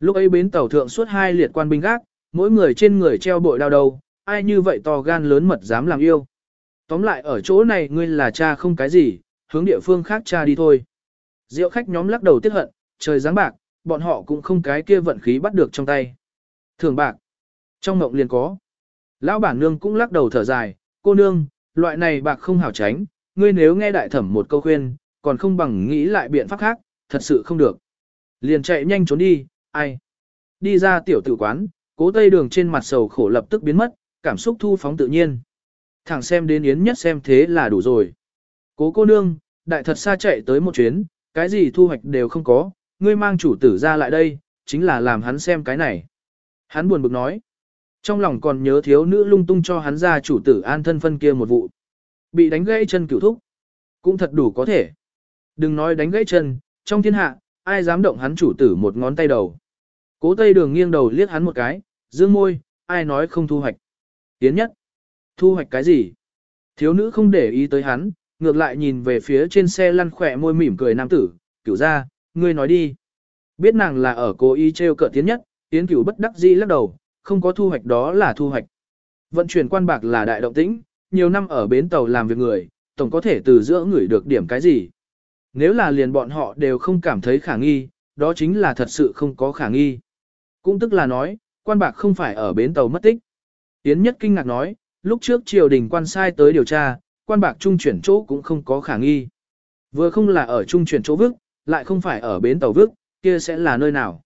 Lúc ấy bến tàu thượng suốt hai liệt quan binh gác, mỗi người trên người treo bội đao đầu, ai như vậy to gan lớn mật dám làm yêu. Tóm lại ở chỗ này ngươi là cha không cái gì, hướng địa phương khác cha đi thôi. Diệu khách nhóm lắc đầu tiếc hận, trời giáng bạc, bọn họ cũng không cái kia vận khí bắt được trong tay. Thường bạc, trong mộng liền có. Lão bản nương cũng lắc đầu thở dài, cô nương, loại này bạc không hảo tránh, ngươi nếu nghe đại thẩm một câu khuyên, còn không bằng nghĩ lại biện pháp khác, thật sự không được. Liền chạy nhanh trốn đi, ai. Đi ra tiểu tử quán, cố tây đường trên mặt sầu khổ lập tức biến mất, cảm xúc thu phóng tự nhiên. Thẳng xem đến yến nhất xem thế là đủ rồi. Cố cô nương, đại thật xa chạy tới một chuyến, cái gì thu hoạch đều không có, ngươi mang chủ tử ra lại đây, chính là làm hắn xem cái này. Hắn buồn bực nói. Trong lòng còn nhớ thiếu nữ lung tung cho hắn ra chủ tử an thân phân kia một vụ. Bị đánh gãy chân cửu thúc. Cũng thật đủ có thể. Đừng nói đánh gãy chân, trong thiên hạ, ai dám động hắn chủ tử một ngón tay đầu. Cố tây đường nghiêng đầu liếc hắn một cái, dương môi, ai nói không thu hoạch. Tiến nhất. Thu hoạch cái gì? Thiếu nữ không để ý tới hắn, ngược lại nhìn về phía trên xe lăn khỏe môi mỉm cười nam tử, cửu ra, ngươi nói đi. Biết nàng là ở cố ý treo cợt tiến nhất, tiến cửu bất đắc dĩ lắc đầu, không có thu hoạch đó là thu hoạch. Vận chuyển quan bạc là đại động tĩnh, nhiều năm ở bến tàu làm việc người, tổng có thể từ giữa người được điểm cái gì. Nếu là liền bọn họ đều không cảm thấy khả nghi, đó chính là thật sự không có khả nghi. Cũng tức là nói, quan bạc không phải ở bến tàu mất tích. Tiến nhất kinh ngạc nói, lúc trước triều đình quan sai tới điều tra, quan bạc trung chuyển chỗ cũng không có khả nghi. Vừa không là ở trung chuyển chỗ vức, lại không phải ở bến tàu vức, kia sẽ là nơi nào.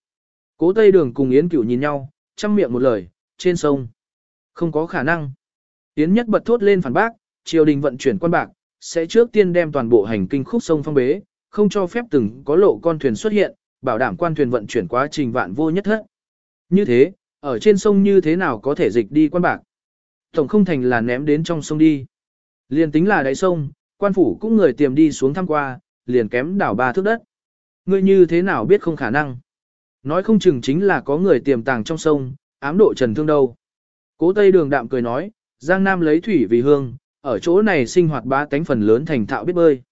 Cố Tây Đường cùng Yến Cửu nhìn nhau, chăm miệng một lời, trên sông. Không có khả năng. Yến nhất bật thốt lên phản bác, triều đình vận chuyển quan bạc, sẽ trước tiên đem toàn bộ hành kinh khúc sông phong bế, không cho phép từng có lộ con thuyền xuất hiện, bảo đảm quan thuyền vận chuyển quá trình vạn vô nhất thất. Như thế, ở trên sông như thế nào có thể dịch đi quan bạc? Tổng không thành là ném đến trong sông đi. Liền tính là đáy sông, quan phủ cũng người tiềm đi xuống thăm qua, liền kém đảo ba thước đất. Ngươi như thế nào biết không khả năng? Nói không chừng chính là có người tiềm tàng trong sông, ám độ trần thương đâu. Cố Tây Đường đạm cười nói, Giang Nam lấy thủy vì hương, ở chỗ này sinh hoạt ba cánh phần lớn thành thạo biết bơi.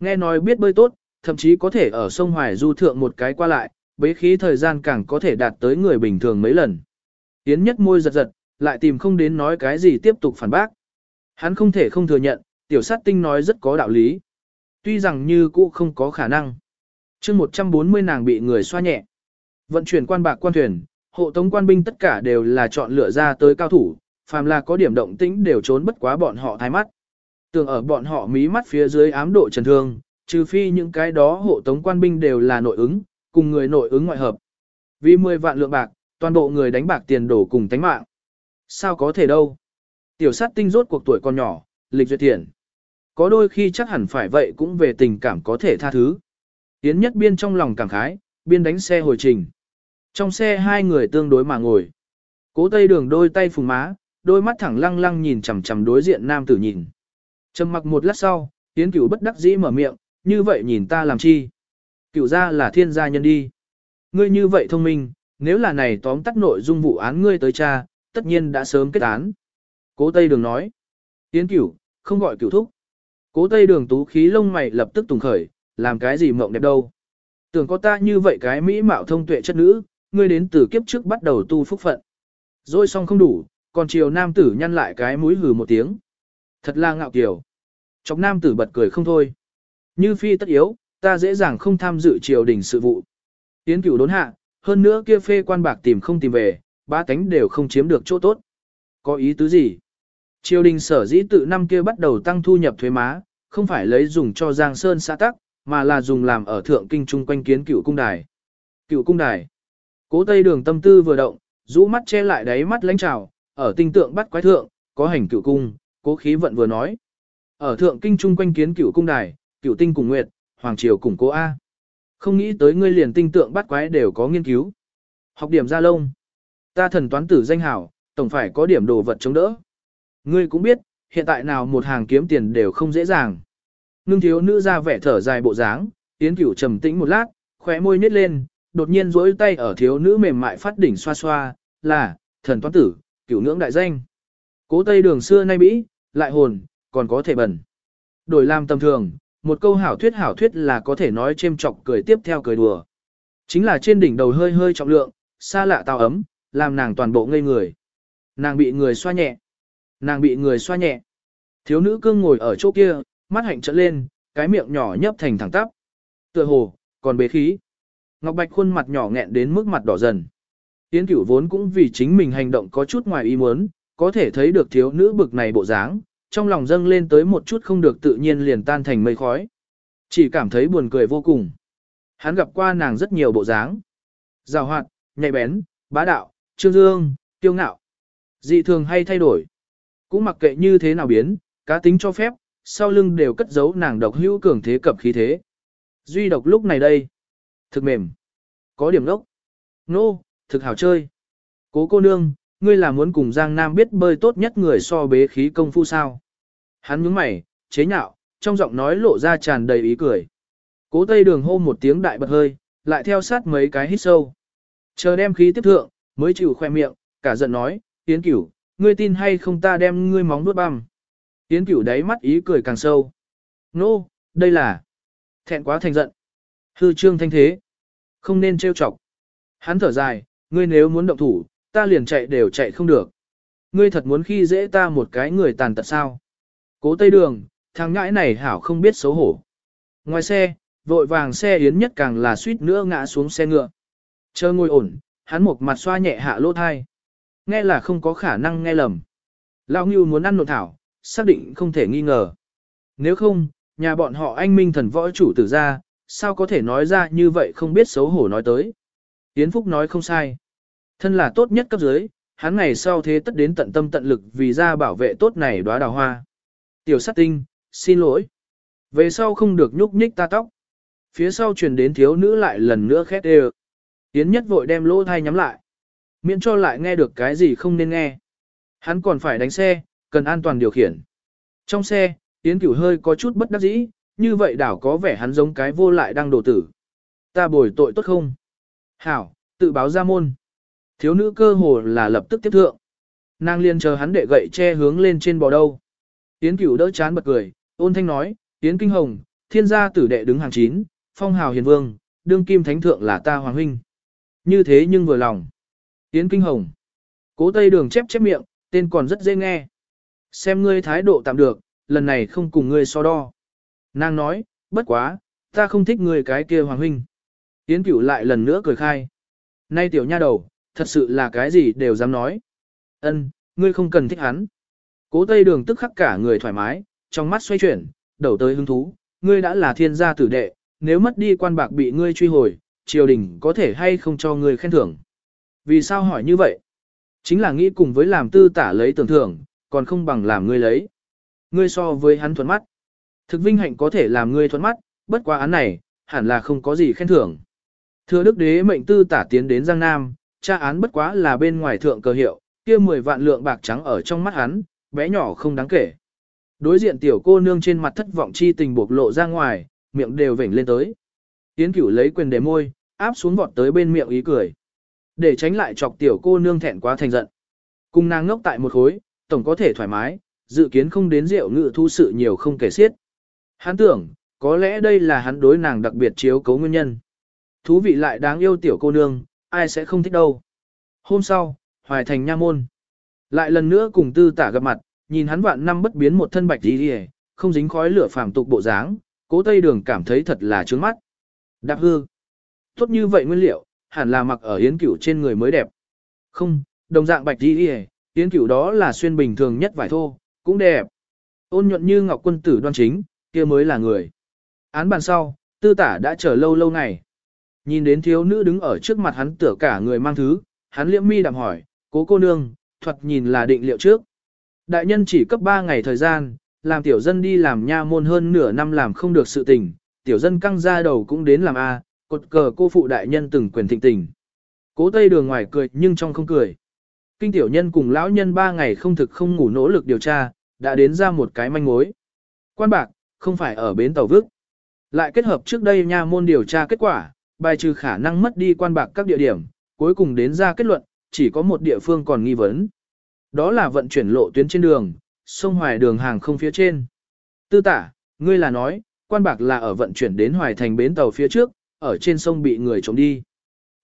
Nghe nói biết bơi tốt, thậm chí có thể ở sông Hoài du thượng một cái qua lại, bế khí thời gian càng có thể đạt tới người bình thường mấy lần. Yến nhất môi giật giật, lại tìm không đến nói cái gì tiếp tục phản bác. Hắn không thể không thừa nhận, tiểu sát tinh nói rất có đạo lý. Tuy rằng như cũ không có khả năng chương 140 nàng bị người xoa nhẹ. Vận chuyển quan bạc quan thuyền, hộ tống quan binh tất cả đều là chọn lựa ra tới cao thủ, phàm là có điểm động tĩnh đều trốn bất quá bọn họ thái mắt. Tưởng ở bọn họ mí mắt phía dưới ám độ trần thương, trừ phi những cái đó hộ tống quan binh đều là nội ứng, cùng người nội ứng ngoại hợp. Vì 10 vạn lượng bạc, toàn bộ người đánh bạc tiền đổ cùng tánh mạng. Sao có thể đâu? Tiểu sát tinh rốt cuộc tuổi còn nhỏ, lịch duyệt thiện. Có đôi khi chắc hẳn phải vậy cũng về tình cảm có thể tha thứ. Tiến nhất biên trong lòng cảm khái, biên đánh xe hồi trình. Trong xe hai người tương đối mà ngồi. Cố tây đường đôi tay phùng má, đôi mắt thẳng lăng lăng nhìn chằm chằm đối diện nam tử nhìn. Trầm mặc một lát sau, Yến cửu bất đắc dĩ mở miệng, như vậy nhìn ta làm chi? Cửu gia là thiên gia nhân đi. Ngươi như vậy thông minh, nếu là này tóm tắt nội dung vụ án ngươi tới cha, tất nhiên đã sớm kết án. Cố Tây Đường nói. Yến cửu, không gọi cửu thúc. Cố Tây Đường tú khí lông mày lập tức tùng khởi, làm cái gì mộng đẹp đâu. Tưởng có ta như vậy cái mỹ mạo thông tuệ chất nữ, ngươi đến từ kiếp trước bắt đầu tu phúc phận. Rồi xong không đủ, còn chiều nam tử nhăn lại cái mũi hừ một tiếng. Thật là ngạo kiều. Chọc nam tử bật cười không thôi. Như phi tất yếu, ta dễ dàng không tham dự triều đình sự vụ. Tiến cửu đốn hạ, hơn nữa kia phê quan bạc tìm không tìm về, ba tánh đều không chiếm được chỗ tốt. Có ý tứ gì? Triều đình sở dĩ tự năm kia bắt đầu tăng thu nhập thuế má, không phải lấy dùng cho Giang Sơn xã tắc, mà là dùng làm ở thượng kinh trung quanh kiến cựu cung đài. Cựu cung đài. Cố Tây Đường tâm tư vừa động, rũ mắt che lại đáy mắt lãnh trào, ở tinh tượng bắt quái thượng, có hành cựu cung, cố khí vận vừa nói. Ở thượng kinh trung quanh kiến cựu cung đài, cựu tinh cùng nguyệt, hoàng triều cùng cố A. Không nghĩ tới ngươi liền tinh tượng bắt quái đều có nghiên cứu. Học điểm ra lông. Ta thần toán tử danh hảo, tổng phải có điểm đồ vật chống đỡ. Ngươi cũng biết, hiện tại nào một hàng kiếm tiền đều không dễ dàng. Nương thiếu nữ ra vẻ thở dài bộ dáng, tiến cửu trầm tĩnh một lát, khóe môi nhếch lên, đột nhiên duỗi tay ở thiếu nữ mềm mại phát đỉnh xoa xoa, là, thần toán tử, cửu ngưỡng đại danh. Cố tây đường xưa nay bĩ, lại hồn, còn có thể bẩn. Đổi làm tầm thường, một câu hảo thuyết hảo thuyết là có thể nói chêm chọc cười tiếp theo cười đùa. Chính là trên đỉnh đầu hơi hơi trọng lượng, xa lạ tao ấm, làm nàng toàn bộ ngây người. Nàng bị người xoa nhẹ. Nàng bị người xoa nhẹ. Thiếu nữ cương ngồi ở chỗ kia, mắt hạnh trợn lên, cái miệng nhỏ nhấp thành thẳng tắp. Tựa hồ, còn bế khí. Ngọc Bạch khuôn mặt nhỏ nghẹn đến mức mặt đỏ dần. Tiến cửu vốn cũng vì chính mình hành động có chút ngoài ý muốn, có thể thấy được thiếu nữ bực này bộ dáng, trong lòng dâng lên tới một chút không được tự nhiên liền tan thành mây khói. Chỉ cảm thấy buồn cười vô cùng. Hắn gặp qua nàng rất nhiều bộ dáng. Rào hoạt, nhạy bén, bá đạo, trương dương, tiêu ngạo. Dị thường hay thay đổi. Cũng mặc kệ như thế nào biến, cá tính cho phép, sau lưng đều cất giấu nàng độc hữu cường thế cập khí thế. Duy độc lúc này đây. Thực mềm. Có điểm đốc. Nô, no, thực hảo chơi. Cố cô nương, ngươi là muốn cùng Giang Nam biết bơi tốt nhất người so bế khí công phu sao. Hắn nhướng mày, chế nhạo, trong giọng nói lộ ra tràn đầy ý cười. Cố tây đường hô một tiếng đại bật hơi, lại theo sát mấy cái hít sâu. Chờ đem khí tiếp thượng, mới chịu khoe miệng, cả giận nói, tiến cửu, ngươi tin hay không ta đem ngươi móng nuốt băm. Yến cửu đáy mắt ý cười càng sâu. Nô, no, đây là thẹn quá thành giận. Hư trương thanh thế. Không nên trêu chọc. Hắn thở dài, ngươi nếu muốn động thủ, ta liền chạy đều chạy không được. Ngươi thật muốn khi dễ ta một cái người tàn tật sao. Cố tây đường, thằng ngãi này hảo không biết xấu hổ. Ngoài xe, vội vàng xe yến nhất càng là suýt nữa ngã xuống xe ngựa. Chờ ngồi ổn, hắn một mặt xoa nhẹ hạ lỗ thai. Nghe là không có khả năng nghe lầm. Lão Ngưu muốn ăn nộn thảo, xác định không thể nghi ngờ. Nếu không, nhà bọn họ anh minh thần võ chủ tử ra, sao có thể nói ra như vậy không biết xấu hổ nói tới. Yến Phúc nói không sai. Thân là tốt nhất cấp dưới, hắn ngày sau thế tất đến tận tâm tận lực vì ra bảo vệ tốt này đóa đào hoa. Tiểu sát tinh, xin lỗi. Về sau không được nhúc nhích ta tóc. Phía sau truyền đến thiếu nữ lại lần nữa khét đều. Yến nhất vội đem lỗ thai nhắm lại. Miễn cho lại nghe được cái gì không nên nghe. Hắn còn phải đánh xe, cần an toàn điều khiển. Trong xe, Yến cửu hơi có chút bất đắc dĩ, như vậy đảo có vẻ hắn giống cái vô lại đang đổ tử. Ta bồi tội tốt không? Hảo, tự báo ra môn. Thiếu nữ cơ hồ là lập tức tiếp thượng. Nàng liền chờ hắn đệ gậy che hướng lên trên bò đâu. Yến cửu đỡ chán bật cười, ôn thanh nói, Yến kinh hồng, thiên gia tử đệ đứng hàng chín, phong hào hiền vương, đương kim thánh thượng là ta hoàng huynh. Như thế nhưng vừa lòng. Yến kinh hồng. Cố tây đường chép chép miệng, tên còn rất dễ nghe. Xem ngươi thái độ tạm được, lần này không cùng ngươi so đo. Nàng nói, bất quá, ta không thích ngươi cái kia hoàng huynh. Yến cửu lại lần nữa cười khai. Nay tiểu nha đầu, thật sự là cái gì đều dám nói. Ân, ngươi không cần thích hắn. Cố tây đường tức khắc cả người thoải mái, trong mắt xoay chuyển, đầu tới hứng thú, ngươi đã là thiên gia tử đệ, nếu mất đi quan bạc bị ngươi truy hồi, triều đình có thể hay không cho ngươi khen thưởng. Vì sao hỏi như vậy? Chính là nghĩ cùng với làm tư tả lấy tưởng thưởng, còn không bằng làm ngươi lấy. Ngươi so với hắn thuận mắt. Thực vinh hạnh có thể làm ngươi thuận mắt, bất quá án này, hẳn là không có gì khen thưởng. Thưa đức đế mệnh tư tả tiến đến Giang Nam, tra án bất quá là bên ngoài thượng cờ hiệu, kia 10 vạn lượng bạc trắng ở trong mắt hắn, bé nhỏ không đáng kể. Đối diện tiểu cô nương trên mặt thất vọng chi tình bộc lộ ra ngoài, miệng đều vểnh lên tới. Tiến cửu lấy quyền để môi, áp xuống vọt tới bên miệng ý cười. Để tránh lại chọc tiểu cô nương thẹn quá thành giận. Cùng nàng ngốc tại một khối, tổng có thể thoải mái, dự kiến không đến rượu ngự thu sự nhiều không kể xiết. Hắn tưởng, có lẽ đây là hắn đối nàng đặc biệt chiếu cấu nguyên nhân. Thú vị lại đáng yêu tiểu cô nương, ai sẽ không thích đâu. Hôm sau, hoài thành nha môn. Lại lần nữa cùng tư tả gặp mặt, nhìn hắn vạn năm bất biến một thân bạch đi đi không dính khói lửa phàm tục bộ dáng, cố tây đường cảm thấy thật là trướng mắt. Đạp hư. Tốt như vậy nguyên liệu, hẳn là mặc ở yến cửu trên người mới đẹp. Không, đồng dạng bạch đi đi yến cửu đó là xuyên bình thường nhất vải thô, cũng đẹp. Ôn nhuận như ngọc quân tử đoan chính, kia mới là người. Án bàn sau, tư tả đã chờ lâu lâu ngày. Nhìn đến thiếu nữ đứng ở trước mặt hắn tựa cả người mang thứ, hắn liễm mi đạm hỏi, cố cô nương, thuật nhìn là định liệu trước. Đại nhân chỉ cấp 3 ngày thời gian, làm tiểu dân đi làm nha môn hơn nửa năm làm không được sự tình, tiểu dân căng ra đầu cũng đến làm A, cột cờ cô phụ đại nhân từng quyền thịnh tình. Cố tây đường ngoài cười nhưng trong không cười. Kinh tiểu nhân cùng lão nhân ba ngày không thực không ngủ nỗ lực điều tra, đã đến ra một cái manh mối. Quan bạc, không phải ở bến tàu vức. Lại kết hợp trước đây nha môn điều tra kết quả, bài trừ khả năng mất đi quan bạc các địa điểm, cuối cùng đến ra kết luận, chỉ có một địa phương còn nghi vấn. Đó là vận chuyển lộ tuyến trên đường, sông Hoài đường hàng không phía trên. Tư tả, ngươi là nói, quan bạc là ở vận chuyển đến Hoài thành bến tàu phía trước, ở trên sông bị người trộm đi.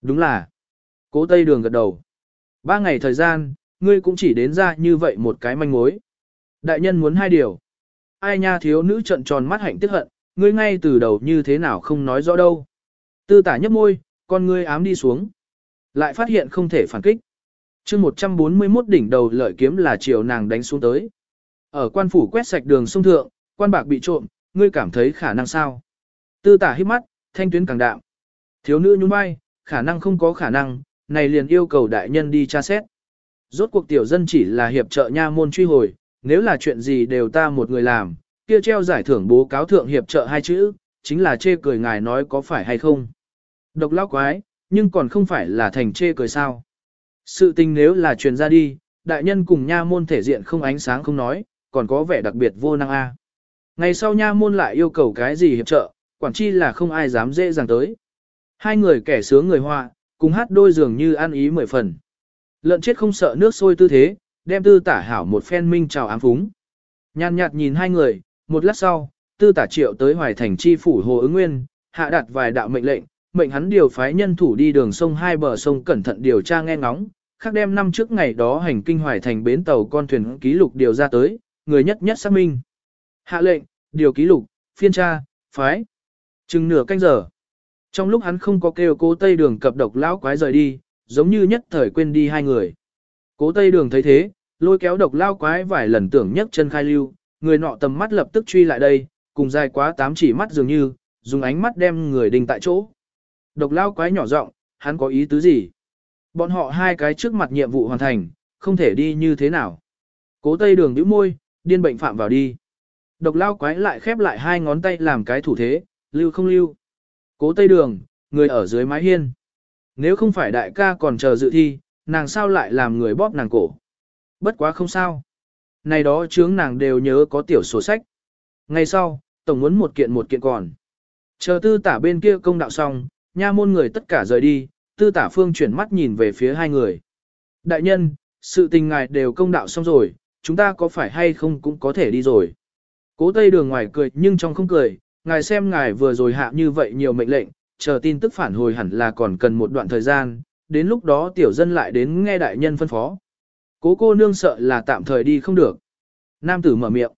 Đúng là. Cố Tây đường gật đầu. Ba ngày thời gian, ngươi cũng chỉ đến ra như vậy một cái manh mối. Đại nhân muốn hai điều. Ai nha thiếu nữ trận tròn mắt hạnh tức hận, ngươi ngay từ đầu như thế nào không nói rõ đâu. Tư tả nhấp môi, con ngươi ám đi xuống. Lại phát hiện không thể phản kích. chương 141 đỉnh đầu lợi kiếm là chiều nàng đánh xuống tới. Ở quan phủ quét sạch đường sông thượng, quan bạc bị trộm, ngươi cảm thấy khả năng sao? Tư tả hít mắt, thanh tuyến càng đạm. Thiếu nữ nhún vai, khả năng không có khả năng, này liền yêu cầu đại nhân đi tra xét. Rốt cuộc tiểu dân chỉ là hiệp trợ nha môn truy hồi, nếu là chuyện gì đều ta một người làm, kia treo giải thưởng bố cáo thượng hiệp trợ hai chữ, chính là chê cười ngài nói có phải hay không. Độc lão quái, nhưng còn không phải là thành chê cười sao. Sự tình nếu là truyền ra đi, đại nhân cùng nha môn thể diện không ánh sáng không nói, còn có vẻ đặc biệt vô năng a. Ngày sau nha môn lại yêu cầu cái gì hiệp trợ, quản chi là không ai dám dễ dàng tới. Hai người kẻ sướng người họa, cùng hát đôi dường như ăn ý mười phần. Lợn chết không sợ nước sôi tư thế, đem tư tả hảo một phen minh chào ám phúng. Nhàn nhạt nhìn hai người, một lát sau, tư tả triệu tới hoài thành chi phủ hồ ứng nguyên, hạ đặt vài đạo mệnh lệnh, mệnh hắn điều phái nhân thủ đi đường sông hai bờ sông cẩn thận điều tra nghe ngóng, khác đem năm trước ngày đó hành kinh hoài thành bến tàu con thuyền ký lục điều ra tới, người nhất nhất xác minh. Hạ lệnh, điều ký lục, phiên tra, phái. Chừng nửa canh giờ. Trong lúc hắn không có kêu cố tây đường cập độc lão quái rời đi, giống như nhất thời quên đi hai người. Cố tây đường thấy thế, lôi kéo độc lao quái vài lần tưởng nhấc chân khai lưu, người nọ tầm mắt lập tức truy lại đây, cùng dài quá tám chỉ mắt dường như, dùng ánh mắt đem người đình tại chỗ. Độc lao quái nhỏ giọng, hắn có ý tứ gì? Bọn họ hai cái trước mặt nhiệm vụ hoàn thành, không thể đi như thế nào. Cố tây đường nhíu môi, điên bệnh phạm vào đi. Độc lao quái lại khép lại hai ngón tay làm cái thủ thế, lưu không lưu. Cố tây đường, người ở dưới mái hiên. Nếu không phải đại ca còn chờ dự thi, nàng sao lại làm người bóp nàng cổ. Bất quá không sao. Này đó chướng nàng đều nhớ có tiểu sổ sách. Ngày sau, tổng muốn một kiện một kiện còn. Chờ tư tả bên kia công đạo xong, nha môn người tất cả rời đi, tư tả phương chuyển mắt nhìn về phía hai người. Đại nhân, sự tình ngài đều công đạo xong rồi, chúng ta có phải hay không cũng có thể đi rồi. Cố tây đường ngoài cười nhưng trong không cười, ngài xem ngài vừa rồi hạ như vậy nhiều mệnh lệnh, chờ tin tức phản hồi hẳn là còn cần một đoạn thời gian, đến lúc đó tiểu dân lại đến nghe đại nhân phân phó. Cố cô nương sợ là tạm thời đi không được. Nam tử mở miệng.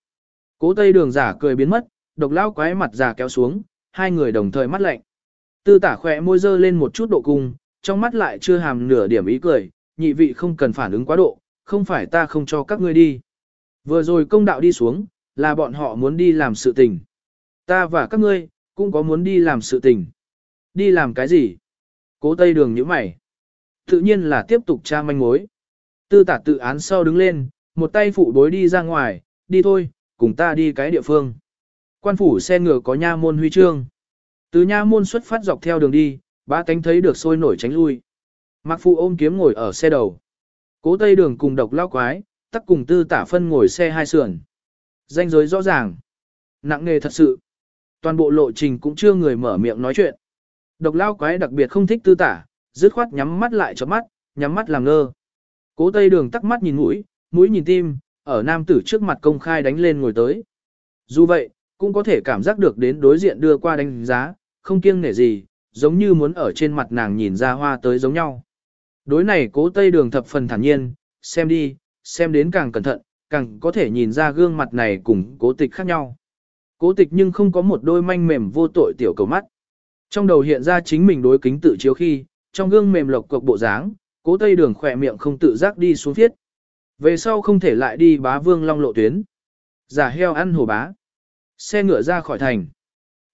Cố tây đường giả cười biến mất, độc lao quái mặt giả kéo xuống, hai người đồng thời mắt lạnh. Tư tả khỏe môi dơ lên một chút độ cung, trong mắt lại chưa hàm nửa điểm ý cười, nhị vị không cần phản ứng quá độ, không phải ta không cho các ngươi đi. Vừa rồi công đạo đi xuống, là bọn họ muốn đi làm sự tình. Ta và các ngươi, cũng có muốn đi làm sự tình. Đi làm cái gì? Cố tây đường như mày. Tự nhiên là tiếp tục tra manh mối. Tư tả tự án sau đứng lên, một tay phụ bối đi ra ngoài, đi thôi, cùng ta đi cái địa phương. Quan phủ xe ngựa có nha môn huy chương. Từ nha môn xuất phát dọc theo đường đi, ba tánh thấy được sôi nổi tránh lui. Mạc phụ ôm kiếm ngồi ở xe đầu. Cố tây đường cùng độc lao quái, tắc cùng tư tả phân ngồi xe hai sườn. Danh giới rõ ràng. Nặng nghề thật sự. Toàn bộ lộ trình cũng chưa người mở miệng nói chuyện. Độc lao quái đặc biệt không thích tư tả, dứt khoát nhắm mắt lại cho mắt, nhắm mắt làm ngơ. Cố tây đường tắc mắt nhìn mũi, mũi nhìn tim, ở nam tử trước mặt công khai đánh lên ngồi tới. Dù vậy, cũng có thể cảm giác được đến đối diện đưa qua đánh giá, không kiêng nể gì, giống như muốn ở trên mặt nàng nhìn ra hoa tới giống nhau. Đối này cố tây đường thập phần thản nhiên, xem đi, xem đến càng cẩn thận, càng có thể nhìn ra gương mặt này cùng cố tịch khác nhau. Cố tịch nhưng không có một đôi manh mềm vô tội tiểu cầu mắt. Trong đầu hiện ra chính mình đối kính tự chiếu khi, trong gương mềm lộc cộc bộ dáng, cố tây đường khỏe miệng không tự giác đi xuống thiết. Về sau không thể lại đi bá vương long lộ tuyến. Giả heo ăn hồ bá. Xe ngựa ra khỏi thành.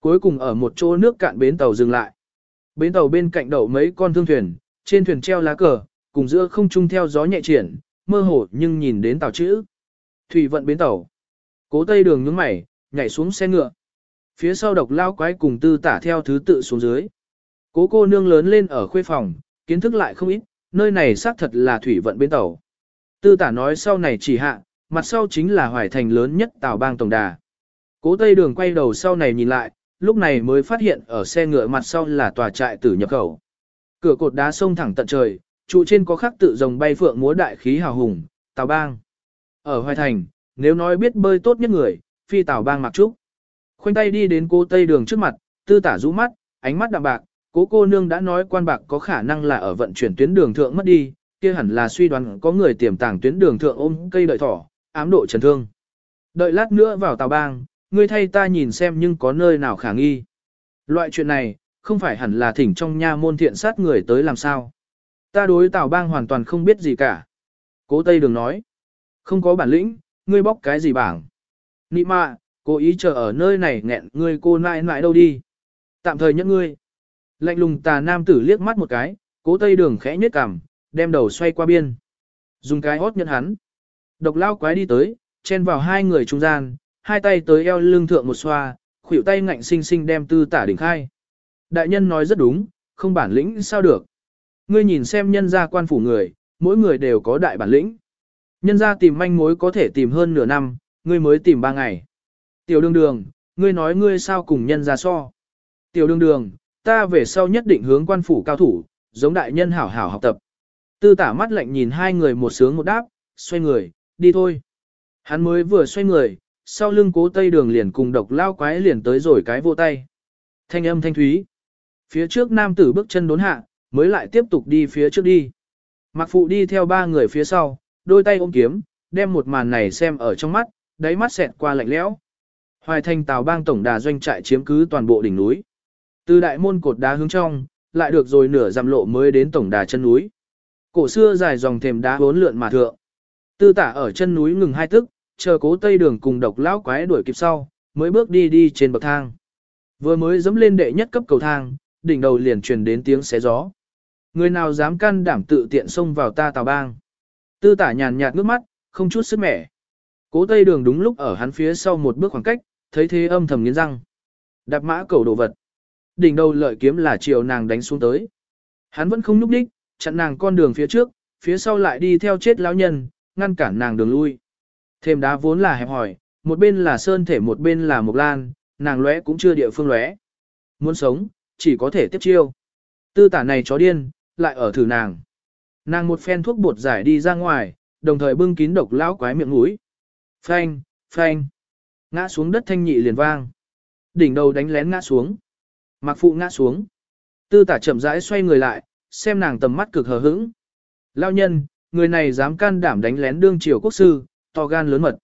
Cuối cùng ở một chỗ nước cạn bến tàu dừng lại. Bến tàu bên cạnh đậu mấy con thương thuyền, trên thuyền treo lá cờ, cùng giữa không trung theo gió nhẹ triển, mơ hồ nhưng nhìn đến tàu chữ. Thủy vận bến tàu. Cố tây đường nhướng mày, nhảy xuống xe ngựa. Phía sau độc lao quái cùng tư tả theo thứ tự xuống dưới. Cố cô nương lớn lên ở khuê phòng, kiến thức lại không ít, nơi này xác thật là thủy vận bên tàu. Tư tả nói sau này chỉ hạ, mặt sau chính là hoài thành lớn nhất tàu bang tổng đà. Cố tây đường quay đầu sau này nhìn lại, lúc này mới phát hiện ở xe ngựa mặt sau là tòa trại tử nhập khẩu. Cửa cột đá sông thẳng tận trời, trụ trên có khắc tự rồng bay phượng múa đại khí hào hùng, tàu bang. Ở hoài thành, nếu nói biết bơi tốt nhất người, phi tào bang mặc trúc. Khoanh tay đi đến cô tây đường trước mặt, tư tả rũ mắt, ánh mắt đạm bạc, cố cô nương đã nói quan bạc có khả năng là ở vận chuyển tuyến đường thượng mất đi, kia hẳn là suy đoán có người tiềm tàng tuyến đường thượng ôm cây đợi thỏ, ám độ trần thương. Đợi lát nữa vào tàu bang, ngươi thay ta nhìn xem nhưng có nơi nào khả nghi. Loại chuyện này, không phải hẳn là thỉnh trong nha môn thiện sát người tới làm sao. Ta đối tàu bang hoàn toàn không biết gì cả. Cố Tây Đường nói, không có bản lĩnh, ngươi bóc cái gì bảng. Nị mạ, cố ý chờ ở nơi này nghẹn ngươi cô nại nại đâu đi. Tạm thời nhẫn ngươi. Lạnh lùng tà nam tử liếc mắt một cái, cố tây đường khẽ nhếch cằm, đem đầu xoay qua biên. Dùng cái hót nhận hắn. Độc lao quái đi tới, chen vào hai người trung gian, hai tay tới eo lưng thượng một xoa, khuỷu tay ngạnh sinh sinh đem tư tả đỉnh khai. Đại nhân nói rất đúng, không bản lĩnh sao được. ngươi nhìn xem nhân gia quan phủ người, mỗi người đều có đại bản lĩnh. Nhân gia tìm manh mối có thể tìm hơn nửa năm, ngươi mới tìm ba ngày. Tiểu đường đường, ngươi nói ngươi sao cùng nhân ra so. Tiểu đường đường, ta về sau nhất định hướng quan phủ cao thủ, giống đại nhân hảo hảo học tập. Tư tả mắt lạnh nhìn hai người một sướng một đáp, xoay người, đi thôi. Hắn mới vừa xoay người, sau lưng cố tây đường liền cùng độc lao quái liền tới rồi cái vô tay. Thanh âm thanh thúy. Phía trước nam tử bước chân đốn hạ, mới lại tiếp tục đi phía trước đi. Mặc phụ đi theo ba người phía sau, đôi tay ôm kiếm, đem một màn này xem ở trong mắt, đáy mắt xẹt qua lạnh lẽo. Hoài thành tào bang tổng đà doanh trại chiếm cứ toàn bộ đỉnh núi. Từ đại môn cột đá hướng trong, lại được rồi nửa dặm lộ mới đến tổng đà chân núi. Cổ xưa dài dòng thềm đá bốn lượn mà thượng. Tư tả ở chân núi ngừng hai tức, chờ cố tây đường cùng độc lão quái đuổi kịp sau, mới bước đi đi trên bậc thang. Vừa mới dẫm lên đệ nhất cấp cầu thang, đỉnh đầu liền truyền đến tiếng xé gió. Người nào dám can đảm tự tiện xông vào ta tào bang. Tư tả nhàn nhạt ngước mắt, không chút sức mẻ. Cố tây đường đúng lúc ở hắn phía sau một bước khoảng cách, thấy thế âm thầm nghiến răng. Đạp mã cầu đồ vật. Đỉnh đầu lợi kiếm là chiều nàng đánh xuống tới. Hắn vẫn không núp đích, chặn nàng con đường phía trước, phía sau lại đi theo chết lão nhân, ngăn cản nàng đường lui. Thêm đá vốn là hẹp hỏi, một bên là sơn thể một bên là mộc lan, nàng lóe cũng chưa địa phương lóe. Muốn sống, chỉ có thể tiếp chiêu. Tư tả này chó điên, lại ở thử nàng. Nàng một phen thuốc bột giải đi ra ngoài, đồng thời bưng kín độc lão quái miệng mũi. Phanh, phanh. Ngã xuống đất thanh nhị liền vang. Đỉnh đầu đánh lén ngã xuống. Mạc phụ ngã xuống. Tư tả chậm rãi xoay người lại, xem nàng tầm mắt cực hờ hững. Lao nhân, người này dám can đảm đánh lén đương triều quốc sư, to gan lớn mật.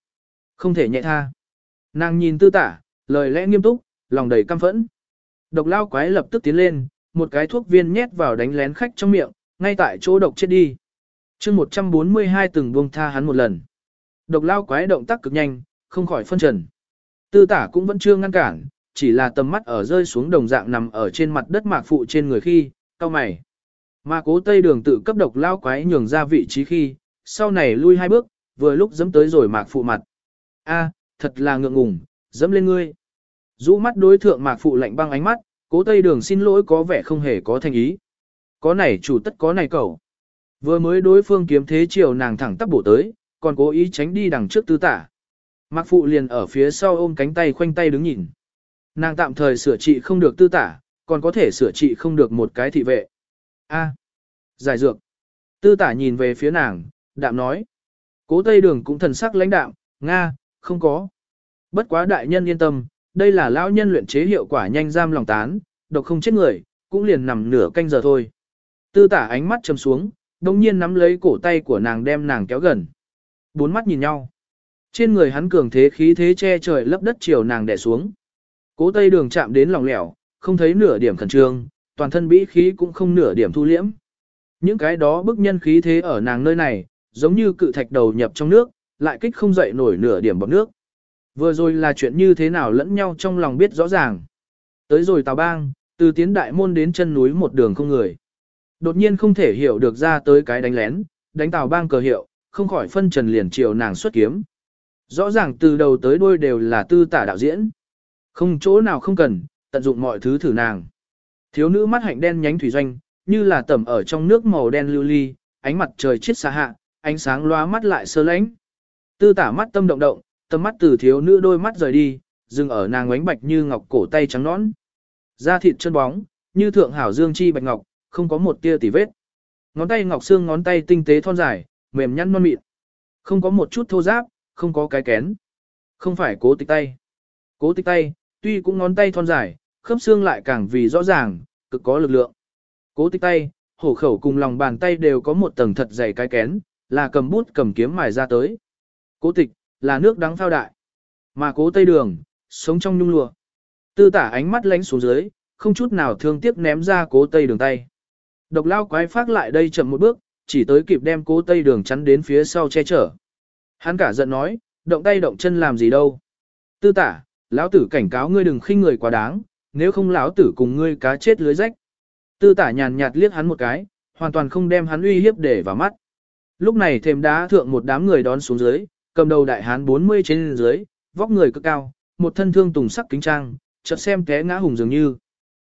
Không thể nhẹ tha. Nàng nhìn tư tả, lời lẽ nghiêm túc, lòng đầy căm phẫn. Độc lao quái lập tức tiến lên, một cái thuốc viên nhét vào đánh lén khách trong miệng, ngay tại chỗ độc chết đi. chương 142 từng buông tha hắn một lần. Độc lao quái động tác cực nhanh, không khỏi phân trần. Tư tả cũng vẫn chưa ngăn cản, chỉ là tầm mắt ở rơi xuống đồng dạng nằm ở trên mặt đất mạc phụ trên người khi, cao mày. Mà cố tây đường tự cấp độc lao quái nhường ra vị trí khi, sau này lui hai bước, vừa lúc dẫm tới rồi mạc phụ mặt. a thật là ngượng ngùng, dẫm lên ngươi. Rũ mắt đối thượng mạc phụ lạnh băng ánh mắt, cố tây đường xin lỗi có vẻ không hề có thành ý. Có này chủ tất có này cậu. Vừa mới đối phương kiếm thế chiều nàng thẳng tắp bổ tới, còn cố ý tránh đi đằng trước tư tả. Mạc phụ liền ở phía sau ôm cánh tay khoanh tay đứng nhìn. Nàng tạm thời sửa trị không được tư tả, còn có thể sửa trị không được một cái thị vệ. A. giải dược. Tư tả nhìn về phía nàng, đạm nói. Cố Tây Đường cũng thần sắc lãnh đạm, Nga, không có. Bất quá đại nhân yên tâm, đây là lão nhân luyện chế hiệu quả nhanh giam lòng tán, độc không chết người, cũng liền nằm nửa canh giờ thôi. Tư tả ánh mắt chầm xuống, đồng nhiên nắm lấy cổ tay của nàng đem nàng kéo gần. Bốn mắt nhìn nhau. Trên người hắn cường thế khí thế che trời lấp đất chiều nàng đè xuống. Cố tây đường chạm đến lòng lẻo, không thấy nửa điểm khẩn trương, toàn thân bĩ khí cũng không nửa điểm thu liễm. Những cái đó bức nhân khí thế ở nàng nơi này, giống như cự thạch đầu nhập trong nước, lại kích không dậy nổi nửa điểm bọt nước. Vừa rồi là chuyện như thế nào lẫn nhau trong lòng biết rõ ràng. Tới rồi Tào Bang, từ tiến đại môn đến chân núi một đường không người. Đột nhiên không thể hiểu được ra tới cái đánh lén, đánh Tào Bang cờ hiệu, không khỏi phân trần liền chiều nàng xuất kiếm. Rõ ràng từ đầu tới đuôi đều là tư tả đạo diễn. Không chỗ nào không cần, tận dụng mọi thứ thử nàng. Thiếu nữ mắt hạnh đen nhánh thủy doanh, như là tẩm ở trong nước màu đen lưu ly, ánh mặt trời chiết xa hạ, ánh sáng loa mắt lại sơ lánh. Tư tả mắt tâm động động, tâm mắt từ thiếu nữ đôi mắt rời đi, dừng ở nàng ánh bạch như ngọc cổ tay trắng nõn. Da thịt chân bóng, như thượng hảo dương chi bạch ngọc, không có một tia tỉ vết. Ngón tay ngọc xương ngón tay tinh tế thon dài, mềm nhăn non mịn. Không có một chút thô giáp, không có cái kén. Không phải cố tịch tay. Cố tịch tay, tuy cũng ngón tay thon dài, khớp xương lại càng vì rõ ràng, cực có lực lượng. Cố tịch tay, hổ khẩu cùng lòng bàn tay đều có một tầng thật dày cái kén, là cầm bút cầm kiếm mài ra tới. Cố tịch, là nước đắng phao đại. Mà cố tây đường, sống trong nhung lụa. Tư tả ánh mắt lánh xuống dưới, không chút nào thương tiếc ném ra cố tây đường tay. Độc lao quái phát lại đây chậm một bước, chỉ tới kịp đem cố tây đường chắn đến phía sau che chở. Hắn cả giận nói, động tay động chân làm gì đâu. Tư tả, lão tử cảnh cáo ngươi đừng khinh người quá đáng, nếu không lão tử cùng ngươi cá chết lưới rách. Tư tả nhàn nhạt liếc hắn một cái, hoàn toàn không đem hắn uy hiếp để vào mắt. Lúc này thêm đá thượng một đám người đón xuống dưới, cầm đầu đại hán 40 trên dưới, vóc người cực cao, một thân thương tùng sắc kính trang, chợt xem té ngã hùng dường như.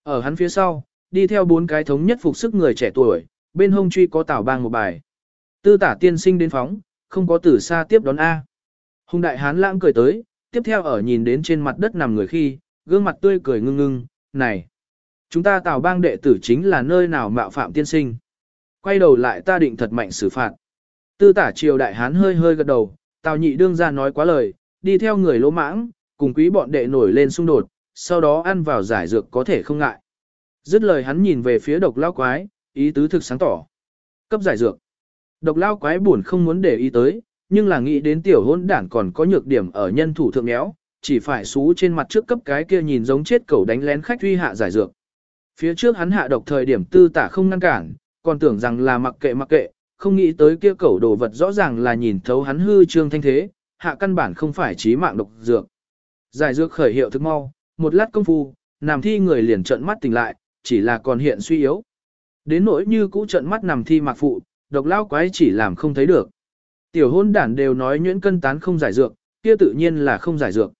Ở hắn phía sau, đi theo bốn cái thống nhất phục sức người trẻ tuổi, bên hông truy có tảo bang một bài. Tư tả tiên sinh đến phóng, không có từ xa tiếp đón A. Hùng đại hán lãng cười tới, tiếp theo ở nhìn đến trên mặt đất nằm người khi, gương mặt tươi cười ngưng ngưng, này. Chúng ta tảo bang đệ tử chính là nơi nào mạo phạm tiên sinh. Quay đầu lại ta định thật mạnh xử phạt. Tư tả triều đại hán hơi hơi gật đầu, tào nhị đương ra nói quá lời, đi theo người lỗ mãng, cùng quý bọn đệ nổi lên xung đột, sau đó ăn vào giải dược có thể không ngại. Dứt lời hắn nhìn về phía độc lao quái, ý tứ thực sáng tỏ. Cấp giải dược. Độc lao quái buồn không muốn để ý tới, nhưng là nghĩ đến tiểu hôn đản còn có nhược điểm ở nhân thủ thượng méo, chỉ phải xú trên mặt trước cấp cái kia nhìn giống chết cẩu đánh lén khách huy hạ giải dược. Phía trước hắn hạ độc thời điểm tư tả không ngăn cản, còn tưởng rằng là mặc kệ mặc kệ, không nghĩ tới kia cẩu đồ vật rõ ràng là nhìn thấu hắn hư trương thanh thế, hạ căn bản không phải chí mạng độc dược. Giải dược khởi hiệu thức mau, một lát công phu, nằm thi người liền trợn mắt tỉnh lại, chỉ là còn hiện suy yếu. Đến nỗi như cũ trợn mắt nằm thi mạc phụ, độc lao quái chỉ làm không thấy được. Tiểu hôn đản đều nói nhuyễn cân tán không giải dược, kia tự nhiên là không giải dược.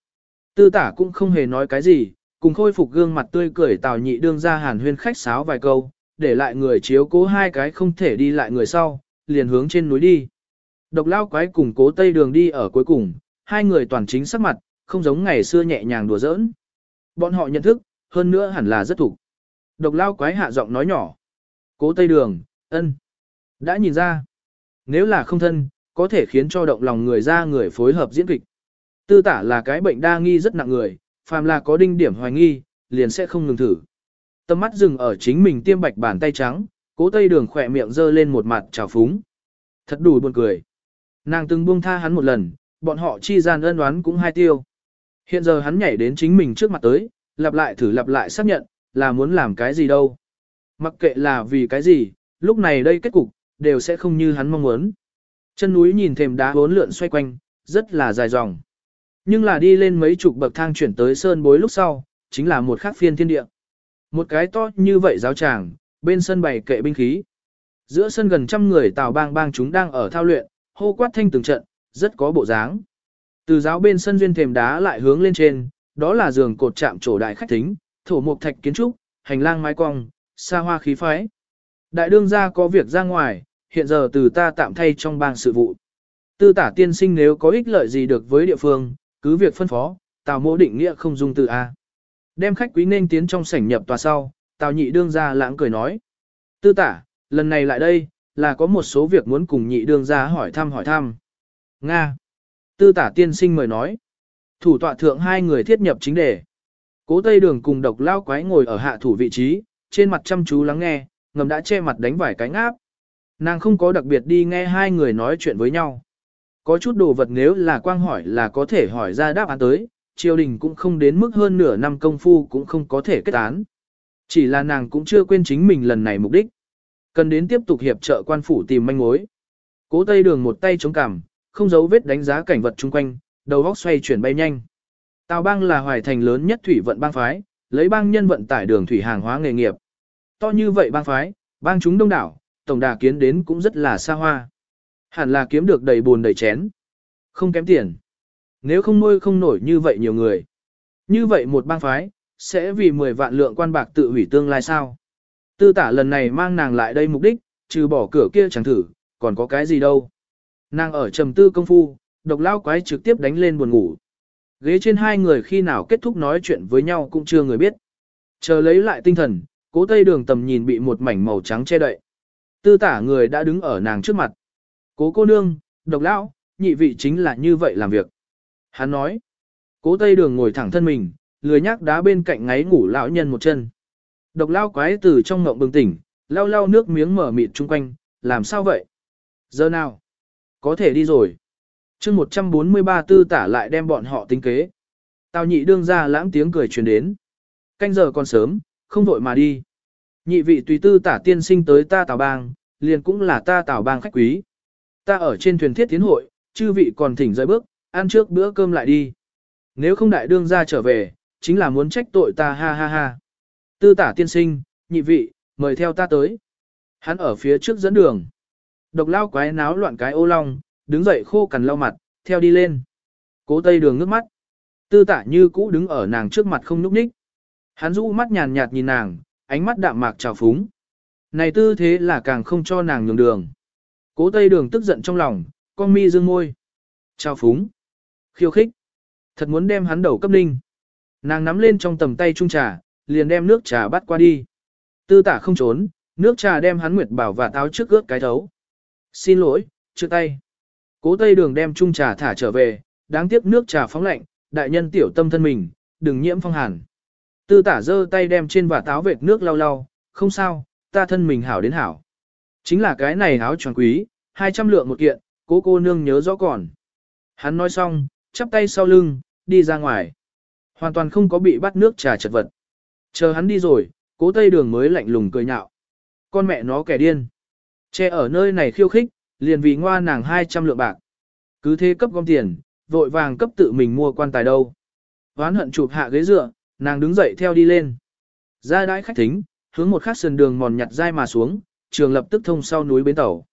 Tư tả cũng không hề nói cái gì, cùng khôi phục gương mặt tươi cười tào nhị đương ra hàn huyên khách sáo vài câu, để lại người chiếu cố hai cái không thể đi lại người sau, liền hướng trên núi đi. Độc lao quái cùng cố tây đường đi ở cuối cùng, hai người toàn chính sắc mặt, không giống ngày xưa nhẹ nhàng đùa giỡn. Bọn họ nhận thức, hơn nữa hẳn là rất thủ. Độc lao quái hạ giọng nói nhỏ. Cố tây đường, ân. Đã nhìn ra. Nếu là không thân, có thể khiến cho động lòng người ra người phối hợp diễn kịch. Tư tả là cái bệnh đa nghi rất nặng người, phàm là có đinh điểm hoài nghi, liền sẽ không ngừng thử. Tâm mắt dừng ở chính mình tiêm bạch bàn tay trắng, cố tây đường khỏe miệng dơ lên một mặt trào phúng. Thật đủ buồn cười. Nàng từng buông tha hắn một lần, bọn họ chi gian ân đoán cũng hai tiêu. Hiện giờ hắn nhảy đến chính mình trước mặt tới, lặp lại thử lặp lại xác nhận, là muốn làm cái gì đâu. Mặc kệ là vì cái gì, lúc này đây kết cục, đều sẽ không như hắn mong muốn. Chân núi nhìn thềm đá bốn lượn xoay quanh, rất là dài dòng. Nhưng là đi lên mấy chục bậc thang chuyển tới sơn bối lúc sau, chính là một khác phiên thiên địa. Một cái to như vậy giáo tràng, bên sân bày kệ binh khí. Giữa sân gần trăm người tào bang bang chúng đang ở thao luyện, hô quát thanh từng trận, rất có bộ dáng. Từ giáo bên sân duyên thềm đá lại hướng lên trên, đó là giường cột chạm trổ đại khách thính, thổ mục thạch kiến trúc, hành lang mái cong, xa hoa khí phái. Đại đương gia có việc ra ngoài, hiện giờ từ ta tạm thay trong bang sự vụ. Tư tả tiên sinh nếu có ích lợi gì được với địa phương, cứ việc phân phó, tào mô định nghĩa không dung từ A. Đem khách quý nên tiến trong sảnh nhập tòa sau, tào nhị đương gia lãng cười nói. Tư tả, lần này lại đây, là có một số việc muốn cùng nhị đương gia hỏi thăm hỏi thăm. Nga. Tư tả tiên sinh mời nói. Thủ tọa thượng hai người thiết nhập chính đề. Cố Tây Đường cùng độc lao quái ngồi ở hạ thủ vị trí, trên mặt chăm chú lắng nghe, ngầm đã che mặt đánh vải cánh áp. Nàng không có đặc biệt đi nghe hai người nói chuyện với nhau. Có chút đồ vật nếu là quang hỏi là có thể hỏi ra đáp án tới, triều đình cũng không đến mức hơn nửa năm công phu cũng không có thể kết án. Chỉ là nàng cũng chưa quên chính mình lần này mục đích. Cần đến tiếp tục hiệp trợ quan phủ tìm manh mối. Cố Tây Đường một tay chống cằm, không giấu vết đánh giá cảnh vật chung quanh, đầu óc xoay chuyển bay nhanh. Tào bang là hoài thành lớn nhất thủy vận bang phái, lấy bang nhân vận tải đường thủy hàng hóa nghề nghiệp. To như vậy bang phái, bang chúng đông đảo, tổng đà kiến đến cũng rất là xa hoa. Hẳn là kiếm được đầy buồn đầy chén. Không kém tiền. Nếu không nuôi không nổi như vậy nhiều người. Như vậy một bang phái, sẽ vì 10 vạn lượng quan bạc tự hủy tương lai sao? Tư tả lần này mang nàng lại đây mục đích, trừ bỏ cửa kia chẳng thử, còn có cái gì đâu. Nàng ở trầm tư công phu, độc lao quái trực tiếp đánh lên buồn ngủ. Ghế trên hai người khi nào kết thúc nói chuyện với nhau cũng chưa người biết. Chờ lấy lại tinh thần, cố tây đường tầm nhìn bị một mảnh màu trắng che đậy. Tư tả người đã đứng ở nàng trước mặt. Cố cô nương, độc lão, nhị vị chính là như vậy làm việc. Hắn nói. Cố tây đường ngồi thẳng thân mình, lười nhác đá bên cạnh ngáy ngủ lão nhân một chân. Độc lao quái từ trong ngộng bừng tỉnh, lau lau nước miếng mở mịt chung quanh, làm sao vậy? Giờ nào? Có thể đi rồi. chương 143 tư tả lại đem bọn họ tính kế. Tào nhị đương ra lãng tiếng cười truyền đến. Canh giờ còn sớm, không vội mà đi. Nhị vị tùy tư tả tiên sinh tới ta tào bang, liền cũng là ta tào bang khách quý. Ta ở trên thuyền thiết tiến hội, chư vị còn thỉnh rời bước, ăn trước bữa cơm lại đi. Nếu không đại đương ra trở về, chính là muốn trách tội ta ha ha ha. Tư tả tiên sinh, nhị vị, mời theo ta tới. Hắn ở phía trước dẫn đường. Độc lao quái náo loạn cái ô long, đứng dậy khô cằn lau mặt, theo đi lên. Cố tây đường ngước mắt. Tư tả như cũ đứng ở nàng trước mặt không nhúc nhích. Hắn rũ mắt nhàn nhạt nhìn nàng, ánh mắt đạm mạc trào phúng. Này tư thế là càng không cho nàng nhường đường. Cố tây đường tức giận trong lòng, con mi dương môi. Chào phúng. Khiêu khích. Thật muốn đem hắn đầu cấp ninh. Nàng nắm lên trong tầm tay trung trà, liền đem nước trà bắt qua đi. Tư tả không trốn, nước trà đem hắn nguyệt bảo và táo trước ướt cái thấu. Xin lỗi, chưa tay. Cố tây đường đem trung trà thả trở về, đáng tiếc nước trà phóng lạnh, đại nhân tiểu tâm thân mình, đừng nhiễm phong hàn. Tư tả giơ tay đem trên và táo vệt nước lau lau, không sao, ta thân mình hảo đến hảo. Chính là cái này áo tròn quý, 200 lượng một kiện, cố cô nương nhớ rõ còn. Hắn nói xong, chắp tay sau lưng, đi ra ngoài. Hoàn toàn không có bị bắt nước trà chật vật. Chờ hắn đi rồi, cố tây đường mới lạnh lùng cười nhạo. Con mẹ nó kẻ điên. Che ở nơi này khiêu khích, liền vì ngoa nàng 200 lượng bạc. Cứ thế cấp gom tiền, vội vàng cấp tự mình mua quan tài đâu. Hoán hận chụp hạ ghế dựa, nàng đứng dậy theo đi lên. Ra đãi khách thính, hướng một khắc sườn đường mòn nhặt dai mà xuống, trường lập tức thông sau núi bến tàu.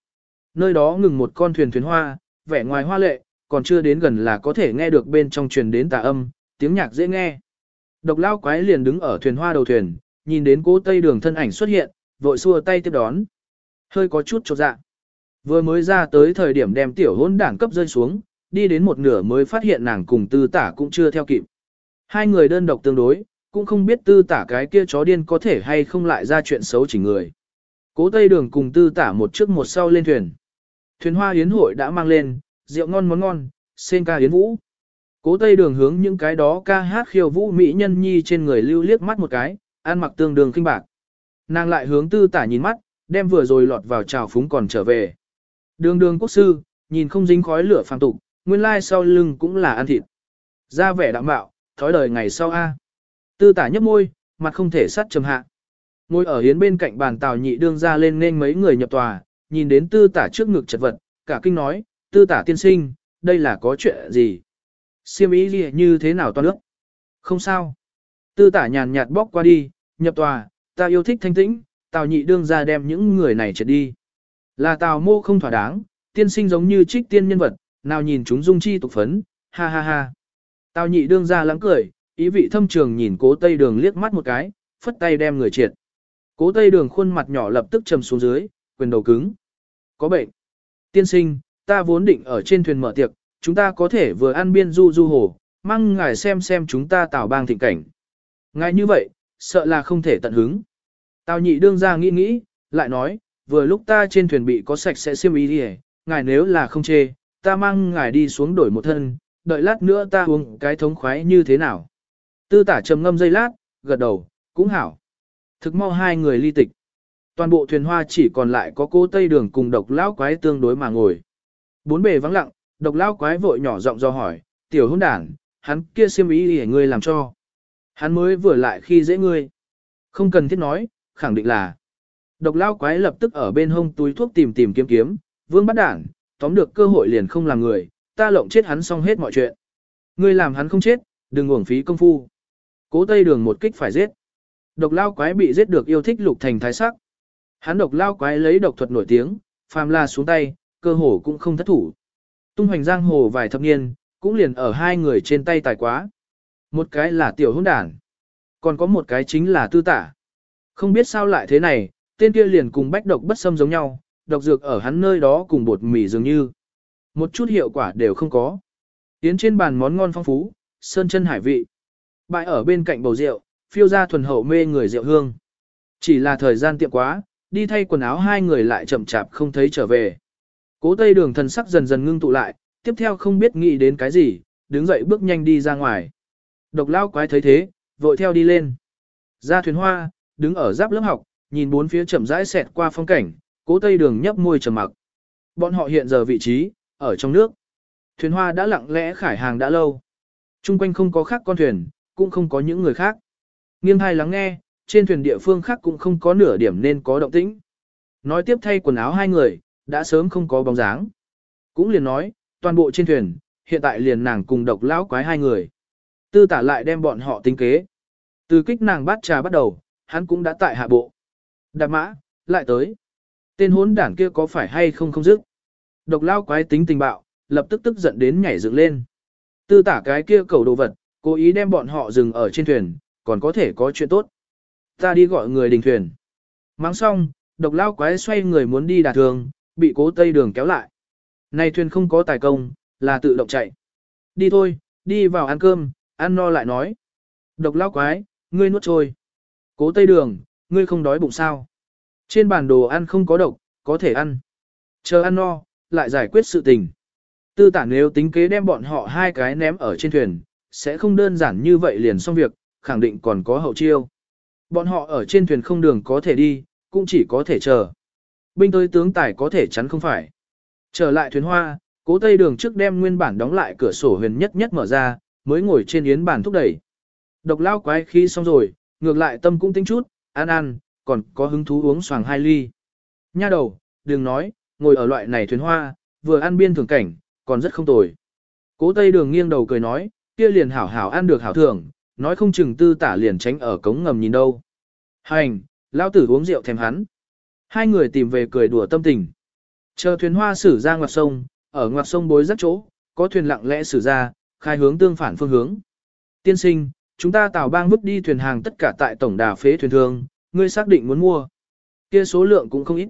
Nơi đó ngừng một con thuyền thuyền hoa, vẻ ngoài hoa lệ, còn chưa đến gần là có thể nghe được bên trong truyền đến tà âm, tiếng nhạc dễ nghe. Độc lao quái liền đứng ở thuyền hoa đầu thuyền, nhìn đến cố tây đường thân ảnh xuất hiện, vội xua tay tiếp đón. Hơi có chút chột dạ. Vừa mới ra tới thời điểm đem tiểu hôn đảng cấp rơi xuống, đi đến một nửa mới phát hiện nàng cùng tư tả cũng chưa theo kịp. Hai người đơn độc tương đối, cũng không biết tư tả cái kia chó điên có thể hay không lại ra chuyện xấu chỉ người. Cố Tây Đường cùng tư tả một trước một sau lên thuyền. Thuyền hoa yến hội đã mang lên, rượu ngon món ngon, sen ca yến vũ. Cố Tây Đường hướng những cái đó ca hát khiêu vũ mỹ nhân nhi trên người lưu liếc mắt một cái, ăn mặc tương đường kinh bạc. Nàng lại hướng tư tả nhìn mắt, đem vừa rồi lọt vào trào phúng còn trở về. Đường đường quốc sư, nhìn không dính khói lửa phàm tục, nguyên lai sau lưng cũng là ăn thịt. Ra vẻ đạm bạo, thói đời ngày sau a. Tư tả nhấp môi, mặt không thể sắt trầm hạ. Ngồi ở hiến bên cạnh bàn tào nhị đương ra lên nên mấy người nhập tòa, nhìn đến tư tả trước ngực chật vật, cả kinh nói, tư tả tiên sinh, đây là có chuyện gì? Siêm ý gì như thế nào toàn nước? Không sao. Tư tả nhàn nhạt bóc qua đi, nhập tòa, ta yêu thích thanh tĩnh, tào nhị đương ra đem những người này chết đi. Là tào mô không thỏa đáng, tiên sinh giống như trích tiên nhân vật, nào nhìn chúng dung chi tục phấn, ha ha ha. Tào nhị đương ra lắng cười, ý vị thâm trường nhìn cố tây đường liếc mắt một cái, phất tay đem người triệt. Cố tây đường khuôn mặt nhỏ lập tức trầm xuống dưới, quyền đầu cứng. Có bệnh. Tiên sinh, ta vốn định ở trên thuyền mở tiệc, chúng ta có thể vừa ăn biên du du hồ, mang ngài xem xem chúng ta tảo bang thịnh cảnh. Ngài như vậy, sợ là không thể tận hứng. Tào nhị đương ra nghĩ nghĩ, lại nói, vừa lúc ta trên thuyền bị có sạch sẽ xiêm ý đi ngài nếu là không chê, ta mang ngài đi xuống đổi một thân, đợi lát nữa ta uống cái thống khoái như thế nào. Tư tả trầm ngâm dây lát, gật đầu, cũng hảo. Thực mau hai người ly tịch. Toàn bộ thuyền hoa chỉ còn lại có cô Tây Đường cùng độc lão quái tương đối mà ngồi. Bốn bề vắng lặng, độc lão quái vội nhỏ giọng do hỏi, tiểu hôn đản, hắn kia xiêm ý để ngươi làm cho. Hắn mới vừa lại khi dễ ngươi. Không cần thiết nói, khẳng định là. Độc lão quái lập tức ở bên hông túi thuốc tìm tìm kiếm kiếm, vương bắt đảng, tóm được cơ hội liền không làm người, ta lộng chết hắn xong hết mọi chuyện. Ngươi làm hắn không chết, đừng uổng phí công phu. Cố Tây Đường một kích phải giết. Độc lao quái bị giết được yêu thích lục thành thái sắc. Hắn độc lao quái lấy độc thuật nổi tiếng, phàm La xuống tay, cơ hồ cũng không thất thủ. Tung hoành giang hồ vài thập niên, cũng liền ở hai người trên tay tài quá. Một cái là tiểu hôn đản, còn có một cái chính là tư tả. Không biết sao lại thế này, tên kia liền cùng bách độc bất xâm giống nhau, độc dược ở hắn nơi đó cùng bột mì dường như. Một chút hiệu quả đều không có. Yến trên bàn món ngon phong phú, sơn chân hải vị. Bại ở bên cạnh bầu rượu, phiêu ra thuần hậu mê người rượu hương. Chỉ là thời gian tiệm quá, đi thay quần áo hai người lại chậm chạp không thấy trở về. Cố tây đường thần sắc dần dần ngưng tụ lại, tiếp theo không biết nghĩ đến cái gì, đứng dậy bước nhanh đi ra ngoài. Độc lao quái thấy thế, vội theo đi lên. Ra thuyền hoa, đứng ở giáp lớp học, nhìn bốn phía chậm rãi xẹt qua phong cảnh, cố tây đường nhấp môi trầm mặc. Bọn họ hiện giờ vị trí, ở trong nước. Thuyền hoa đã lặng lẽ khải hàng đã lâu. Trung quanh không có khác con thuyền, cũng không có những người khác. Nghiêng hai lắng nghe, trên thuyền địa phương khác cũng không có nửa điểm nên có động tĩnh. Nói tiếp thay quần áo hai người, đã sớm không có bóng dáng. Cũng liền nói, toàn bộ trên thuyền, hiện tại liền nàng cùng độc lão quái hai người. Tư tả lại đem bọn họ tính kế. Từ kích nàng bát trà bắt đầu, hắn cũng đã tại hạ bộ. Đạp mã, lại tới. Tên hốn đảng kia có phải hay không không dứt. Độc lao quái tính tình bạo, lập tức tức giận đến nhảy dựng lên. Tư tả cái kia cầu đồ vật, cố ý đem bọn họ dừng ở trên thuyền, còn có thể có chuyện tốt. Ta đi gọi người đình thuyền. Mang xong, Độc lao quái xoay người muốn đi đà thường, bị cố tây đường kéo lại. Này thuyền không có tài công, là tự động chạy. Đi thôi, đi vào ăn cơm, ăn no lại nói. Độc lao quái, ngươi nuốt trôi. Cố tây đường, ngươi không đói bụng sao. Trên bản đồ ăn không có độc, có thể ăn. Chờ ăn no, lại giải quyết sự tình. Tư tản nếu tính kế đem bọn họ hai cái ném ở trên thuyền, sẽ không đơn giản như vậy liền xong việc, khẳng định còn có hậu chiêu. Bọn họ ở trên thuyền không đường có thể đi, cũng chỉ có thể chờ. Binh tới tướng tài có thể chắn không phải. Trở lại thuyền hoa, cố tây đường trước đem nguyên bản đóng lại cửa sổ huyền nhất nhất mở ra, mới ngồi trên yến bàn thúc đẩy. Độc lao quái khi xong rồi, ngược lại tâm cũng tính chút, ăn ăn, còn có hứng thú uống xoàng hai ly. Nha đầu, đừng nói, ngồi ở loại này thuyền hoa, vừa ăn biên thường cảnh, còn rất không tồi. Cố tây đường nghiêng đầu cười nói, kia liền hảo hảo ăn được hảo thưởng, nói không chừng tư tả liền tránh ở cống ngầm nhìn đâu. Hành, lão tử uống rượu thèm hắn. Hai người tìm về cười đùa tâm tình. Chờ thuyền hoa xử ra ngoặt sông, ở ngoặt sông bối rất chỗ, có thuyền lặng lẽ xử ra, khai hướng tương phản phương hướng. Tiên sinh, chúng ta tào bang vứt đi thuyền hàng tất cả tại tổng đà phế thuyền thương, ngươi xác định muốn mua. Kia số lượng cũng không ít.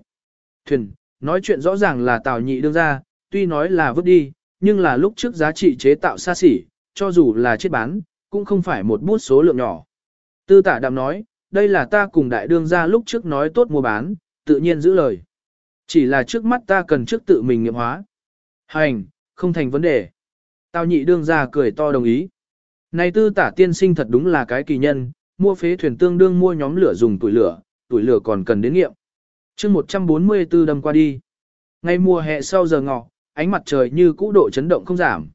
Thuyền, nói chuyện rõ ràng là tào nhị đương ra, tuy nói là vứt đi, nhưng là lúc trước giá trị chế tạo xa xỉ, cho dù là chết bán, cũng không phải một bút số lượng nhỏ. Tư tả đạm nói, đây là ta cùng đại đương ra lúc trước nói tốt mua bán, tự nhiên giữ lời. Chỉ là trước mắt ta cần trước tự mình nghiệm hóa. Hành, không thành vấn đề. Tào nhị đương ra cười to đồng ý. Này tư tả tiên sinh thật đúng là cái kỳ nhân, mua phế thuyền tương đương mua nhóm lửa dùng tuổi lửa, tuổi lửa còn cần đến nghiệm chương 144 đâm qua đi. ngày mùa hè sau giờ ngọ, ánh mặt trời như cũ độ chấn động không giảm.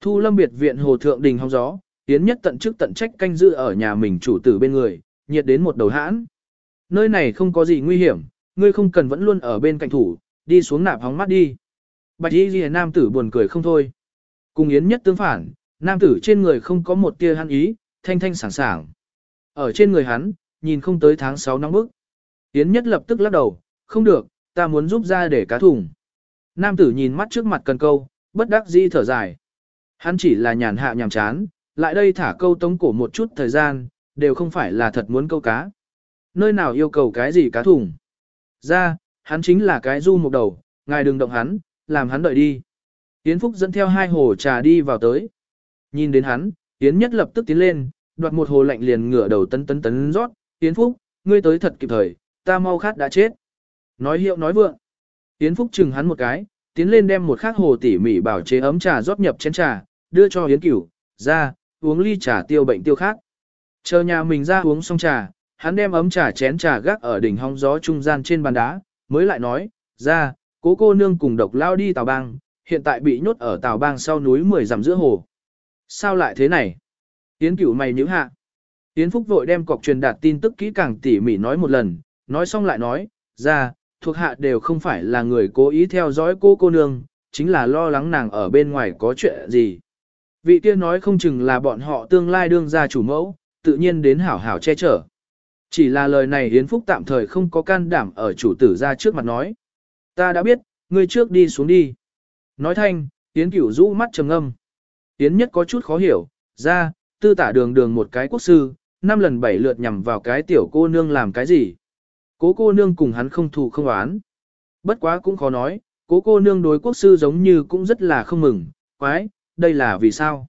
Thu lâm biệt viện hồ thượng đình hóng gió, tiến nhất tận chức tận trách canh giữ ở nhà mình chủ tử bên người, nhiệt đến một đầu hãn. Nơi này không có gì nguy hiểm, ngươi không cần vẫn luôn ở bên cạnh thủ, đi xuống nạp hóng mắt đi. Bạch y ghi nam tử buồn cười không thôi. Cùng yến nhất tương phản, nam tử trên người không có một tia hắn ý, thanh thanh sảng sảng. Ở trên người hắn, nhìn không tới tháng 6 nóng bức. Yến nhất lập tức lắc đầu, không được, ta muốn giúp ra để cá thùng. Nam tử nhìn mắt trước mặt cần câu, bất đắc dĩ thở dài. Hắn chỉ là nhàn hạ nhàm chán, lại đây thả câu tống cổ một chút thời gian, đều không phải là thật muốn câu cá. Nơi nào yêu cầu cái gì cá thùng. Ra, hắn chính là cái du một đầu, ngài đừng động hắn, làm hắn đợi đi. Yến Phúc dẫn theo hai hồ trà đi vào tới. Nhìn đến hắn, Yến Nhất lập tức tiến lên, đoạt một hồ lạnh liền ngửa đầu tấn tấn tấn rót. Yến Phúc, ngươi tới thật kịp thời, ta mau khát đã chết. Nói hiệu nói vượng. Yến Phúc chừng hắn một cái, tiến lên đem một khát hồ tỉ mỉ bảo chế ấm trà rót nhập chén trà, đưa cho Yến Cửu, ra, uống ly trà tiêu bệnh tiêu khát. Chờ nhà mình ra uống xong trà, hắn đem ấm trà chén trà gác ở đỉnh hong gió trung gian trên bàn đá, mới lại nói, ra, cố cô nương cùng độc lao đi tàu bang, hiện tại bị nhốt ở tàu bang sau núi mười dặm giữa hồ. Sao lại thế này? Yến cửu mày nhíu hạ. Yến Phúc vội đem cọc truyền đạt tin tức kỹ càng tỉ mỉ nói một lần, nói xong lại nói, ra, thuộc hạ đều không phải là người cố ý theo dõi cô cô nương, chính là lo lắng nàng ở bên ngoài có chuyện gì. Vị kia nói không chừng là bọn họ tương lai đương ra chủ mẫu, tự nhiên đến hảo hảo che chở. Chỉ là lời này Yến Phúc tạm thời không có can đảm ở chủ tử ra trước mặt nói. Ta đã biết, ngươi trước đi xuống đi. Nói thanh, Yến cửu rũ mắt trầm âm. Yến nhất có chút khó hiểu, ra, tư tả đường đường một cái quốc sư, năm lần bảy lượt nhằm vào cái tiểu cô nương làm cái gì. Cố cô nương cùng hắn không thù không oán. Bất quá cũng khó nói, cố cô nương đối quốc sư giống như cũng rất là không mừng, quái, đây là vì sao?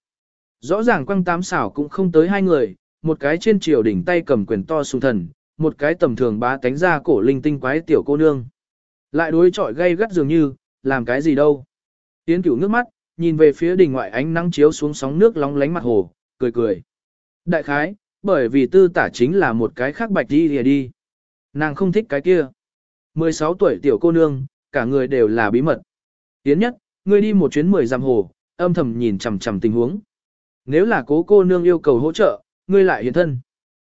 Rõ ràng quăng tám xảo cũng không tới hai người, một cái trên triều đỉnh tay cầm quyền to sung thần, một cái tầm thường bá tánh ra cổ linh tinh quái tiểu cô nương. Lại đối chọi gây gắt dường như, làm cái gì đâu. Tiến cửu nước mắt, nhìn về phía đỉnh ngoại ánh nắng chiếu xuống sóng nước lóng lánh mặt hồ, cười cười. Đại khái, bởi vì tư tả chính là một cái khác bạch đi thì đi. Nàng không thích cái kia. 16 tuổi tiểu cô nương, cả người đều là bí mật. Tiến nhất, ngươi đi một chuyến mười dặm hồ, âm thầm nhìn chằm chằm tình huống. Nếu là cố cô nương yêu cầu hỗ trợ, ngươi lại hiện thân.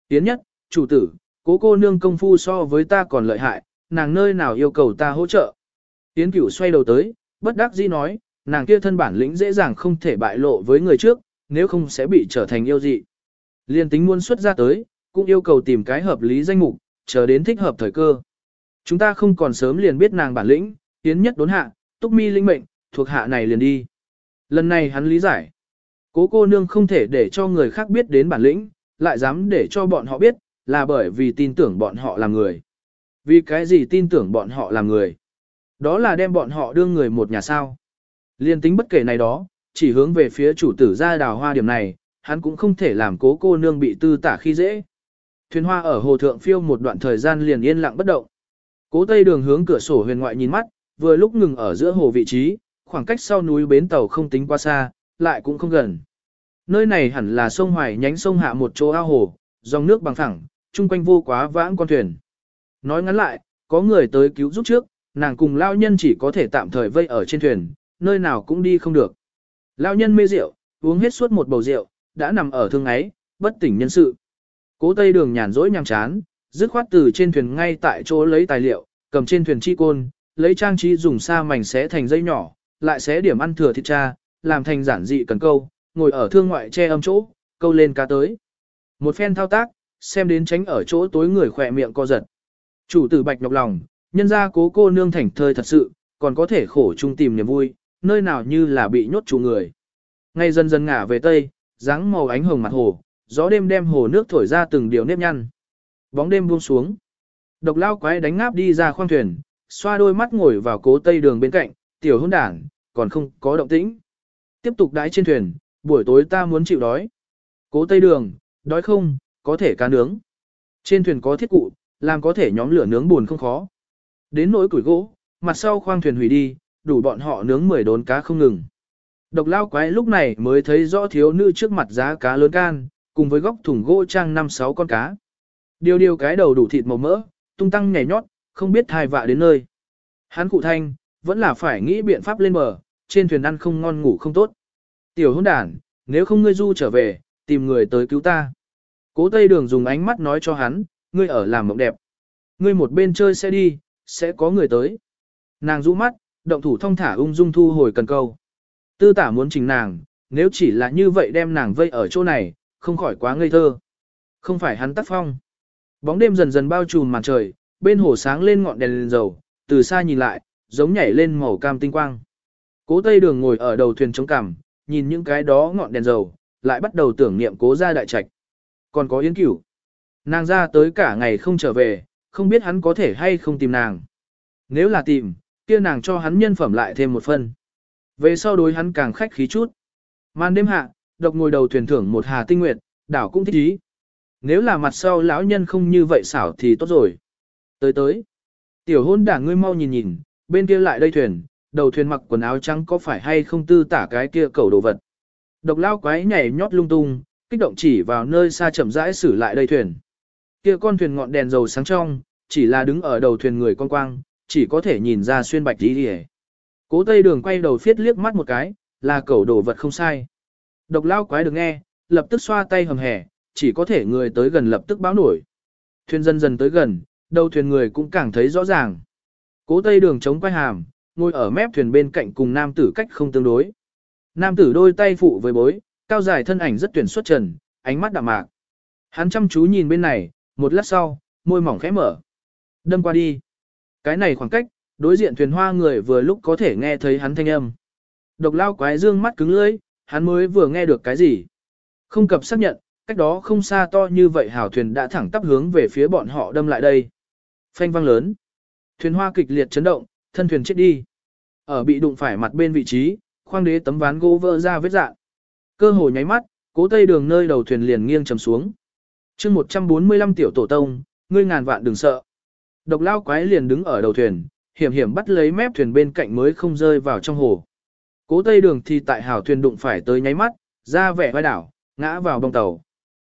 Tiến nhất, chủ tử, cố cô nương công phu so với ta còn lợi hại, nàng nơi nào yêu cầu ta hỗ trợ. Tiến cửu xoay đầu tới, bất đắc dĩ nói, nàng kia thân bản lĩnh dễ dàng không thể bại lộ với người trước, nếu không sẽ bị trở thành yêu dị. Liên tính muôn xuất ra tới, cũng yêu cầu tìm cái hợp lý danh mục, chờ đến thích hợp thời cơ. Chúng ta không còn sớm liền biết nàng bản lĩnh, tiến nhất đốn hạ, túc mi linh mệnh, thuộc hạ này liền đi. Lần này hắn lý giải. Cố cô nương không thể để cho người khác biết đến bản lĩnh, lại dám để cho bọn họ biết, là bởi vì tin tưởng bọn họ là người. Vì cái gì tin tưởng bọn họ là người? Đó là đem bọn họ đưa người một nhà sao. Liên tính bất kể này đó, chỉ hướng về phía chủ tử ra đào hoa điểm này, hắn cũng không thể làm cố cô nương bị tư tả khi dễ. Thuyền hoa ở hồ thượng phiêu một đoạn thời gian liền yên lặng bất động. Cố tây đường hướng cửa sổ huyền ngoại nhìn mắt, vừa lúc ngừng ở giữa hồ vị trí, khoảng cách sau núi bến tàu không tính quá xa, lại cũng không gần. Nơi này hẳn là sông Hoài nhánh sông hạ một chỗ ao hồ, dòng nước bằng phẳng, chung quanh vô quá vãng con thuyền. Nói ngắn lại, có người tới cứu giúp trước, nàng cùng lao nhân chỉ có thể tạm thời vây ở trên thuyền, nơi nào cũng đi không được. Lao nhân mê rượu, uống hết suốt một bầu rượu, đã nằm ở thương ấy, bất tỉnh nhân sự. Cố tây đường nhàn rỗi nhàm chán, dứt khoát từ trên thuyền ngay tại chỗ lấy tài liệu, cầm trên thuyền chi côn, lấy trang trí dùng sa mảnh xé thành dây nhỏ, lại xé điểm ăn thừa thịt cha, làm thành giản dị cần câu, ngồi ở thương ngoại che âm chỗ, câu lên cá tới. Một phen thao tác, xem đến tránh ở chỗ tối người khỏe miệng co giật. Chủ tử bạch nhọc lòng, nhân ra cố cô nương thành thơi thật sự, còn có thể khổ chung tìm niềm vui, nơi nào như là bị nhốt chủ người. Ngay dần dần ngả về tây, dáng màu ánh hồng mặt hồ, gió đêm đem hồ nước thổi ra từng điều nếp nhăn. Bóng đêm buông xuống. Độc lao quái đánh ngáp đi ra khoang thuyền, xoa đôi mắt ngồi vào cố tây đường bên cạnh, tiểu hôn đảng, còn không có động tĩnh. Tiếp tục đái trên thuyền, buổi tối ta muốn chịu đói. Cố tây đường, đói không, có thể cá nướng. Trên thuyền có thiết cụ, làm có thể nhóm lửa nướng buồn không khó. Đến nỗi củi gỗ, mặt sau khoang thuyền hủy đi, đủ bọn họ nướng 10 đốn cá không ngừng. Độc lao quái lúc này mới thấy rõ thiếu nữ trước mặt giá cá lớn can, cùng với góc thùng gỗ trang 5-6 con cá. Điều điều cái đầu đủ thịt màu mỡ, tung tăng nhảy nhót, không biết thai vạ đến nơi. Hắn cụ thanh, vẫn là phải nghĩ biện pháp lên bờ, trên thuyền ăn không ngon ngủ không tốt. Tiểu hôn đản nếu không ngươi du trở về, tìm người tới cứu ta. Cố Tây Đường dùng ánh mắt nói cho hắn, ngươi ở làm mộng đẹp. Ngươi một bên chơi sẽ đi, sẽ có người tới. Nàng rũ mắt, động thủ thông thả ung dung thu hồi cần câu. Tư tả muốn trình nàng, nếu chỉ là như vậy đem nàng vây ở chỗ này, không khỏi quá ngây thơ. Không phải hắn tắt phong. Bóng đêm dần dần bao trùm màn trời, bên hồ sáng lên ngọn đèn đèn dầu, từ xa nhìn lại, giống nhảy lên màu cam tinh quang. Cố Tây Đường ngồi ở đầu thuyền chống cằm, nhìn những cái đó ngọn đèn dầu, lại bắt đầu tưởng niệm cố gia đại trạch. Còn có Yến Cửu. Nàng ra tới cả ngày không trở về, không biết hắn có thể hay không tìm nàng. Nếu là tìm, kia nàng cho hắn nhân phẩm lại thêm một phần. Về sau đối hắn càng khách khí chút. Màn đêm hạ, độc ngồi đầu thuyền thưởng một hà tinh nguyệt, đảo cũng thích ý. Nếu là mặt sau lão nhân không như vậy xảo thì tốt rồi. Tới tới. Tiểu hôn đảng ngươi mau nhìn nhìn, bên kia lại đây thuyền, đầu thuyền mặc quần áo trắng có phải hay không tư tả cái kia cầu đồ vật. Độc lao quái nhảy nhót lung tung, kích động chỉ vào nơi xa chậm rãi xử lại đây thuyền. Kia con thuyền ngọn đèn dầu sáng trong, chỉ là đứng ở đầu thuyền người con quang, chỉ có thể nhìn ra xuyên bạch đi đi Cố tây đường quay đầu phiết liếc mắt một cái, là cầu đồ vật không sai. Độc lao quái được nghe, lập tức xoa tay hầm hẻ, chỉ có thể người tới gần lập tức báo nổi. Thuyền dần dần tới gần, đầu thuyền người cũng càng thấy rõ ràng. Cố tây đường chống quay hàm, ngồi ở mép thuyền bên cạnh cùng nam tử cách không tương đối. Nam tử đôi tay phụ với bối, cao dài thân ảnh rất tuyển xuất trần, ánh mắt đạm mạc. Hắn chăm chú nhìn bên này, một lát sau, môi mỏng khẽ mở. Đâm qua đi. Cái này khoảng cách, đối diện thuyền hoa người vừa lúc có thể nghe thấy hắn thanh âm. Độc lao quái dương mắt cứng lưỡi, hắn mới vừa nghe được cái gì. Không cập xác nhận, cách đó không xa to như vậy hào thuyền đã thẳng tắp hướng về phía bọn họ đâm lại đây. Phanh vang lớn. Thuyền hoa kịch liệt chấn động, thân thuyền chết đi. Ở bị đụng phải mặt bên vị trí, khoang đế tấm ván gỗ vỡ ra vết dạng. Cơ hồ nháy mắt, cố tây đường nơi đầu thuyền liền nghiêng trầm xuống. chương 145 tiểu tổ tông, ngươi ngàn vạn đừng sợ. Độc lao quái liền đứng ở đầu thuyền, hiểm hiểm bắt lấy mép thuyền bên cạnh mới không rơi vào trong hồ. Cố tây đường thì tại hảo thuyền đụng phải tới nháy mắt, ra vẻ vai đảo, ngã vào bông tàu.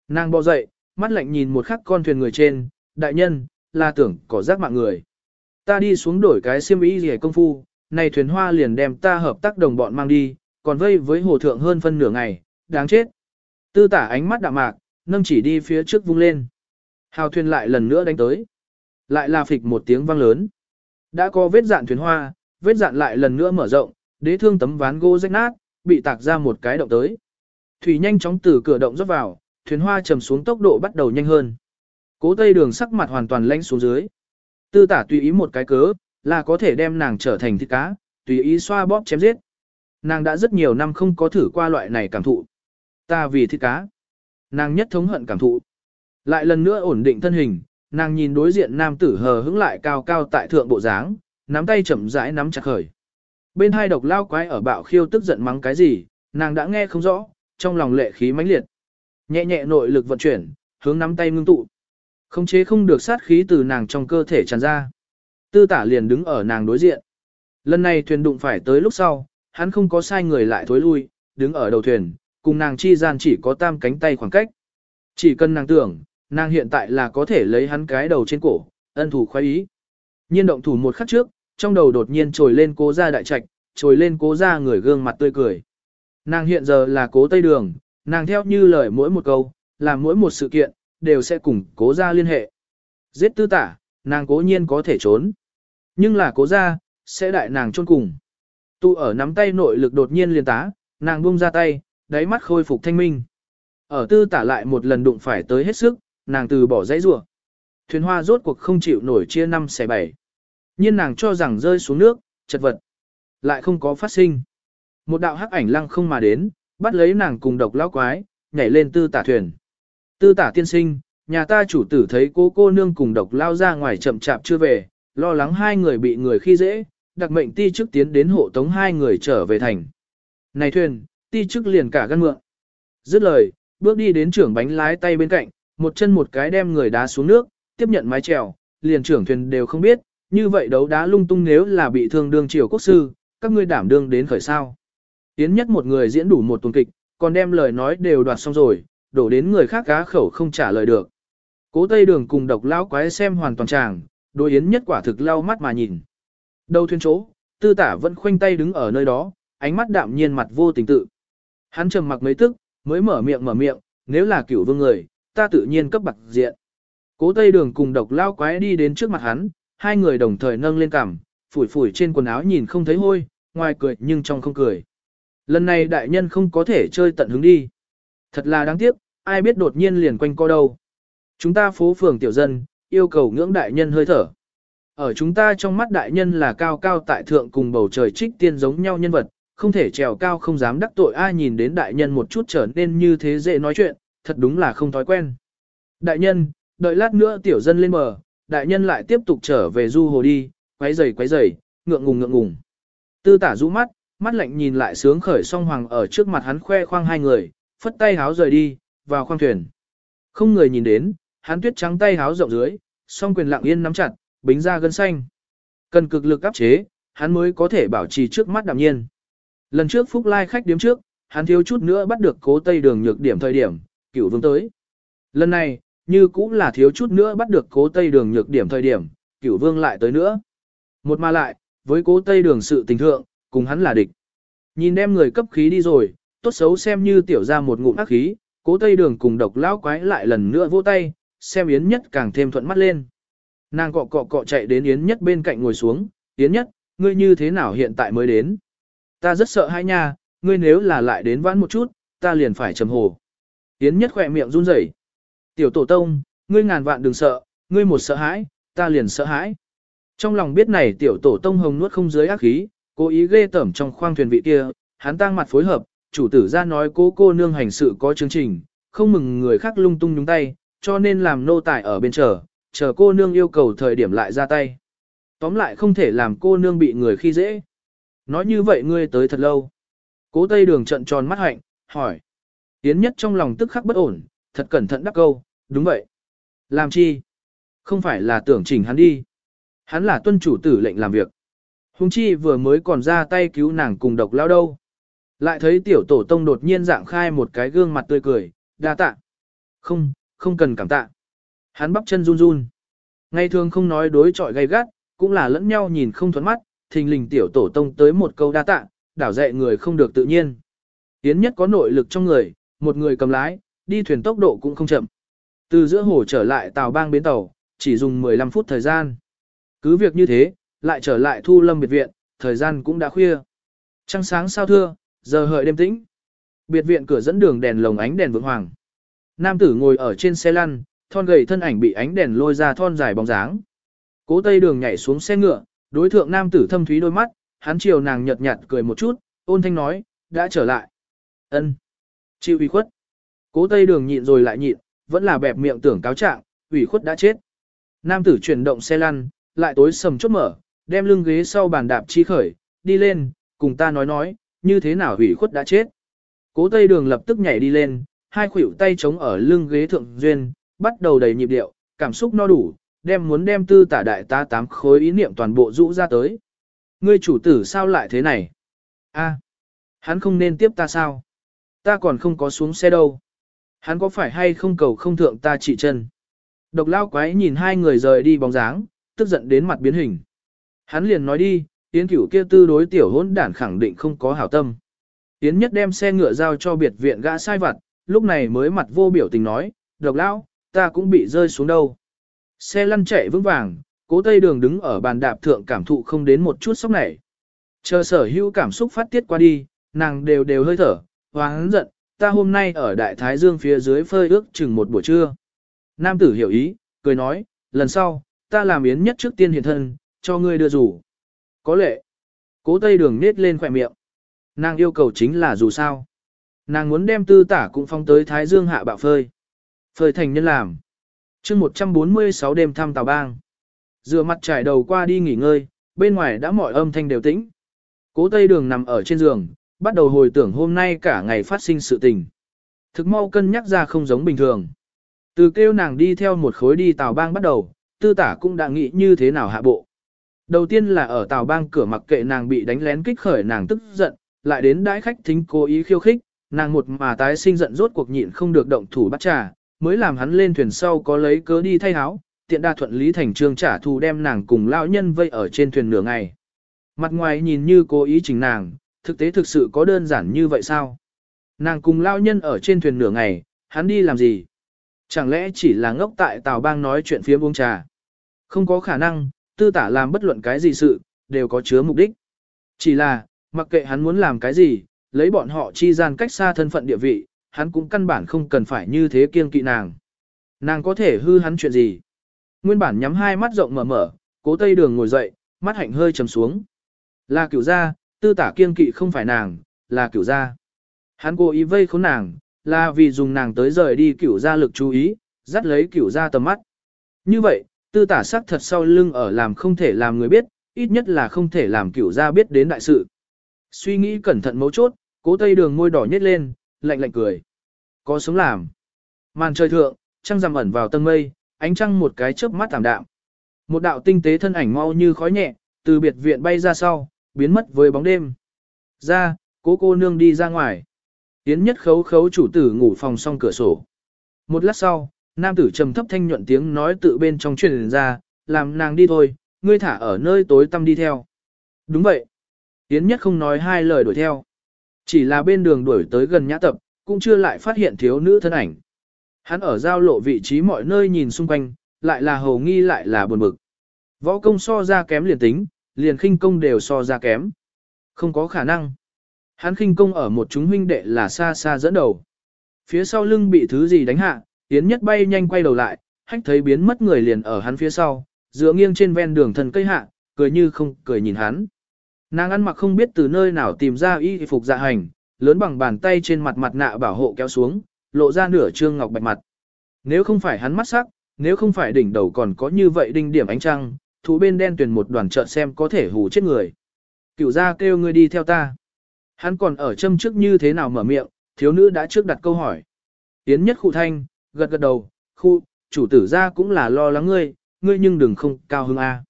Nàng bò dậy, mắt lạnh nhìn một khắc con thuyền người trên, đại nhân, là tưởng có rác mạng người. Ta đi xuống đổi cái xiêm y gì công phu, này thuyền hoa liền đem ta hợp tác đồng bọn mang đi, còn vây với hồ thượng hơn phân nửa ngày, đáng chết. Tư tả ánh mắt đạm mạc, nâng chỉ đi phía trước vung lên. Hào thuyền lại lần nữa đánh tới. Lại là phịch một tiếng vang lớn. Đã có vết dạn thuyền hoa, vết dạn lại lần nữa mở rộng, đế thương tấm ván gỗ rách nát, bị tạc ra một cái động tới. Thủy nhanh chóng từ cửa động rót vào, thuyền hoa trầm xuống tốc độ bắt đầu nhanh hơn. Cố tây đường sắc mặt hoàn toàn lanh xuống dưới. Tư tả tùy ý một cái cớ, là có thể đem nàng trở thành thịt cá, tùy ý xoa bóp chém giết. Nàng đã rất nhiều năm không có thử qua loại này cảm thụ. Ta vì thịt cá. Nàng nhất thống hận cảm thụ. Lại lần nữa ổn định thân hình, Nàng nhìn đối diện nam tử hờ hững lại cao cao tại thượng bộ dáng, nắm tay chậm rãi nắm chặt khởi. Bên hai độc lao quái ở bạo khiêu tức giận mắng cái gì, nàng đã nghe không rõ, trong lòng lệ khí mãnh liệt. Nhẹ nhẹ nội lực vận chuyển, hướng nắm tay ngưng tụ. Không chế không được sát khí từ nàng trong cơ thể tràn ra. Tư tả liền đứng ở nàng đối diện. Lần này thuyền đụng phải tới lúc sau, hắn không có sai người lại thối lui, đứng ở đầu thuyền, cùng nàng chi gian chỉ có tam cánh tay khoảng cách. Chỉ cần nàng tưởng, nàng hiện tại là có thể lấy hắn cái đầu trên cổ, ân thủ khoái ý. Nhiên động thủ một khắc trước, trong đầu đột nhiên trồi lên cố gia đại trạch, trồi lên cố gia người gương mặt tươi cười. Nàng hiện giờ là cố Tây Đường, nàng theo như lời mỗi một câu, làm mỗi một sự kiện, đều sẽ cùng cố gia liên hệ. Giết tư tả, nàng cố nhiên có thể trốn. Nhưng là cố gia sẽ đại nàng chôn cùng. Tu ở nắm tay nội lực đột nhiên liên tá, nàng buông ra tay, đáy mắt khôi phục thanh minh. Ở tư tả lại một lần đụng phải tới hết sức, nàng từ bỏ dãy rủa. Thuyền hoa rốt cuộc không chịu nổi chia năm xẻ bảy nhiên nàng cho rằng rơi xuống nước, chật vật. Lại không có phát sinh. Một đạo hắc ảnh lăng không mà đến, bắt lấy nàng cùng độc lão quái, nhảy lên tư tả thuyền. Tư tả tiên sinh, nhà ta chủ tử thấy cô cô nương cùng độc lao ra ngoài chậm chạp chưa về, lo lắng hai người bị người khi dễ, đặc mệnh ti chức tiến đến hộ tống hai người trở về thành. Này thuyền, ti chức liền cả gân mượn. Dứt lời, bước đi đến trưởng bánh lái tay bên cạnh, một chân một cái đem người đá xuống nước, tiếp nhận mái chèo, liền trưởng thuyền đều không biết, như vậy đấu đá lung tung nếu là bị thương đương triều quốc sư, các ngươi đảm đương đến khởi sao. Tiến nhất một người diễn đủ một tuần kịch, còn đem lời nói đều đoạt xong rồi, đổ đến người khác cá khẩu không trả lời được. Cố Tây Đường cùng độc lão quái xem hoàn toàn tràng, đối yến nhất quả thực lau mắt mà nhìn. Đầu thuyền chỗ, tư tả vẫn khoanh tay đứng ở nơi đó, ánh mắt đạm nhiên mặt vô tình tự. Hắn trầm mặc mấy tức, mới mở miệng mở miệng, nếu là cửu vương người, ta tự nhiên cấp bạc diện. Cố Tây Đường cùng độc lao quái đi đến trước mặt hắn, hai người đồng thời nâng lên cằm, phủi phủi trên quần áo nhìn không thấy hôi, ngoài cười nhưng trong không cười. Lần này đại nhân không có thể chơi tận hứng đi. Thật là đáng tiếc, ai biết đột nhiên liền quanh co đâu. Chúng ta phố phường tiểu dân, yêu cầu ngưỡng đại nhân hơi thở. Ở chúng ta trong mắt đại nhân là cao cao tại thượng cùng bầu trời trích tiên giống nhau nhân vật, không thể trèo cao không dám đắc tội ai nhìn đến đại nhân một chút trở nên như thế dễ nói chuyện, thật đúng là không thói quen. Đại nhân, đợi lát nữa tiểu dân lên bờ, đại nhân lại tiếp tục trở về du hồ đi, quấy rầy quấy rầy, ngượng ngùng ngượng ngùng. Tư tả rũ mắt, mắt lạnh nhìn lại sướng khởi song hoàng ở trước mặt hắn khoe khoang hai người, phất tay háo rời đi, vào khoang thuyền. Không người nhìn đến, hắn tuyết trắng tay háo rộng dưới, song quyền lặng yên nắm chặt, bính ra gân xanh. Cần cực lực áp chế, hắn mới có thể bảo trì trước mắt đạm nhiên. Lần trước Phúc Lai khách điếm trước, hắn thiếu chút nữa bắt được cố tây đường nhược điểm thời điểm, cửu vương tới. Lần này, như cũng là thiếu chút nữa bắt được cố tây đường nhược điểm thời điểm, cửu vương lại tới nữa. Một mà lại, với cố tây đường sự tình thượng, cùng hắn là địch. Nhìn đem người cấp khí đi rồi, tốt xấu xem như tiểu ra một ngụm ác khí, cố tây đường cùng độc lão quái lại lần nữa vỗ tay, xem Yến Nhất càng thêm thuận mắt lên. Nàng cọ cọ cọ chạy đến Yến Nhất bên cạnh ngồi xuống, Yến Nhất, ngươi như thế nào hiện tại mới đến? Ta rất sợ hai nha, ngươi nếu là lại đến vãn một chút, ta liền phải trầm hồ. Yến Nhất khỏe miệng run rẩy. Tiểu tổ tông, ngươi ngàn vạn đừng sợ, ngươi một sợ hãi, ta liền sợ hãi. Trong lòng biết này tiểu tổ tông hồng nuốt không dưới ác khí, cố ý ghê tẩm trong khoang thuyền vị kia, hắn tăng mặt phối hợp, chủ tử ra nói cô cô nương hành sự có chương trình, không mừng người khác lung tung nhúng tay, cho nên làm nô tài ở bên chờ, chờ cô nương yêu cầu thời điểm lại ra tay. Tóm lại không thể làm cô nương bị người khi dễ. Nói như vậy ngươi tới thật lâu. Cố Tây Đường trận tròn mắt hạnh, hỏi. Tiến nhất trong lòng tức khắc bất ổn, thật cẩn thận đắc câu, đúng vậy. Làm chi? Không phải là tưởng chỉnh hắn đi. Hắn là tuân chủ tử lệnh làm việc. Hùng chi vừa mới còn ra tay cứu nàng cùng độc lao đâu. Lại thấy tiểu tổ tông đột nhiên dạng khai một cái gương mặt tươi cười, đa tạ. Không, không cần cảm tạ. Hắn bắp chân run run. Ngày thường không nói đối chọi gay gắt, cũng là lẫn nhau nhìn không thuẫn mắt, thình lình tiểu tổ tông tới một câu đa tạ, đảo dạy người không được tự nhiên. Yến nhất có nội lực trong người, một người cầm lái, đi thuyền tốc độ cũng không chậm. Từ giữa hồ trở lại tàu bang bến tàu, chỉ dùng 15 phút thời gian. Cứ việc như thế, lại trở lại thu lâm biệt viện, thời gian cũng đã khuya. Trăng sáng sao thưa, giờ hợi đêm tĩnh. Biệt viện cửa dẫn đường đèn lồng ánh đèn vượng hoàng. Nam tử ngồi ở trên xe lăn, thon gầy thân ảnh bị ánh đèn lôi ra thon dài bóng dáng. Cố Tây Đường nhảy xuống xe ngựa, đối thượng nam tử thâm thúy đôi mắt, hắn chiều nàng nhợt nhạt cười một chút, ôn thanh nói, đã trở lại. Ân, Chịu ủy khuất. Cố Tây Đường nhịn rồi lại nhịn, vẫn là bẹp miệng tưởng cáo trạng, ủy khuất đã chết. Nam tử chuyển động xe lăn, lại tối sầm chốt mở, đem lưng ghế sau bàn đạp chi khởi, đi lên, cùng ta nói nói, như thế nào hủy khuất đã chết. Cố Tây Đường lập tức nhảy đi lên, hai khuỷu tay chống ở lưng ghế thượng duyên, bắt đầu đầy nhịp điệu, cảm xúc no đủ, đem muốn đem tư tả đại ta tám khối ý niệm toàn bộ rũ ra tới. Ngươi chủ tử sao lại thế này? A, hắn không nên tiếp ta sao? Ta còn không có xuống xe đâu. Hắn có phải hay không cầu không thượng ta trị chân? Độc lao quái nhìn hai người rời đi bóng dáng, tức giận đến mặt biến hình. Hắn liền nói đi, Yến cửu kia tư đối tiểu hỗn đản khẳng định không có hảo tâm. Yến nhất đem xe ngựa giao cho biệt viện gã sai vặt, lúc này mới mặt vô biểu tình nói, độc lao, ta cũng bị rơi xuống đâu. Xe lăn chạy vững vàng, cố tây đường đứng ở bàn đạp thượng cảm thụ không đến một chút sốc này. Chờ sở hữu cảm xúc phát tiết qua đi, nàng đều đều hơi thở, hoáng giận, ta hôm nay ở đại thái dương phía dưới phơi ước chừng một buổi trưa. Nam tử hiểu ý, cười nói, lần sau, ta làm yến nhất trước tiên hiện thân, cho ngươi đưa rủ. Có lệ. Cố tây đường nết lên khỏe miệng. Nàng yêu cầu chính là dù sao. Nàng muốn đem tư tả cũng phong tới thái dương hạ bạo phơi. Phơi thành nhân làm chương 146 đêm thăm Tào Bang. Dựa mặt trải đầu qua đi nghỉ ngơi, bên ngoài đã mọi âm thanh đều tĩnh. Cố Tây Đường nằm ở trên giường, bắt đầu hồi tưởng hôm nay cả ngày phát sinh sự tình. Thực mau cân nhắc ra không giống bình thường. Từ kêu nàng đi theo một khối đi tàu Bang bắt đầu, tư tả cũng đã nghĩ như thế nào hạ bộ. Đầu tiên là ở tàu Bang cửa mặc kệ nàng bị đánh lén kích khởi nàng tức giận, lại đến đãi khách thính cố ý khiêu khích, nàng một mà tái sinh giận rốt cuộc nhịn không được động thủ bắt trà, mới làm hắn lên thuyền sau có lấy cớ đi thay áo, tiện đa thuận lý thành trương trả thù đem nàng cùng lão nhân vây ở trên thuyền nửa ngày. Mặt ngoài nhìn như cố ý chỉnh nàng, thực tế thực sự có đơn giản như vậy sao? Nàng cùng lao nhân ở trên thuyền nửa ngày, hắn đi làm gì? Chẳng lẽ chỉ là ngốc tại Tào Bang nói chuyện phía uống trà? Không có khả năng, tư tả làm bất luận cái gì sự, đều có chứa mục đích. Chỉ là, mặc kệ hắn muốn làm cái gì, lấy bọn họ chi gian cách xa thân phận địa vị, hắn cũng căn bản không cần phải như thế kiêng kỵ nàng. Nàng có thể hư hắn chuyện gì? Nguyên bản nhắm hai mắt rộng mở mở, cố tây đường ngồi dậy, mắt hạnh hơi trầm xuống. Là cửu gia, tư tả kiên kỵ không phải nàng, là cửu gia. Hắn cố ý vây khốn nàng, là vì dùng nàng tới rời đi cửu gia lực chú ý, dắt lấy cửu gia tầm mắt. Như vậy, tư tả sắc thật sau lưng ở làm không thể làm người biết, ít nhất là không thể làm cửu gia biết đến đại sự. Suy nghĩ cẩn thận mấu chốt, cố tây đường môi đỏ nhét lên, lạnh lạnh cười. Có sống làm. Màn trời thượng, trăng rằm ẩn vào tầng mây, ánh trăng một cái chớp mắt tạm đạm. Một đạo tinh tế thân ảnh mau như khói nhẹ, từ biệt viện bay ra sau, biến mất với bóng đêm. Ra, cố cô nương đi ra ngoài. yến nhất khấu khấu chủ tử ngủ phòng xong cửa sổ. Một lát sau, nam tử trầm thấp thanh nhuận tiếng nói tự bên trong truyền ra, làm nàng đi thôi, ngươi thả ở nơi tối tăm đi theo. Đúng vậy. yến nhất không nói hai lời đuổi theo. Chỉ là bên đường đuổi tới gần nhã tập, cũng chưa lại phát hiện thiếu nữ thân ảnh. Hắn ở giao lộ vị trí mọi nơi nhìn xung quanh, lại là hầu nghi lại là buồn bực. Võ công so ra kém liền tính, liền khinh công đều so ra kém. Không có khả năng. Hắn khinh công ở một chúng huynh đệ là xa xa dẫn đầu. Phía sau lưng bị thứ gì đánh hạ, tiến nhất bay nhanh quay đầu lại, hách thấy biến mất người liền ở hắn phía sau, dựa nghiêng trên ven đường thần cây hạ, cười như không cười nhìn hắn. Nàng ăn mặc không biết từ nơi nào tìm ra y phục dạ hành, lớn bằng bàn tay trên mặt mặt nạ bảo hộ kéo xuống, lộ ra nửa trương ngọc bạch mặt. Nếu không phải hắn mắt sắc, nếu không phải đỉnh đầu còn có như vậy đinh điểm ánh trăng, thú bên đen tuyển một đoàn trợn xem có thể hù chết người. Cửu gia kêu ngươi đi theo ta. Hắn còn ở châm trước như thế nào mở miệng, thiếu nữ đã trước đặt câu hỏi. Tiến nhất khu thanh, gật gật đầu, khu, chủ tử gia cũng là lo lắng ngươi, ngươi nhưng đừng không cao hứng a.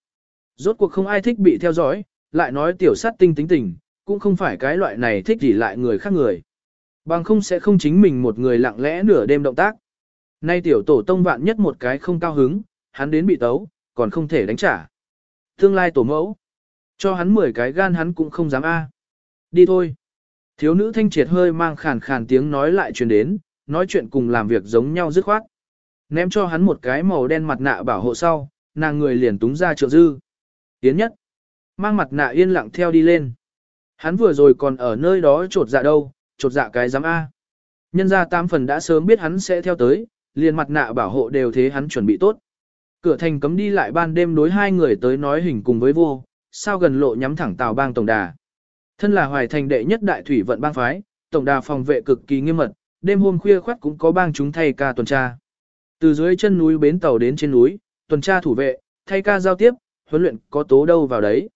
Rốt cuộc không ai thích bị theo dõi, lại nói tiểu sát tinh tính tình, cũng không phải cái loại này thích gì lại người khác người. Bằng không sẽ không chính mình một người lặng lẽ nửa đêm động tác. Nay tiểu tổ tông vạn nhất một cái không cao hứng, hắn đến bị tấu, còn không thể đánh trả. Tương lai tổ mẫu, cho hắn 10 cái gan hắn cũng không dám a. Đi thôi. Thiếu nữ thanh triệt hơi mang khàn khàn tiếng nói lại truyền đến, nói chuyện cùng làm việc giống nhau dứt khoát. Ném cho hắn một cái màu đen mặt nạ bảo hộ sau, nàng người liền túng ra trượng dư. Tiến nhất. Mang mặt nạ yên lặng theo đi lên. Hắn vừa rồi còn ở nơi đó trột dạ đâu, trột dạ cái giám A. Nhân ra tam phần đã sớm biết hắn sẽ theo tới, liền mặt nạ bảo hộ đều thế hắn chuẩn bị tốt. Cửa thành cấm đi lại ban đêm đối hai người tới nói hình cùng với vô, sao gần lộ nhắm thẳng tàu bang tổng đà. Thân là hoài thành đệ nhất đại thủy vận bang phái, tổng đà phòng vệ cực kỳ nghiêm mật, đêm hôm khuya khoắt cũng có bang chúng thay ca tuần tra. Từ dưới chân núi bến tàu đến trên núi, tuần tra thủ vệ, thay ca giao tiếp, huấn luyện có tố đâu vào đấy.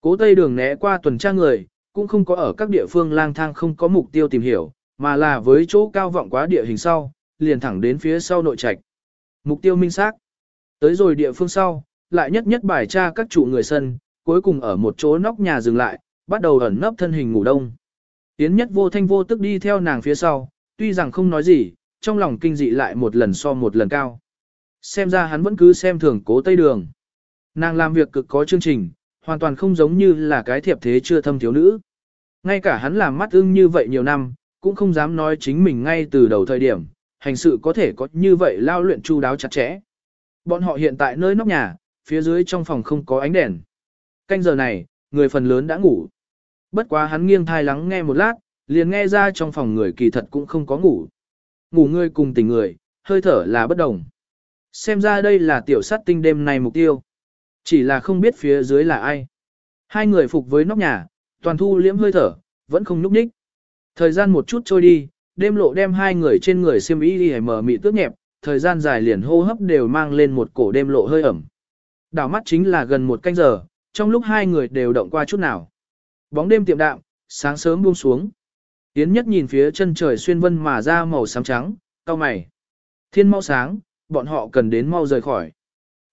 Cố Tây Đường né qua tuần tra người, cũng không có ở các địa phương lang thang không có mục tiêu tìm hiểu, mà là với chỗ cao vọng quá địa hình sau, liền thẳng đến phía sau nội trạch. Mục tiêu minh xác. Tới rồi địa phương sau, lại nhất nhất bài tra các trụ người sân, cuối cùng ở một chỗ nóc nhà dừng lại, bắt đầu ẩn nấp thân hình ngủ đông. Yến nhất vô thanh vô tức đi theo nàng phía sau, tuy rằng không nói gì, trong lòng kinh dị lại một lần so một lần cao. Xem ra hắn vẫn cứ xem thường cố tây đường. Nàng làm việc cực có chương trình, hoàn toàn không giống như là cái thiệp thế chưa thâm thiếu nữ. Ngay cả hắn làm mắt ưng như vậy nhiều năm, cũng không dám nói chính mình ngay từ đầu thời điểm, hành sự có thể có như vậy lao luyện chu đáo chặt chẽ. Bọn họ hiện tại nơi nóc nhà, phía dưới trong phòng không có ánh đèn. Canh giờ này, người phần lớn đã ngủ. Bất quá hắn nghiêng thai lắng nghe một lát, liền nghe ra trong phòng người kỳ thật cũng không có ngủ. Ngủ người cùng tỉnh người, hơi thở là bất đồng. Xem ra đây là tiểu sát tinh đêm này mục tiêu. Chỉ là không biết phía dưới là ai. Hai người phục với nóc nhà, toàn thu liễm hơi thở, vẫn không núp ních. Thời gian một chút trôi đi, đêm lộ đem hai người trên người xiêm y đi mở mị tước nhẹp, thời gian dài liền hô hấp đều mang lên một cổ đêm lộ hơi ẩm. Đảo mắt chính là gần một canh giờ, trong lúc hai người đều động qua chút nào. Bóng đêm tiệm đạm, sáng sớm buông xuống. Yến nhất nhìn phía chân trời xuyên vân mà ra màu xám trắng, cao mày. Thiên mau sáng, bọn họ cần đến mau rời khỏi.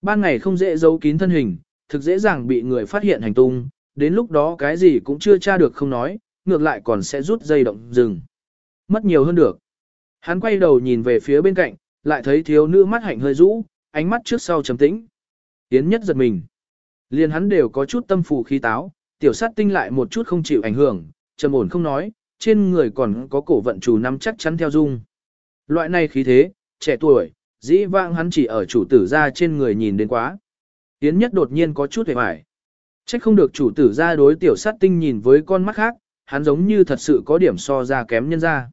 Ban ngày không dễ giấu kín thân hình, thực dễ dàng bị người phát hiện hành tung, đến lúc đó cái gì cũng chưa tra được không nói, ngược lại còn sẽ rút dây động rừng. Mất nhiều hơn được. Hắn quay đầu nhìn về phía bên cạnh, lại thấy thiếu nữ mắt hạnh hơi rũ, ánh mắt trước sau trầm tĩnh. Yến nhất giật mình. Liền hắn đều có chút tâm phù khí táo, tiểu sát tinh lại một chút không chịu ảnh hưởng, trầm ổn không nói, trên người còn có cổ vận chủ nắm chắc chắn theo dung. Loại này khí thế, trẻ tuổi, dĩ vãng hắn chỉ ở chủ tử ra trên người nhìn đến quá. Yến nhất đột nhiên có chút hề hoài. Trách không được chủ tử ra đối tiểu sát tinh nhìn với con mắt khác, hắn giống như thật sự có điểm so ra kém nhân ra.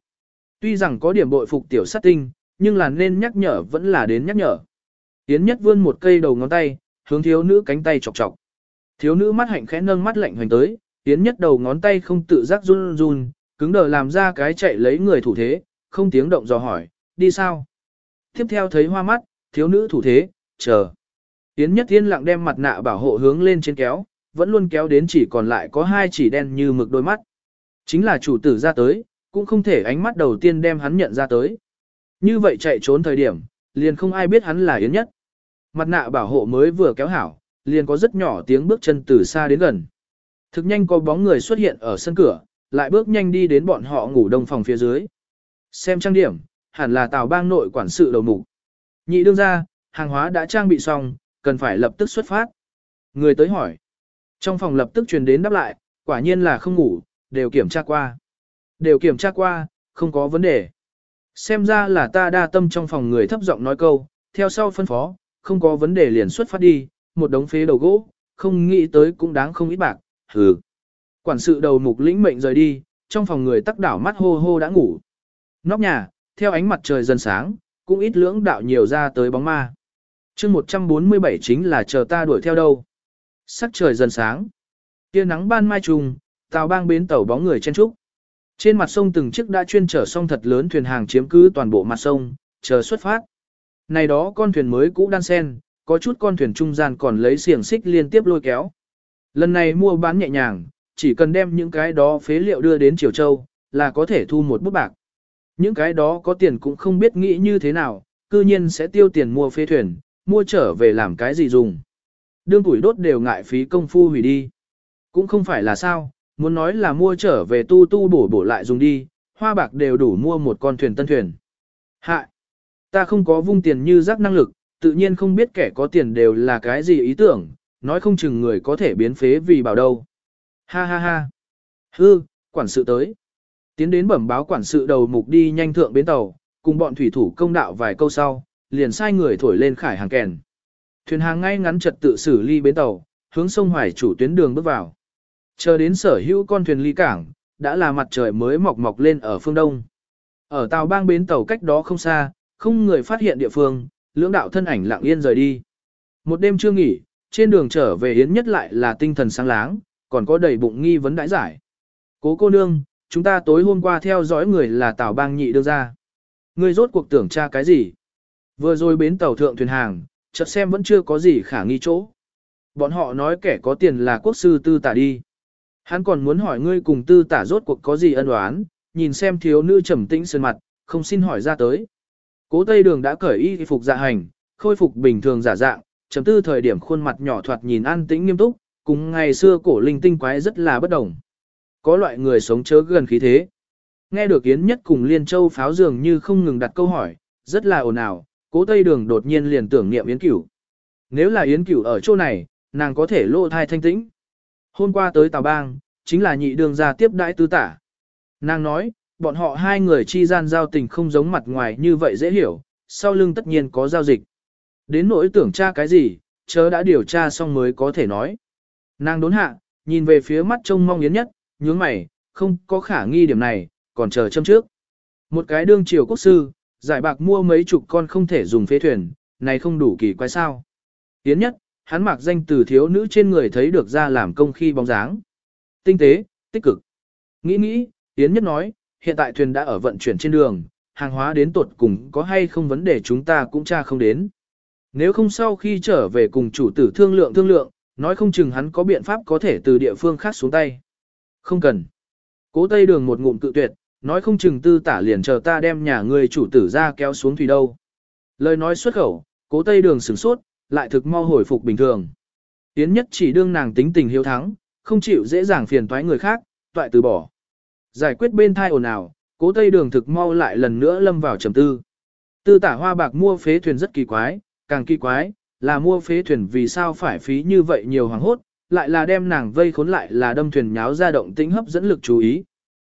Tuy rằng có điểm bội phục tiểu sát tinh, nhưng là nên nhắc nhở vẫn là đến nhắc nhở. Yến nhất vươn một cây đầu ngón tay, hướng thiếu nữ cánh tay chọc chọc. Thiếu nữ mắt hạnh khẽ nâng mắt lạnh hoành tới, Yến nhất đầu ngón tay không tự giác run run, cứng đờ làm ra cái chạy lấy người thủ thế, không tiếng động dò hỏi, đi sao? Tiếp theo thấy hoa mắt, thiếu nữ thủ thế, chờ. Yến nhất thiên lặng đem mặt nạ bảo hộ hướng lên trên kéo, vẫn luôn kéo đến chỉ còn lại có hai chỉ đen như mực đôi mắt. Chính là chủ tử ra tới, cũng không thể ánh mắt đầu tiên đem hắn nhận ra tới. Như vậy chạy trốn thời điểm, liền không ai biết hắn là Yến nhất. Mặt nạ bảo hộ mới vừa kéo hảo, liền có rất nhỏ tiếng bước chân từ xa đến gần. Thực nhanh có bóng người xuất hiện ở sân cửa, lại bước nhanh đi đến bọn họ ngủ đông phòng phía dưới. Xem trang điểm, hẳn là tào bang nội quản sự đầu mục. Nhị đương ra, hàng hóa đã trang bị xong, cần phải lập tức xuất phát. Người tới hỏi. Trong phòng lập tức truyền đến đáp lại, quả nhiên là không ngủ, đều kiểm tra qua. Đều kiểm tra qua, không có vấn đề. Xem ra là ta đa tâm trong phòng người thấp giọng nói câu, theo sau phân phó, không có vấn đề liền xuất phát đi, một đống phế đầu gỗ, không nghĩ tới cũng đáng không ít bạc, hừ. Quản sự đầu mục lĩnh mệnh rời đi, trong phòng người tắc đảo mắt hô hô đã ngủ. Nóc nhà, theo ánh mặt trời dần sáng, cũng ít lưỡng đạo nhiều ra tới bóng ma. chương 147 chính là chờ ta đuổi theo đâu. Sắc trời dần sáng. Tia nắng ban mai trùng, tàu bang bến tàu bóng người chen trúc. Trên mặt sông từng chiếc đã chuyên chở sông thật lớn thuyền hàng chiếm cứ toàn bộ mặt sông, chờ xuất phát. Này đó con thuyền mới cũ đan sen, có chút con thuyền trung gian còn lấy xiềng xích liên tiếp lôi kéo. Lần này mua bán nhẹ nhàng, chỉ cần đem những cái đó phế liệu đưa đến Triều Châu, là có thể thu một bút bạc. Những cái đó có tiền cũng không biết nghĩ như thế nào, cư nhiên sẽ tiêu tiền mua phế thuyền, mua trở về làm cái gì dùng. Đương tuổi đốt đều ngại phí công phu hủy đi. Cũng không phải là sao, muốn nói là mua trở về tu tu bổ bổ lại dùng đi, hoa bạc đều đủ mua một con thuyền tân thuyền. Hạ! Ta không có vung tiền như rác năng lực, tự nhiên không biết kẻ có tiền đều là cái gì ý tưởng, nói không chừng người có thể biến phế vì bảo đâu. Ha ha ha! Hư, quản sự tới. Tiến đến bẩm báo quản sự đầu mục đi nhanh thượng bến tàu, cùng bọn thủy thủ công đạo vài câu sau, liền sai người thổi lên khải hàng kèn. Thuyền hàng ngay ngắn trật tự xử ly bến tàu, hướng sông Hoài chủ tuyến đường bước vào. Chờ đến sở hữu con thuyền ly cảng, đã là mặt trời mới mọc mọc lên ở phương đông. Ở tàu bang bến tàu cách đó không xa, không người phát hiện địa phương, lưỡng đạo thân ảnh lặng yên rời đi. Một đêm chưa nghỉ, trên đường trở về Yến nhất lại là tinh thần sáng láng, còn có đầy bụng nghi vấn đãi giải. Cố cô nương, chúng ta tối hôm qua theo dõi người là tàu bang nhị đưa ra. Ngươi rốt cuộc tưởng tra cái gì? Vừa rồi bến tàu thượng thuyền hàng, chợt xem vẫn chưa có gì khả nghi chỗ. Bọn họ nói kẻ có tiền là quốc sư tư tả đi. Hắn còn muốn hỏi ngươi cùng tư tả rốt cuộc có gì ân oán, nhìn xem thiếu nữ trầm tĩnh sơn mặt, không xin hỏi ra tới. Cố Tây Đường đã cởi y phục dạ hành, khôi phục bình thường giả dạng, trầm tư thời điểm khuôn mặt nhỏ thoạt nhìn an tĩnh nghiêm túc, cùng ngày xưa cổ linh tinh quái rất là bất đồng. Có loại người sống chớ gần khí thế. Nghe được Yến Nhất cùng Liên Châu pháo dường như không ngừng đặt câu hỏi, rất là ồn ào, cố Tây Đường đột nhiên liền tưởng niệm Yến Cửu. Nếu là Yến Cửu ở chỗ này, nàng có thể lộ thai thanh tĩnh. Hôm qua tới Tào Bang, chính là nhị đường gia tiếp đãi tư tả. Nàng nói, bọn họ hai người chi gian giao tình không giống mặt ngoài như vậy dễ hiểu, sau lưng tất nhiên có giao dịch. Đến nỗi tưởng tra cái gì, chớ đã điều tra xong mới có thể nói. Nàng đốn hạ, nhìn về phía mắt trông mong yến nhất, nhướng mày, không có khả nghi điểm này, còn chờ châm trước. Một cái đương triều quốc sư, giải bạc mua mấy chục con không thể dùng phế thuyền, này không đủ kỳ quái sao. Yến nhất, hắn mặc danh từ thiếu nữ trên người thấy được ra làm công khi bóng dáng. Tinh tế, tích cực. Nghĩ nghĩ, Yến nhất nói, hiện tại thuyền đã ở vận chuyển trên đường, hàng hóa đến tột cùng có hay không vấn đề chúng ta cũng tra không đến. Nếu không sau khi trở về cùng chủ tử thương lượng thương lượng, nói không chừng hắn có biện pháp có thể từ địa phương khác xuống tay. Không cần. Cố Tây Đường một ngụm cự tuyệt, nói không chừng tư tả liền chờ ta đem nhà người chủ tử ra kéo xuống thủy đâu. Lời nói xuất khẩu, cố Tây Đường sửng sốt, lại thực mau hồi phục bình thường. yến nhất chỉ đương nàng tính tình hiếu thắng, không chịu dễ dàng phiền toái người khác, toại từ bỏ. Giải quyết bên thai ồn ào, cố Tây Đường thực mau lại lần nữa lâm vào trầm tư. Tư tả hoa bạc mua phế thuyền rất kỳ quái, càng kỳ quái, là mua phế thuyền vì sao phải phí như vậy nhiều hoàng hốt, lại là đem nàng vây khốn lại là đâm thuyền nháo ra động tĩnh hấp dẫn lực chú ý.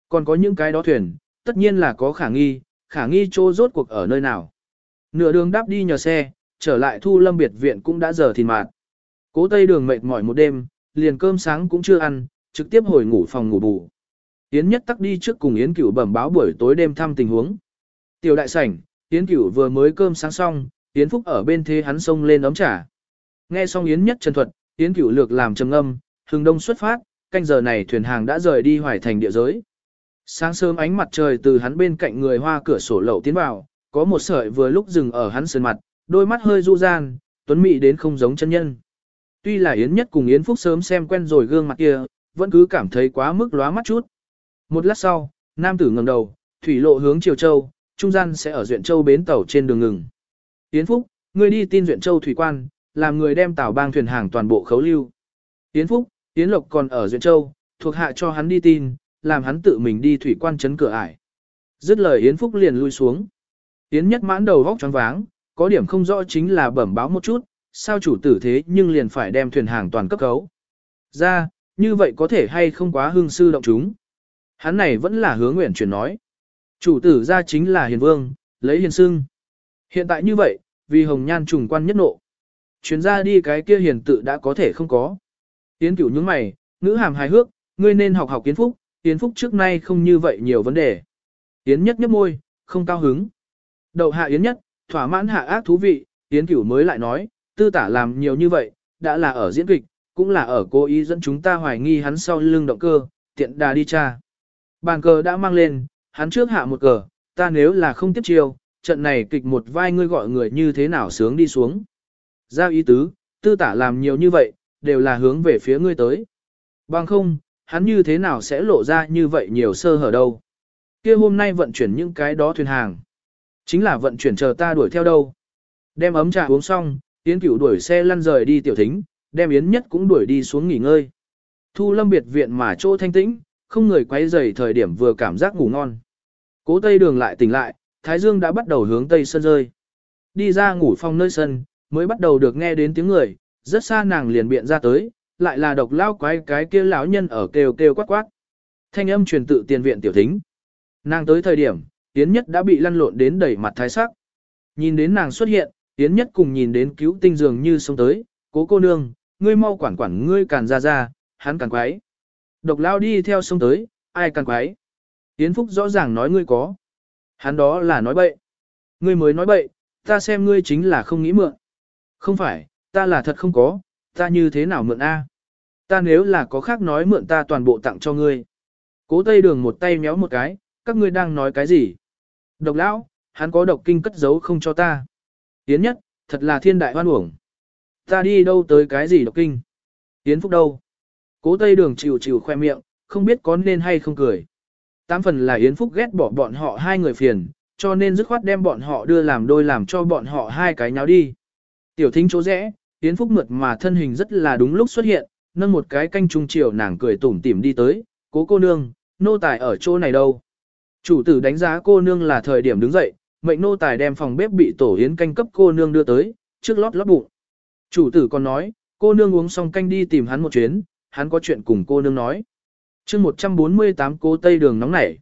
Còn có những cái đó thuyền, tất nhiên là có khả nghi, khả nghi trô rốt cuộc ở nơi nào. Nửa đường đáp đi nhờ xe, trở lại thu lâm biệt viện cũng đã giờ thìn mạt. Cố tây đường mệt mỏi một đêm, liền cơm sáng cũng chưa ăn, trực tiếp hồi ngủ phòng ngủ bù. Yến nhất tắc đi trước cùng Yến cửu bẩm báo buổi tối đêm thăm tình huống. Tiểu đại sảnh, Yến cửu vừa mới cơm sáng xong, Yến phúc ở bên thế hắn xông lên ấm trà. Nghe xong Yến nhất chân thuật, Yến cửu lược làm trầm âm, hừng đông xuất phát, canh giờ này thuyền hàng đã rời đi hoài thành địa giới. Sáng sớm ánh mặt trời từ hắn bên cạnh người hoa cửa sổ lậu tiến vào, có một sợi vừa lúc dừng ở hắn sườn mặt, đôi mắt hơi du gian, tuấn mỹ đến không giống chân nhân. Tuy là Yến Nhất cùng Yến Phúc sớm xem quen rồi gương mặt kia, vẫn cứ cảm thấy quá mức lóa mắt chút. Một lát sau, nam tử ngẩng đầu, thủy lộ hướng Triều Châu, trung gian sẽ ở Duyện Châu bến tàu trên đường ngừng. Yến Phúc, ngươi đi tin Duyện Châu thủy quan, làm người đem tàu bang thuyền hàng toàn bộ khấu lưu. Yến Phúc, Yến Lộc còn ở Duyện Châu, thuộc hạ cho hắn đi tin, làm hắn tự mình đi thủy quan chấn cửa ải. Dứt lời Yến Phúc liền lui xuống. Yến Nhất mãn đầu vóc choáng váng, có điểm không rõ chính là bẩm báo một chút, sao chủ tử thế nhưng liền phải đem thuyền hàng toàn cấp cấu. Ra, như vậy có thể hay không quá hương sư động chúng. Hắn này vẫn là hướng nguyện chuyển nói. Chủ tử ra chính là hiền vương, lấy hiền sưng. Hiện tại như vậy, vì hồng nhan trùng quan nhất nộ. Chuyến ra đi cái kia hiền tự đã có thể không có. Yến cửu những mày, ngữ hàm hài hước, ngươi nên học học kiến phúc, Yến phúc trước nay không như vậy nhiều vấn đề. Yến nhất nhấp môi, không cao hứng. Đậu hạ Yến nhất, thỏa mãn hạ ác thú vị, Yến cửu mới lại nói, tư tả làm nhiều như vậy, đã là ở diễn kịch, cũng là ở cố ý dẫn chúng ta hoài nghi hắn sau lưng động cơ, tiện đà đi tra. Bàn cờ đã mang lên, hắn trước hạ một cờ, ta nếu là không tiếp chiêu, trận này kịch một vai ngươi gọi người như thế nào sướng đi xuống. Giao ý tứ, tư tả làm nhiều như vậy, đều là hướng về phía ngươi tới. Bằng không, hắn như thế nào sẽ lộ ra như vậy nhiều sơ hở đâu. kia hôm nay vận chuyển những cái đó thuyền hàng. Chính là vận chuyển chờ ta đuổi theo đâu. Đem ấm trà uống xong, Yến Cửu đuổi xe lăn rời đi tiểu thính, đem Yến Nhất cũng đuổi đi xuống nghỉ ngơi. Thu lâm biệt viện mà chỗ thanh tĩnh, không người quấy rầy thời điểm vừa cảm giác ngủ ngon. Cố Tây Đường lại tỉnh lại, Thái Dương đã bắt đầu hướng Tây Sân rơi. Đi ra ngủ phong nơi sân, mới bắt đầu được nghe đến tiếng người, rất xa nàng liền biện ra tới, lại là độc lao quái cái kia lão nhân ở kêu kêu quát quát. Thanh âm truyền tự tiền viện tiểu thính. Nàng tới thời điểm, Yến Nhất đã bị lăn lộn đến đẩy mặt thái sắc. Nhìn đến nàng xuất hiện, Yến Nhất cùng nhìn đến cứu tinh dường như sống tới, cố cô nương, ngươi mau quản quản ngươi càn ra ra, hắn càn quái. Độc lao đi theo sông tới, ai càn quái. Yến Phúc rõ ràng nói ngươi có. Hắn đó là nói bậy. Ngươi mới nói bậy, ta xem ngươi chính là không nghĩ mượn. Không phải, ta là thật không có, ta như thế nào mượn A. Ta nếu là có khác nói mượn ta toàn bộ tặng cho ngươi. Cố Tây Đường một tay méo một cái, các ngươi đang nói cái gì? Độc lão, hắn có độc kinh cất giấu không cho ta. Yến nhất, thật là thiên đại hoan uổng. Ta đi đâu tới cái gì độc kinh? Yến Phúc đâu? Cố Tây Đường chịu chịu khoe miệng, không biết có nên hay không cười. Tám phần là Yến Phúc ghét bỏ bọn họ hai người phiền, cho nên dứt khoát đem bọn họ đưa làm đôi làm cho bọn họ hai cái nháo đi. Tiểu thính chỗ rẽ, Yến Phúc mượt mà thân hình rất là đúng lúc xuất hiện, nâng một cái canh trung chiều nàng cười tủm tỉm đi tới, cố cô nương, nô tài ở chỗ này đâu. Chủ tử đánh giá cô nương là thời điểm đứng dậy, mệnh nô tài đem phòng bếp bị tổ yến canh cấp cô nương đưa tới, trước lót lót bụng. Chủ tử còn nói, cô nương uống xong canh đi tìm hắn một chuyến, hắn có chuyện cùng cô nương nói. chương 148 cô tây đường nóng nảy.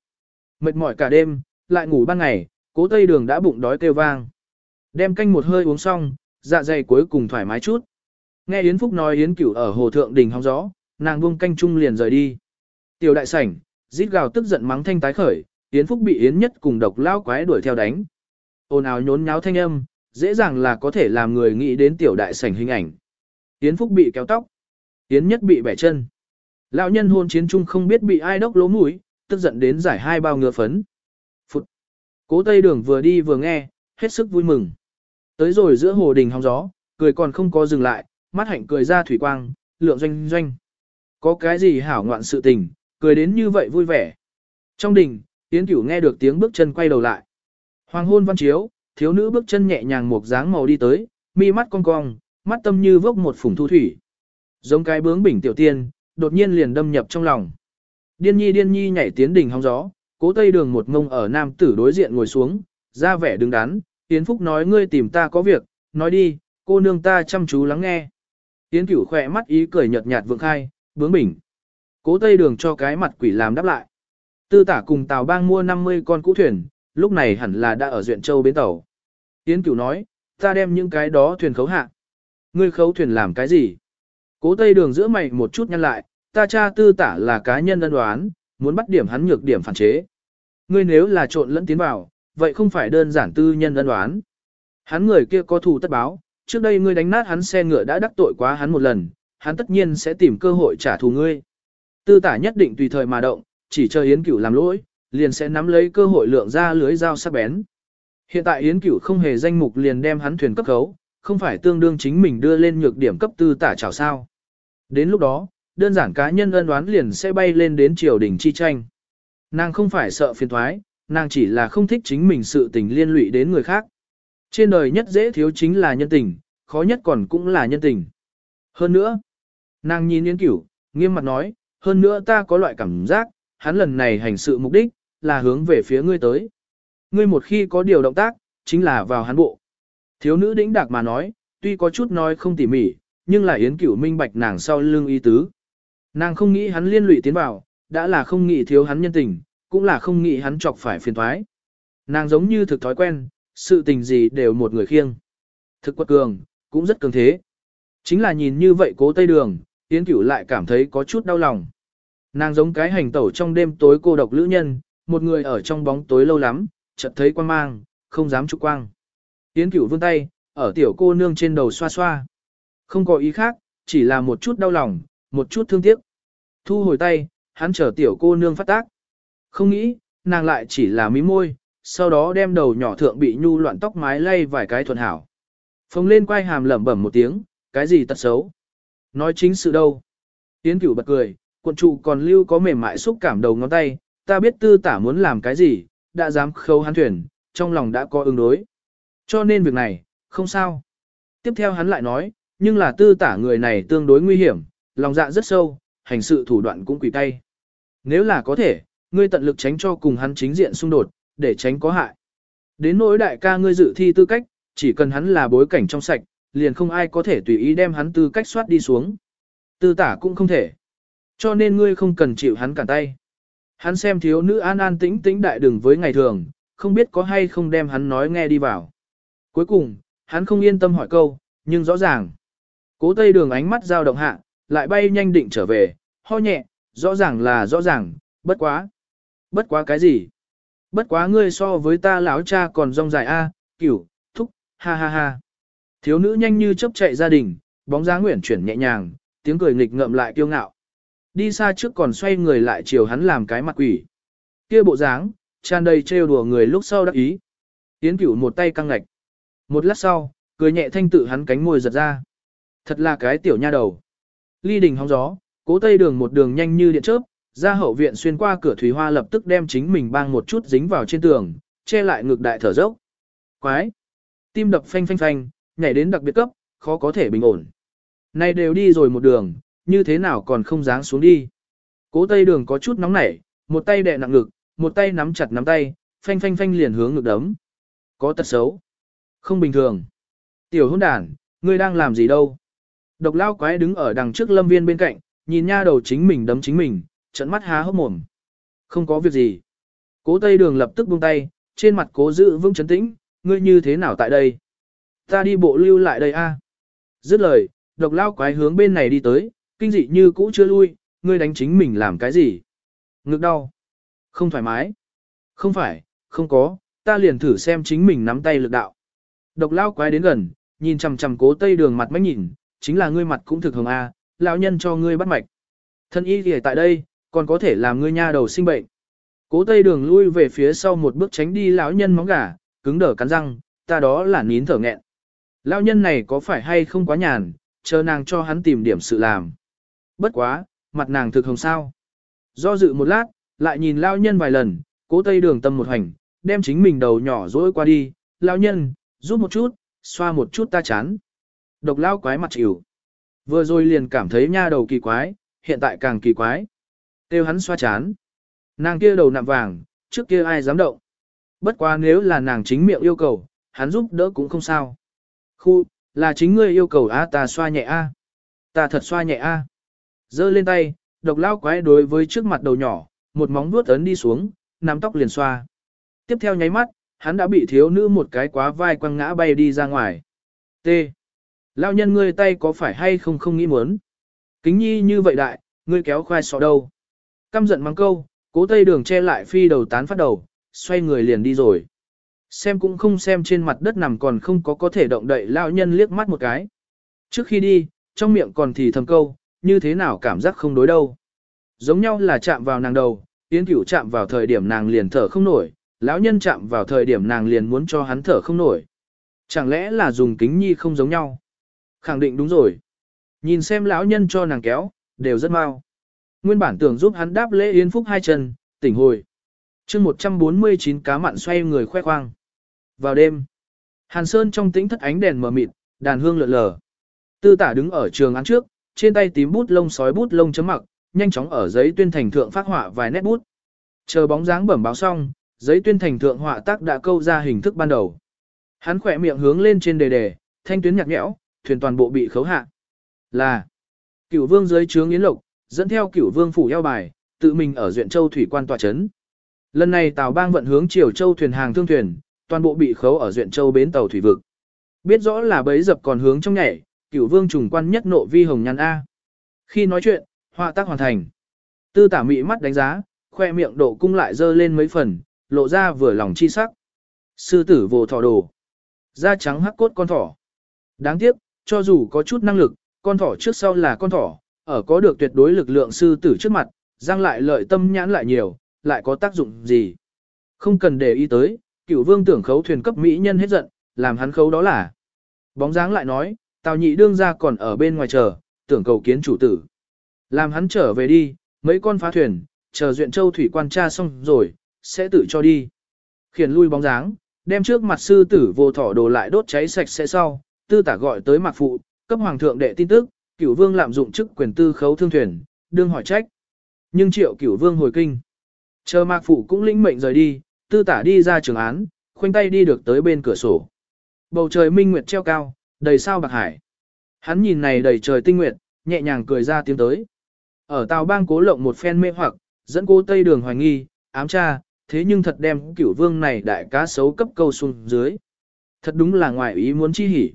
Mệt mỏi cả đêm, lại ngủ ban ngày, cố tây đường đã bụng đói kêu vang. Đem canh một hơi uống xong, dạ dày cuối cùng thoải mái chút. Nghe Yến Phúc nói Yến Cửu ở hồ thượng đỉnh hóng gió, nàng buông canh chung liền rời đi. Tiểu đại sảnh, rít gào tức giận mắng thanh tái khởi, Yến Phúc bị Yến Nhất cùng độc lao quái đuổi theo đánh. Ôn ào nhốn nháo thanh âm, dễ dàng là có thể làm người nghĩ đến tiểu đại sảnh hình ảnh. Yến Phúc bị kéo tóc, Yến Nhất bị bẻ chân. Lão nhân hôn chiến chung không biết bị ai đốc lỗ mũi, tức giận đến giải hai bao ngựa phấn. Phụt. Cố Tây Đường vừa đi vừa nghe, hết sức vui mừng. Tới rồi giữa hồ đình hóng gió, cười còn không có dừng lại, mắt hạnh cười ra thủy quang, lượng doanh doanh. Có cái gì hảo ngoạn sự tình, cười đến như vậy vui vẻ. Trong đình, Yến Cửu nghe được tiếng bước chân quay đầu lại. Hoàng hôn văn chiếu, thiếu nữ bước chân nhẹ nhàng một dáng màu đi tới, mi mắt cong cong, mắt tâm như vốc một phùng thu thủy. Giống cái bướng bỉnh tiểu tiên, đột nhiên liền đâm nhập trong lòng. Điên nhi điên nhi nhảy tiến đỉnh hóng gió, cố tây đường một ngông ở nam tử đối diện ngồi xuống, ra vẻ đứng đắn, Yến Phúc nói ngươi tìm ta có việc, nói đi, cô nương ta chăm chú lắng nghe. Yến Cửu khỏe mắt ý cười nhợt nhạt vượng khai, bướng bỉnh. Cố tây đường cho cái mặt quỷ làm đáp lại. Tư tả cùng Tào Bang mua 50 con cũ thuyền, lúc này hẳn là đã ở Duyện Châu bến tàu. Yến Cửu nói, ta đem những cái đó thuyền khấu hạ. Ngươi khấu thuyền làm cái gì? Cố Tây Đường giữa mày một chút nhăn lại, ta cha tư tả là cá nhân đơn đoán, muốn bắt điểm hắn nhược điểm phản chế. Ngươi nếu là trộn lẫn tiến vào, vậy không phải đơn giản tư nhân đơn đoán. Hắn người kia có thù tất báo, trước đây ngươi đánh nát hắn xe ngựa đã đắc tội quá hắn một lần, hắn tất nhiên sẽ tìm cơ hội trả thù ngươi. Tư tả nhất định tùy thời mà động, chỉ chờ Yến Cửu làm lỗi, liền sẽ nắm lấy cơ hội lượng ra lưới dao sắc bén. Hiện tại Yến Cửu không hề danh mục liền đem hắn thuyền cấp khấu, không phải tương đương chính mình đưa lên nhược điểm cấp tư tả chào sao. Đến lúc đó, đơn giản cá nhân ân đoán liền sẽ bay lên đến triều đình chi tranh. Nàng không phải sợ phiền thoái, nàng chỉ là không thích chính mình sự tình liên lụy đến người khác. Trên đời nhất dễ thiếu chính là nhân tình, khó nhất còn cũng là nhân tình. Hơn nữa, nàng nhìn Yến Cửu, nghiêm mặt nói, hơn nữa ta có loại cảm giác, hắn lần này hành sự mục đích, là hướng về phía ngươi tới. Ngươi một khi có điều động tác, chính là vào hắn bộ. Thiếu nữ đĩnh đạc mà nói, tuy có chút nói không tỉ mỉ, nhưng là Yến Cửu minh bạch nàng sau lưng ý tứ. Nàng không nghĩ hắn liên lụy tiến vào, đã là không nghĩ thiếu hắn nhân tình, cũng là không nghĩ hắn chọc phải phiền thoái. Nàng giống như thực thói quen, sự tình gì đều một người khiêng. Thực quật cường, cũng rất cường thế. Chính là nhìn như vậy cố tây đường, Yến Cửu lại cảm thấy có chút đau lòng. Nàng giống cái hành tẩu trong đêm tối cô độc lữ nhân, một người ở trong bóng tối lâu lắm, chợt thấy quan mang, không dám trục quang. Yến Cửu vươn tay, ở tiểu cô nương trên đầu xoa xoa. Không có ý khác, chỉ là một chút đau lòng, một chút thương tiếc. Thu hồi tay, hắn chờ tiểu cô nương phát tác. Không nghĩ, nàng lại chỉ là mí môi, sau đó đem đầu nhỏ thượng bị nhu loạn tóc mái lay vài cái thuần hảo. Phồng lên quay hàm lẩm bẩm một tiếng, cái gì tật xấu. Nói chính sự đâu. Yến Cửu bật cười, cuộn trụ còn lưu có mềm mại xúc cảm đầu ngón tay, ta biết tư tả muốn làm cái gì, đã dám khâu hắn thuyền, trong lòng đã có ứng đối. Cho nên việc này, không sao. Tiếp theo hắn lại nói, nhưng là tư tả người này tương đối nguy hiểm, lòng dạ rất sâu, hành sự thủ đoạn cũng quỷ tay. Nếu là có thể, ngươi tận lực tránh cho cùng hắn chính diện xung đột, để tránh có hại. Đến nỗi đại ca ngươi dự thi tư cách, chỉ cần hắn là bối cảnh trong sạch, liền không ai có thể tùy ý đem hắn tư cách soát đi xuống. Tư tả cũng không thể. Cho nên ngươi không cần chịu hắn cản tay. Hắn xem thiếu nữ an an tĩnh tĩnh đại đừng với ngày thường, không biết có hay không đem hắn nói nghe đi vào. Cuối cùng, hắn không yên tâm hỏi câu, nhưng rõ ràng. Cố tây đường ánh mắt dao động hạ, lại bay nhanh định trở về, ho nhẹ, rõ ràng là rõ ràng, bất quá. Bất quá cái gì? Bất quá ngươi so với ta lão cha còn rong dài a, cửu, thúc, ha ha ha. Thiếu nữ nhanh như chớp chạy gia đình, bóng dáng nguyện chuyển nhẹ nhàng, tiếng cười nghịch ngợm lại kiêu ngạo. Đi xa trước còn xoay người lại chiều hắn làm cái mặt quỷ. Kia bộ dáng, tràn đầy trêu đùa người lúc sau đắc ý. Tiến cửu một tay căng ngạch. Một lát sau, Cười nhẹ thanh tự hắn cánh môi giật ra. Thật là cái tiểu nha đầu. Ly đình hóng gió, cố tây đường một đường nhanh như điện chớp, ra hậu viện xuyên qua cửa thủy hoa lập tức đem chính mình bang một chút dính vào trên tường, che lại ngực đại thở dốc. Quái! Tim đập phanh phanh phanh, nhảy đến đặc biệt cấp, khó có thể bình ổn. Này đều đi rồi một đường, như thế nào còn không dáng xuống đi. Cố tây đường có chút nóng nảy, một tay đè nặng ngực, một tay nắm chặt nắm tay, phanh phanh phanh liền hướng ngực đấm. Có tật xấu. Không bình thường. Tiểu hôn đàn, ngươi đang làm gì đâu? Độc lao quái đứng ở đằng trước lâm viên bên cạnh, nhìn nha đầu chính mình đấm chính mình, trận mắt há hốc mồm. Không có việc gì. Cố tây đường lập tức buông tay, trên mặt cố giữ vững chấn tĩnh, ngươi như thế nào tại đây? Ta đi bộ lưu lại đây a. Dứt lời, độc lao quái hướng bên này đi tới, kinh dị như cũ chưa lui, ngươi đánh chính mình làm cái gì? Ngực đau. Không thoải mái. Không phải, không có, ta liền thử xem chính mình nắm tay lực đạo. Độc lao quái đến gần, nhìn chằm chằm cố tây đường mặt mách nhìn, chính là ngươi mặt cũng thực hồng a, lão nhân cho ngươi bắt mạch. Thân y thì tại đây, còn có thể làm ngươi nha đầu sinh bệnh. Cố tây đường lui về phía sau một bước tránh đi lão nhân móng gà, cứng đờ cắn răng, ta đó là nín thở nghẹn. Lão nhân này có phải hay không quá nhàn, chờ nàng cho hắn tìm điểm sự làm. Bất quá, mặt nàng thực hồng sao. Do dự một lát, lại nhìn lão nhân vài lần, cố tây đường tâm một hành, đem chính mình đầu nhỏ dỗi qua đi, lão nhân, giúp một chút, xoa một chút ta chán. Độc lão quái mặt chịu. Vừa rồi liền cảm thấy nha đầu kỳ quái, hiện tại càng kỳ quái. Têu hắn xoa chán. Nàng kia đầu nạm vàng, trước kia ai dám động. Bất quá nếu là nàng chính miệng yêu cầu, hắn giúp đỡ cũng không sao. Khu, là chính ngươi yêu cầu a ta xoa nhẹ a. Ta thật xoa nhẹ a. Giơ lên tay, độc lao quái đối với trước mặt đầu nhỏ, một móng vuốt ấn đi xuống, nắm tóc liền xoa. Tiếp theo nháy mắt, hắn đã bị thiếu nữ một cái quá vai quăng ngã bay đi ra ngoài. T. Lao nhân ngươi tay có phải hay không không nghĩ muốn. Kính nhi như vậy đại, ngươi kéo khoai sọ đâu. Căm giận mắng câu, cố tây đường che lại phi đầu tán phát đầu, xoay người liền đi rồi. Xem cũng không xem trên mặt đất nằm còn không có có thể động đậy lao nhân liếc mắt một cái. Trước khi đi, trong miệng còn thì thầm câu, như thế nào cảm giác không đối đâu. Giống nhau là chạm vào nàng đầu, Yến Cửu chạm vào thời điểm nàng liền thở không nổi, lão nhân chạm vào thời điểm nàng liền muốn cho hắn thở không nổi. Chẳng lẽ là dùng kính nhi không giống nhau? Khẳng định đúng rồi. Nhìn xem lão nhân cho nàng kéo, đều rất mau. Nguyên bản tưởng giúp hắn đáp lễ yến phúc hai chân, tỉnh hồi. chương 149 cá mặn xoay người khoe khoang. Vào đêm, Hàn Sơn trong tĩnh thất ánh đèn mờ mịt, đàn hương lượn lờ. Tư tả đứng ở trường án trước, trên tay tím bút lông sói bút lông chấm mặc, nhanh chóng ở giấy tuyên thành thượng phát họa vài nét bút. Chờ bóng dáng bẩm báo xong, giấy tuyên thành thượng họa tác đã câu ra hình thức ban đầu. Hắn khỏe miệng hướng lên trên đề đề, thanh tuyến nhạt nhẽo, thuyền toàn bộ bị khấu hạ. Là Cửu Vương dưới trướng Yến Lộc, dẫn theo Cửu Vương phủ eo bài, tự mình ở Duyện Châu thủy quan tọa trấn. Lần này Tào Bang vận hướng Triều Châu thuyền hàng thương thuyền, toàn bộ bị khấu ở Duyện Châu bến tàu thủy vực. Biết rõ là bấy dập còn hướng trong nhảy, Cửu Vương trùng quan nhất nộ vi hồng nhăn a. Khi nói chuyện, họa tác hoàn thành. Tư Tả Mị mắt đánh giá, khoe miệng độ cung lại dơ lên mấy phần, lộ ra vừa lòng chi sắc. Sư tử vồ thỏ đồ. Da trắng hắc cốt con thỏ. Đáng tiếc, cho dù có chút năng lực, con thỏ trước sau là con thỏ, ở có được tuyệt đối lực lượng sư tử trước mặt, giang lại lợi tâm nhãn lại nhiều, lại có tác dụng gì. Không cần để ý tới, cửu vương tưởng khấu thuyền cấp mỹ nhân hết giận, làm hắn khấu đó là. Bóng dáng lại nói, tào nhị đương ra còn ở bên ngoài chờ, tưởng cầu kiến chủ tử. Làm hắn trở về đi, mấy con phá thuyền, chờ duyện châu thủy quan tra xong rồi, sẽ tự cho đi. Khiển lui bóng dáng, đem trước mặt sư tử vô thỏ đồ lại đốt cháy sạch sẽ sau, tư tả gọi tới mạc phụ, cấp hoàng thượng đệ tin tức, cửu vương lạm dụng chức quyền tư khấu thương thuyền, đương hỏi trách. Nhưng triệu cửu vương hồi kinh. Chờ mạc phụ cũng lĩnh mệnh rời đi, tư tả đi ra trường án, khoanh tay đi được tới bên cửa sổ. Bầu trời minh nguyệt treo cao, đầy sao bạc hải. Hắn nhìn này đầy trời tinh nguyệt, nhẹ nhàng cười ra tiếng tới. Ở tàu bang cố lộng một phen mê hoặc, dẫn cô tây đường hoài nghi, ám tra thế nhưng thật đem cửu vương này đại cá sấu cấp câu xuống dưới. Thật đúng là ngoài ý muốn chi hỉ.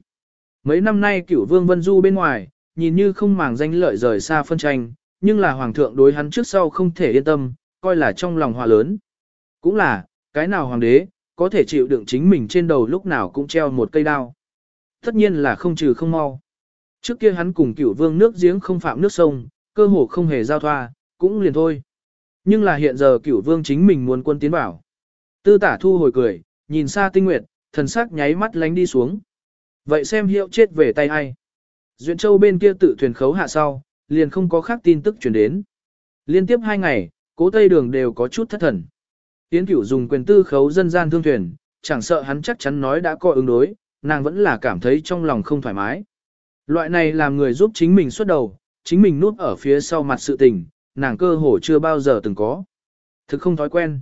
Mấy năm nay cửu vương vân du bên ngoài, nhìn như không màng danh lợi rời xa phân tranh, nhưng là hoàng thượng đối hắn trước sau không thể yên tâm, coi là trong lòng hòa lớn. Cũng là, cái nào hoàng đế, có thể chịu đựng chính mình trên đầu lúc nào cũng treo một cây đao. Tất nhiên là không trừ không mau. Trước kia hắn cùng cửu vương nước giếng không phạm nước sông, cơ hồ không hề giao thoa, cũng liền thôi. Nhưng là hiện giờ cửu vương chính mình muốn quân tiến bảo. Tư tả thu hồi cười, nhìn xa tinh nguyệt, thần sắc nháy mắt lánh đi xuống. Vậy xem hiệu chết về tay ai? Duyện Châu bên kia tự thuyền khấu hạ sau, liền không có khác tin tức chuyển đến. Liên tiếp hai ngày, cố Tây Đường đều có chút thất thần. Tiến cửu dùng quyền tư khấu dân gian thương thuyền, chẳng sợ hắn chắc chắn nói đã có ứng đối, nàng vẫn là cảm thấy trong lòng không thoải mái. Loại này làm người giúp chính mình xuất đầu, chính mình núp ở phía sau mặt sự tình, nàng cơ hồ chưa bao giờ từng có. Thực không thói quen.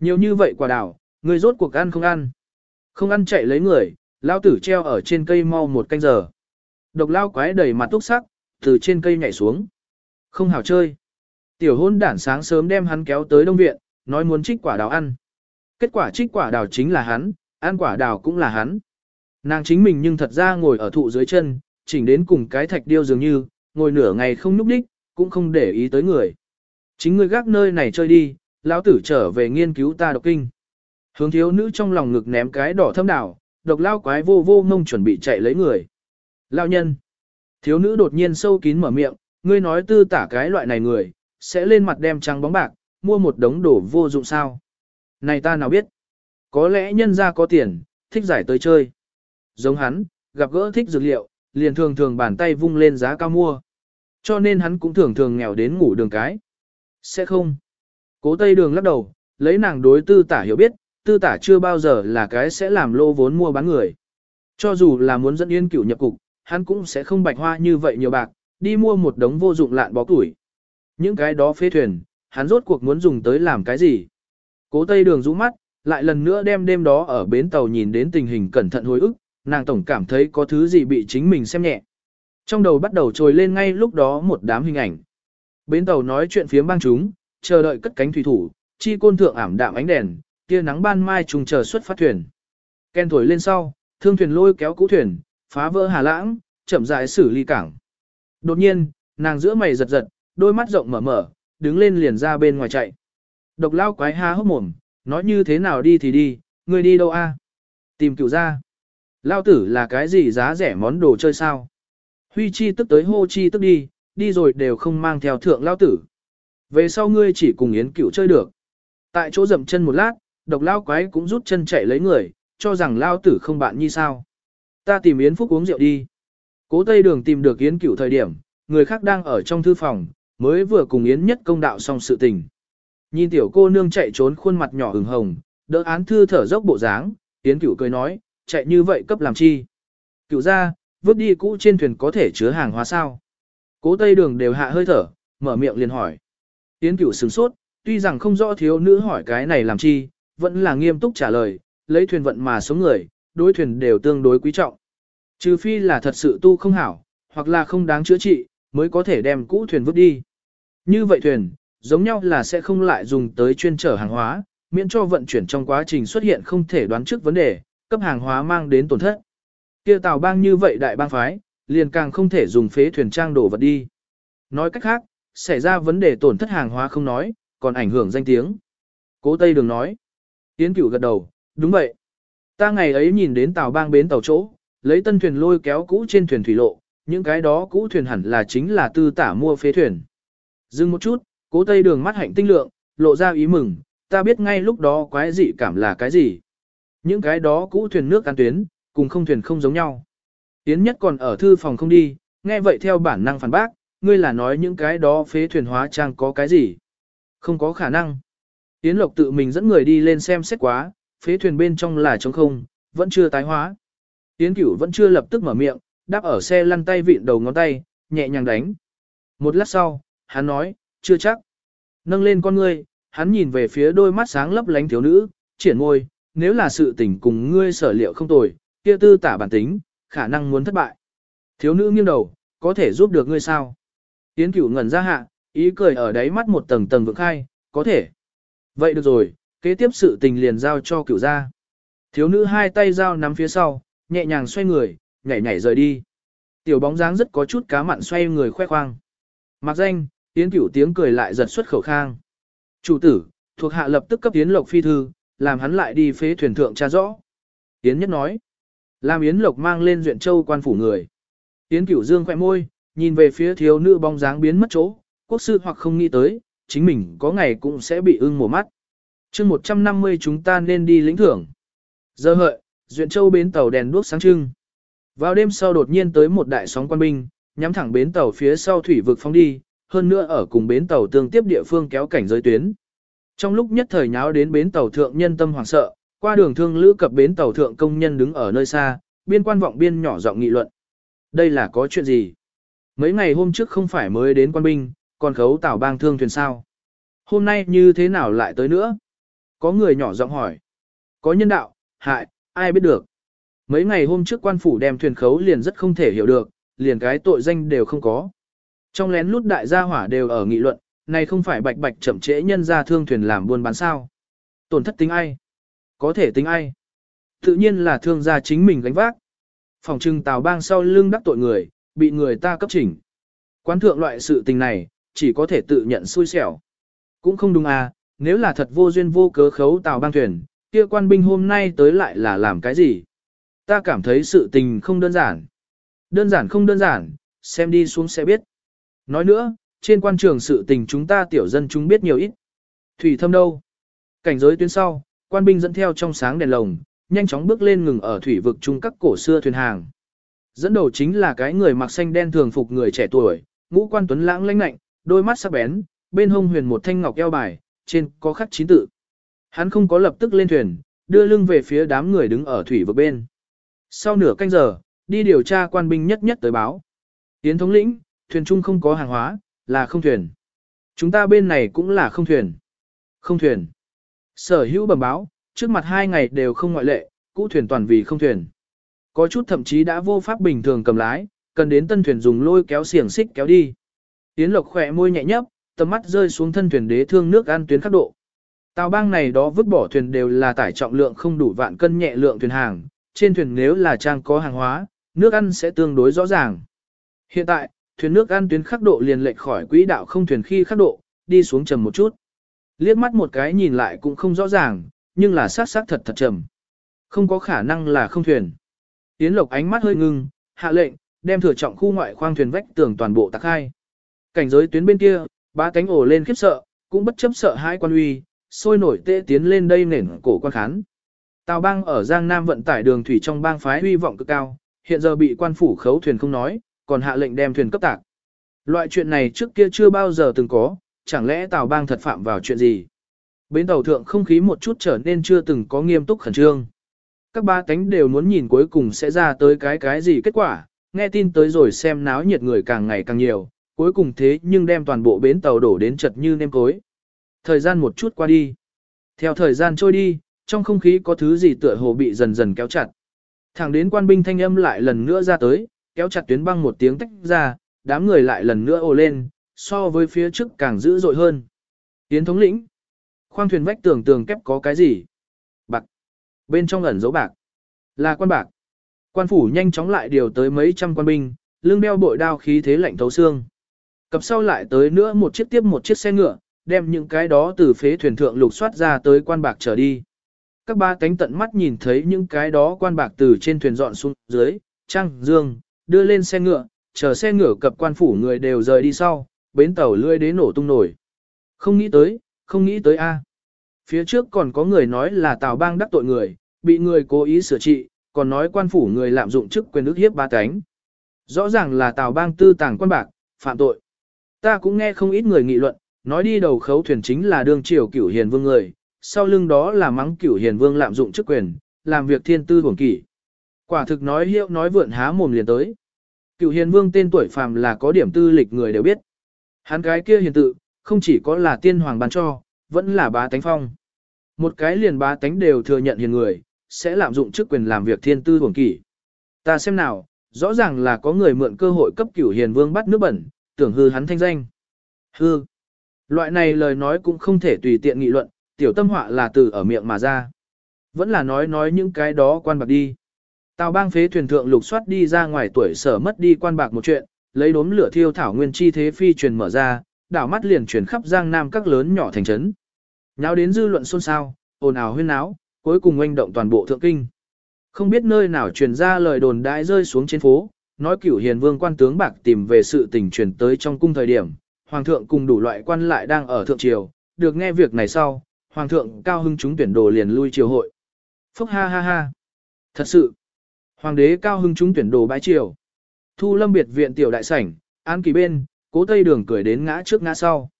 Nhiều như vậy quả đảo, người rốt cuộc ăn không ăn. Không ăn chạy lấy người, lao tử treo ở trên cây mau một canh giờ. Độc lao quái đầy mặt túc sắc, từ trên cây nhảy xuống. Không hảo chơi. Tiểu hôn đản sáng sớm đem hắn kéo tới đông viện, nói muốn trích quả đào ăn. Kết quả trích quả đào chính là hắn, ăn quả đào cũng là hắn. Nàng chính mình nhưng thật ra ngồi ở thụ dưới chân, chỉnh đến cùng cái thạch điêu dường như, ngồi nửa ngày không nhúc đích, cũng không để ý tới người. Chính người gác nơi này chơi đi, lão tử trở về nghiên cứu ta độc kinh. Hướng thiếu nữ trong lòng ngực ném cái đỏ thâm đảo, độc lao quái vô vô ngông chuẩn bị chạy lấy người. Lao nhân. Thiếu nữ đột nhiên sâu kín mở miệng, ngươi nói tư tả cái loại này người, sẽ lên mặt đem trắng bóng bạc, mua một đống đổ vô dụng sao. Này ta nào biết. Có lẽ nhân ra có tiền, thích giải tới chơi. Giống hắn, gặp gỡ thích dược liệu, liền thường thường bàn tay vung lên giá cao mua. Cho nên hắn cũng thường thường nghèo đến ngủ đường cái. Sẽ không. Cố Tây Đường lắc đầu, lấy nàng đối tư tả hiểu biết, tư tả chưa bao giờ là cái sẽ làm lô vốn mua bán người. Cho dù là muốn dẫn yên cửu nhập cục, hắn cũng sẽ không bạch hoa như vậy nhiều bạc, đi mua một đống vô dụng lạn bó tuổi. Những cái đó phê thuyền, hắn rốt cuộc muốn dùng tới làm cái gì? Cố Tây Đường rũ mắt, lại lần nữa đem đêm đó ở bến tàu nhìn đến tình hình cẩn thận hồi ức, nàng tổng cảm thấy có thứ gì bị chính mình xem nhẹ. Trong đầu bắt đầu trồi lên ngay lúc đó một đám hình ảnh. Bến tàu nói chuyện phía bang chúng, chờ đợi cất cánh thủy thủ, chi côn thượng ảm đạm ánh đèn, tia nắng ban mai trùng chờ xuất phát thuyền. Ken thổi lên sau, thương thuyền lôi kéo cũ thuyền, phá vỡ hà lãng, chậm rãi xử ly cảng. Đột nhiên, nàng giữa mày giật giật, đôi mắt rộng mở mở, đứng lên liền ra bên ngoài chạy. Độc lao quái há hốc mồm, nói như thế nào đi thì đi, người đi đâu a? Tìm cựu ra. Lao tử là cái gì giá rẻ món đồ chơi sao? Huy chi tức tới hô chi tức đi, đi rồi đều không mang theo thượng lao tử. Về sau ngươi chỉ cùng yến cựu chơi được. Tại chỗ dậm chân một lát, độc lao quái cũng rút chân chạy lấy người, cho rằng lao tử không bạn như sao. Ta tìm yến phúc uống rượu đi. Cố Tây Đường tìm được yến cựu thời điểm, người khác đang ở trong thư phòng, mới vừa cùng yến nhất công đạo xong sự tình. Nhìn tiểu cô nương chạy trốn khuôn mặt nhỏ hừng hồng, đỡ án thư thở dốc bộ dáng, yến cựu cười nói, chạy như vậy cấp làm chi. Cựu ra, vứt đi cũ trên thuyền có thể chứa hàng hóa sao. Cố Tây Đường đều hạ hơi thở, mở miệng liền hỏi. Tiến cửu sửng sốt, tuy rằng không rõ thiếu nữ hỏi cái này làm chi, vẫn là nghiêm túc trả lời, lấy thuyền vận mà sống người, đối thuyền đều tương đối quý trọng. Trừ phi là thật sự tu không hảo, hoặc là không đáng chữa trị, mới có thể đem cũ thuyền vứt đi. Như vậy thuyền, giống nhau là sẽ không lại dùng tới chuyên trở hàng hóa, miễn cho vận chuyển trong quá trình xuất hiện không thể đoán trước vấn đề, cấp hàng hóa mang đến tổn thất. Kia tàu bang như vậy đại bang phái, liền càng không thể dùng phế thuyền trang đổ vật đi. Nói cách khác, xảy ra vấn đề tổn thất hàng hóa không nói, còn ảnh hưởng danh tiếng. Cố Tây Đường nói. Tiến cửu gật đầu, đúng vậy. Ta ngày ấy nhìn đến tàu bang bến tàu chỗ, lấy tân thuyền lôi kéo cũ trên thuyền thủy lộ, những cái đó cũ thuyền hẳn là chính là tư tả mua phế thuyền. Dừng một chút, cố Tây Đường mắt hạnh tinh lượng, lộ ra ý mừng, ta biết ngay lúc đó quái dị cảm là cái gì. Những cái đó cũ thuyền nước an tuyến, cùng không thuyền không giống nhau. Yến nhất còn ở thư phòng không đi, nghe vậy theo bản năng phản bác, ngươi là nói những cái đó phế thuyền hóa trang có cái gì? Không có khả năng. Yến Lộc tự mình dẫn người đi lên xem xét quá, phế thuyền bên trong là trống không, vẫn chưa tái hóa. Yến Cửu vẫn chưa lập tức mở miệng, đáp ở xe lăn tay vịn đầu ngón tay, nhẹ nhàng đánh. Một lát sau, hắn nói, chưa chắc. Nâng lên con ngươi, hắn nhìn về phía đôi mắt sáng lấp lánh thiếu nữ, triển ngôi, nếu là sự tình cùng ngươi sở liệu không tồi, kia tư tả bản tính, khả năng muốn thất bại. Thiếu nữ nghiêng đầu, có thể giúp được ngươi sao? Yến cửu ngẩn ra hạ, ý cười ở đáy mắt một tầng tầng vượng khai, có thể. Vậy được rồi, kế tiếp sự tình liền giao cho cửu ra. Thiếu nữ hai tay giao nắm phía sau, nhẹ nhàng xoay người, nhảy nhảy rời đi. Tiểu bóng dáng rất có chút cá mặn xoay người khoe khoang. Mặc danh, Yến cửu tiếng cười lại giật xuất khẩu khang. Chủ tử, thuộc hạ lập tức cấp Yến Lộc phi thư, làm hắn lại đi phế thuyền thượng tra rõ. Yến nhất nói. Làm Yến Lộc mang lên duyện châu quan phủ người. Yến Cửu Dương khỏe môi, nhìn về phía thiếu nữ bóng dáng biến mất chỗ, quốc sư hoặc không nghĩ tới, chính mình có ngày cũng sẽ bị ưng mổ mắt. chương 150 chúng ta nên đi lĩnh thưởng. Giờ hợi, duyện châu bến tàu đèn đuốc sáng trưng. Vào đêm sau đột nhiên tới một đại sóng quan binh, nhắm thẳng bến tàu phía sau thủy vực phóng đi, hơn nữa ở cùng bến tàu tương tiếp địa phương kéo cảnh giới tuyến. Trong lúc nhất thời nháo đến bến tàu thượng nhân tâm hoảng sợ, qua đường thương lữ cập bến tàu thượng công nhân đứng ở nơi xa, biên quan vọng biên nhỏ giọng nghị luận. Đây là có chuyện gì? Mấy ngày hôm trước không phải mới đến quan binh, còn khấu tàu bang thương thuyền sao? Hôm nay như thế nào lại tới nữa? Có người nhỏ giọng hỏi. Có nhân đạo, hại, ai biết được. Mấy ngày hôm trước quan phủ đem thuyền khấu liền rất không thể hiểu được, liền cái tội danh đều không có. Trong lén lút đại gia hỏa đều ở nghị luận, này không phải bạch bạch chậm trễ nhân ra thương thuyền làm buôn bán sao. Tổn thất tính ai? Có thể tính ai? Tự nhiên là thương gia chính mình gánh vác. Phòng trưng tào bang sau lưng đắc tội người, bị người ta cấp chỉnh. Quán thượng loại sự tình này, chỉ có thể tự nhận xui xẻo. Cũng không đúng à, nếu là thật vô duyên vô cớ khấu tào bang thuyền, kia quan binh hôm nay tới lại là làm cái gì? Ta cảm thấy sự tình không đơn giản. Đơn giản không đơn giản, xem đi xuống sẽ biết. Nói nữa, trên quan trường sự tình chúng ta tiểu dân chúng biết nhiều ít. Thủy thâm đâu? Cảnh giới tuyến sau, quan binh dẫn theo trong sáng đèn lồng, nhanh chóng bước lên ngừng ở thủy vực chung các cổ xưa thuyền hàng. Dẫn đầu chính là cái người mặc xanh đen thường phục người trẻ tuổi, ngũ quan tuấn lãng lãnh lạnh, đôi mắt sắc bén, bên hông huyền một thanh ngọc eo bài, trên có khắc chín tự. Hắn không có lập tức lên thuyền, đưa lưng về phía đám người đứng ở thủy vực bên. Sau nửa canh giờ, đi điều tra quan binh nhất nhất tới báo. Tiến thống lĩnh, thuyền trung không có hàng hóa, là không thuyền. Chúng ta bên này cũng là không thuyền. Không thuyền. Sở hữu bẩm báo, trước mặt hai ngày đều không ngoại lệ, cũ thuyền toàn vì không thuyền. Có chút thậm chí đã vô pháp bình thường cầm lái, cần đến tân thuyền dùng lôi kéo xiềng xích kéo đi. Tiến lộc khỏe môi nhẹ nhấp, tầm mắt rơi xuống thân thuyền đế thương nước ăn tuyến khắc độ. Tàu bang này đó vứt bỏ thuyền đều là tải trọng lượng không đủ vạn cân nhẹ lượng thuyền hàng, trên thuyền nếu là trang có hàng hóa, nước ăn sẽ tương đối rõ ràng. Hiện tại, thuyền nước ăn tuyến khắc độ liền lệch khỏi quỹ đạo không thuyền khi khắc độ, đi xuống trầm một chút. Liếc mắt một cái nhìn lại cũng không rõ ràng, nhưng là sát sát thật thật trầm. Không có khả năng là không thuyền. Tiến lộc ánh mắt hơi ngưng, hạ lệnh, đem thừa trọng khu ngoại khoang thuyền vách tường toàn bộ tạc hai. Cảnh giới tuyến bên kia, ba cánh ổ lên khiếp sợ, cũng bất chấp sợ hai quan uy, sôi nổi tê tiến lên đây nền cổ quan khán. Tào bang ở Giang Nam vận tải đường thủy trong bang phái huy vọng cực cao, hiện giờ bị quan phủ khấu thuyền không nói, còn hạ lệnh đem thuyền cấp tạc. Loại chuyện này trước kia chưa bao giờ từng có, chẳng lẽ Tào bang thật phạm vào chuyện gì? Bến tàu thượng không khí một chút trở nên chưa từng có nghiêm túc khẩn trương. Các ba cánh đều muốn nhìn cuối cùng sẽ ra tới cái cái gì kết quả, nghe tin tới rồi xem náo nhiệt người càng ngày càng nhiều, cuối cùng thế nhưng đem toàn bộ bến tàu đổ đến chật như nêm cối. Thời gian một chút qua đi. Theo thời gian trôi đi, trong không khí có thứ gì tựa hồ bị dần dần kéo chặt. Thẳng đến quan binh thanh âm lại lần nữa ra tới, kéo chặt tuyến băng một tiếng tách ra, đám người lại lần nữa ồ lên, so với phía trước càng dữ dội hơn. Tiến thống lĩnh. Khoang thuyền vách tường tường kép có cái gì? Bạc. Bên trong ẩn dấu bạc. Là quan bạc. Quan phủ nhanh chóng lại điều tới mấy trăm quan binh, lưng đeo bội đao khí thế lạnh thấu xương. Cập sau lại tới nữa một chiếc tiếp một chiếc xe ngựa, đem những cái đó từ phế thuyền thượng lục soát ra tới quan bạc trở đi. Các ba cánh tận mắt nhìn thấy những cái đó quan bạc từ trên thuyền dọn xuống dưới, trăng, dương, đưa lên xe ngựa, chờ xe ngựa cập quan phủ người đều rời đi sau, bến tàu lươi đến nổ tung nổi. Không nghĩ tới, không nghĩ tới a. À. Phía trước còn có người nói là Tào Bang đắc tội người, bị người cố ý sửa trị, còn nói quan phủ người lạm dụng chức quyền ức hiếp ba cánh. Rõ ràng là Tào Bang tư tàng quan bạc, phạm tội. Ta cũng nghe không ít người nghị luận, nói đi đầu khấu thuyền chính là đương triều cửu hiền vương người, sau lưng đó là mắng cửu hiền vương lạm dụng chức quyền, làm việc thiên tư hưởng kỷ. Quả thực nói hiệu nói vượn há mồm liền tới. Cựu hiền vương tên tuổi phàm là có điểm tư lịch người đều biết. Hắn cái kia hiền tự, không chỉ có là tiên hoàng ban cho, vẫn là bá tánh phong. Một cái liền bá tánh đều thừa nhận hiền người, sẽ lạm dụng chức quyền làm việc thiên tư hưởng kỷ. Ta xem nào, rõ ràng là có người mượn cơ hội cấp cửu hiền vương bắt nước bẩn, tưởng hư hắn thanh danh. Hư. Loại này lời nói cũng không thể tùy tiện nghị luận, tiểu tâm họa là từ ở miệng mà ra. Vẫn là nói nói những cái đó quan bạc đi. Tào bang phế thuyền thượng lục soát đi ra ngoài tuổi sở mất đi quan bạc một chuyện, lấy đốm lửa thiêu thảo nguyên chi thế phi truyền mở ra, đảo mắt liền truyền khắp giang nam các lớn nhỏ thành trấn. Nháo đến dư luận xôn xao, ồn ào huyên náo, cuối cùng oanh động toàn bộ thượng kinh. Không biết nơi nào truyền ra lời đồn đại rơi xuống trên phố, nói cửu hiền vương quan tướng bạc tìm về sự tình truyền tới trong cung thời điểm, hoàng thượng cùng đủ loại quan lại đang ở thượng triều, được nghe việc này sau, hoàng thượng cao hưng chúng tuyển đồ liền lui triều hội. Phúc ha ha ha. Thật sự, Hoàng đế cao hưng chúng tuyển đồ bãi triều. Thu lâm biệt viện tiểu đại sảnh, an kỳ bên, cố tây đường cười đến ngã trước ngã sau.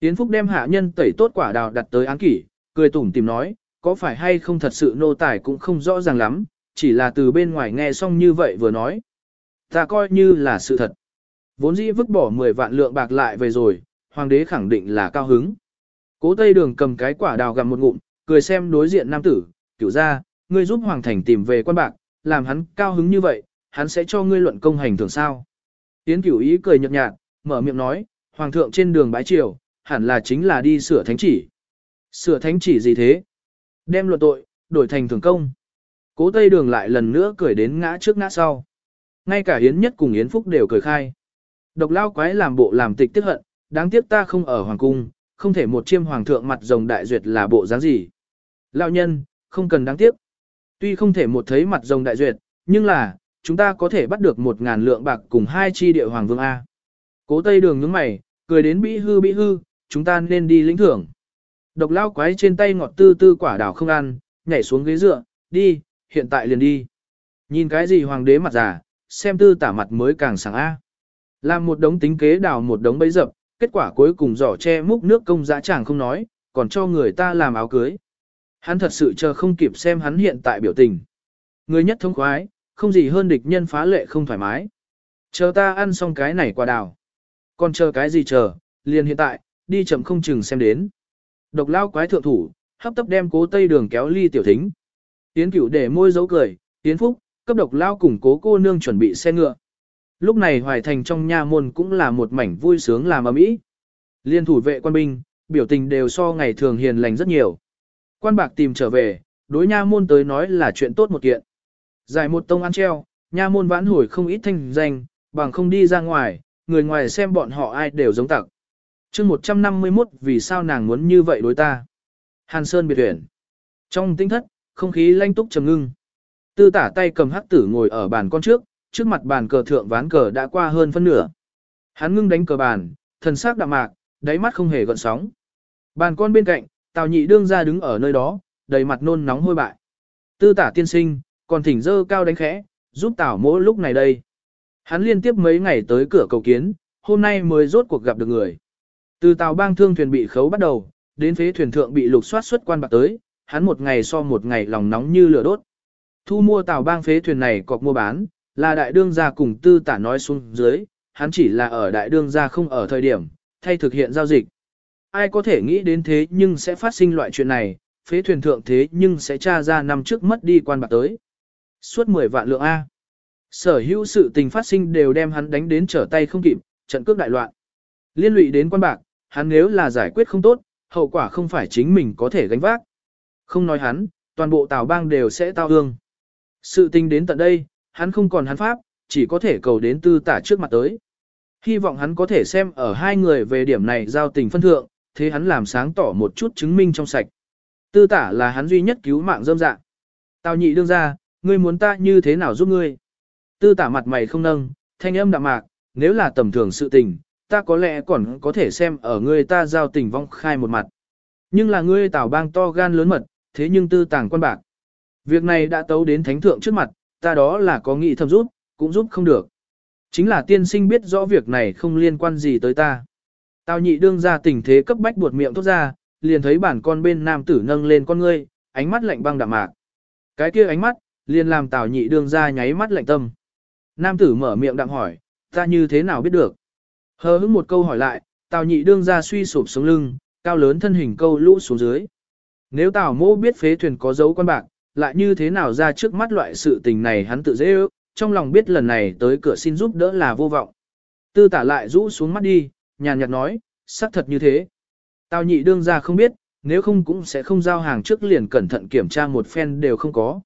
Tiến Phúc đem hạ nhân tẩy tốt quả đào đặt tới án kỷ, cười tủm tìm nói, có phải hay không thật sự nô tài cũng không rõ ràng lắm, chỉ là từ bên ngoài nghe xong như vậy vừa nói. Ta coi như là sự thật. Vốn dĩ vứt bỏ 10 vạn lượng bạc lại về rồi, hoàng đế khẳng định là cao hứng. Cố Tây Đường cầm cái quả đào gặm một ngụm, cười xem đối diện nam tử, kiểu ra, ngươi giúp hoàng thành tìm về quan bạc, làm hắn cao hứng như vậy, hắn sẽ cho ngươi luận công hành thường sao. Tiến cửu ý cười nhợt nhạt, mở miệng nói, hoàng thượng trên đường bái triều, hẳn là chính là đi sửa thánh chỉ. Sửa thánh chỉ gì thế? Đem luận tội, đổi thành thường công. Cố Tây Đường lại lần nữa cười đến ngã trước ngã sau. Ngay cả Yến Nhất cùng Yến Phúc đều cười khai. Độc lao quái làm bộ làm tịch tiếc hận, đáng tiếc ta không ở hoàng cung, không thể một chiêm hoàng thượng mặt rồng đại duyệt là bộ dáng gì. Lão nhân, không cần đáng tiếc. Tuy không thể một thấy mặt rồng đại duyệt, nhưng là, chúng ta có thể bắt được một ngàn lượng bạc cùng hai chi địa hoàng vương A. Cố Tây Đường nhướng mày, cười đến bĩ hư bĩ hư, chúng ta nên đi lĩnh thưởng. Độc lao quái trên tay ngọt tư tư quả đào không ăn, nhảy xuống ghế dựa, đi, hiện tại liền đi. Nhìn cái gì hoàng đế mặt già, xem tư tả mặt mới càng sáng A. Làm một đống tính kế đào một đống bấy dập, kết quả cuối cùng giỏ che múc nước công dã chẳng không nói, còn cho người ta làm áo cưới. Hắn thật sự chờ không kịp xem hắn hiện tại biểu tình. Người nhất thông khoái, không gì hơn địch nhân phá lệ không thoải mái. Chờ ta ăn xong cái này quả đào. Còn chờ cái gì chờ, liền hiện tại, đi chậm không chừng xem đến. Độc lao quái thượng thủ, hấp tấp đem cố tây đường kéo ly tiểu thính. Tiến cửu để môi dấu cười, tiến phúc, cấp độc lao cùng cố cô nương chuẩn bị xe ngựa. Lúc này hoài thành trong nha môn cũng là một mảnh vui sướng làm ấm ý. Liên thủ vệ quan binh, biểu tình đều so ngày thường hiền lành rất nhiều. Quan bạc tìm trở về, đối nha môn tới nói là chuyện tốt một kiện. Giải một tông ăn treo, nha môn vãn hồi không ít thanh danh, bằng không đi ra ngoài, người ngoài xem bọn họ ai đều giống tặc chương 151 vì sao nàng muốn như vậy đối ta. Hàn Sơn biệt tuyển. Trong tinh thất, không khí lanh túc trầm ngưng. Tư tả tay cầm hắc tử ngồi ở bàn con trước, trước mặt bàn cờ thượng ván cờ đã qua hơn phân nửa. Hắn ngưng đánh cờ bàn, thần sắc đạm mạc, đáy mắt không hề gợn sóng. Bàn con bên cạnh, Tào Nhị đương ra đứng ở nơi đó, đầy mặt nôn nóng hôi bại. Tư tả tiên sinh, còn thỉnh dơ cao đánh khẽ, giúp Tào mỗi lúc này đây. Hắn liên tiếp mấy ngày tới cửa cầu kiến, hôm nay mới rốt cuộc gặp được người. Từ tàu bang thương thuyền bị khấu bắt đầu, đến phế thuyền thượng bị lục soát xuất quan bạc tới, hắn một ngày so một ngày lòng nóng như lửa đốt. Thu mua tàu bang phế thuyền này cọc mua bán, là đại đương gia cùng tư tả nói xuống dưới, hắn chỉ là ở đại đương gia không ở thời điểm, thay thực hiện giao dịch. Ai có thể nghĩ đến thế nhưng sẽ phát sinh loại chuyện này, phế thuyền thượng thế nhưng sẽ tra ra năm trước mất đi quan bạc tới. Suốt 10 vạn lượng A. Sở hữu sự tình phát sinh đều đem hắn đánh đến trở tay không kịp, trận cước đại loạn. Liên lụy đến quan bạc, hắn nếu là giải quyết không tốt, hậu quả không phải chính mình có thể gánh vác. Không nói hắn, toàn bộ tào bang đều sẽ tao hương. Sự tình đến tận đây, hắn không còn hắn pháp, chỉ có thể cầu đến tư tả trước mặt tới. Hy vọng hắn có thể xem ở hai người về điểm này giao tình phân thượng, thế hắn làm sáng tỏ một chút chứng minh trong sạch. Tư tả là hắn duy nhất cứu mạng dâm Dạ. Tào nhị đương ra, ngươi muốn ta như thế nào giúp ngươi? Tư tả mặt mày không nâng, thanh âm đạm mạc, nếu là tầm thường sự tình, ta có lẽ còn có thể xem ở ngươi ta giao tình vong khai một mặt. Nhưng là ngươi Tào bang to gan lớn mật, thế nhưng tư tàng quan bạc. Việc này đã tấu đến thánh thượng trước mặt, ta đó là có nghị thầm giúp, cũng giúp không được. Chính là tiên sinh biết rõ việc này không liên quan gì tới ta. Tào nhị đương ra tình thế cấp bách buột miệng thốt ra, liền thấy bản con bên nam tử nâng lên con ngươi, ánh mắt lạnh băng đạm mạc. Cái kia ánh mắt, liền làm tào nhị đương ra nháy mắt lạnh tâm. Nam tử mở miệng đạm hỏi, ta như thế nào biết được? Hờ hững một câu hỏi lại, Tào nhị đương ra suy sụp xuống lưng, cao lớn thân hình câu lũ xuống dưới. Nếu Tào mô biết phế thuyền có dấu quan bạc, lại như thế nào ra trước mắt loại sự tình này hắn tự dễ ước, trong lòng biết lần này tới cửa xin giúp đỡ là vô vọng. Tư tả lại rũ xuống mắt đi, nhàn nhạt nói, xác thật như thế. Tào nhị đương ra không biết, nếu không cũng sẽ không giao hàng trước liền cẩn thận kiểm tra một phen đều không có.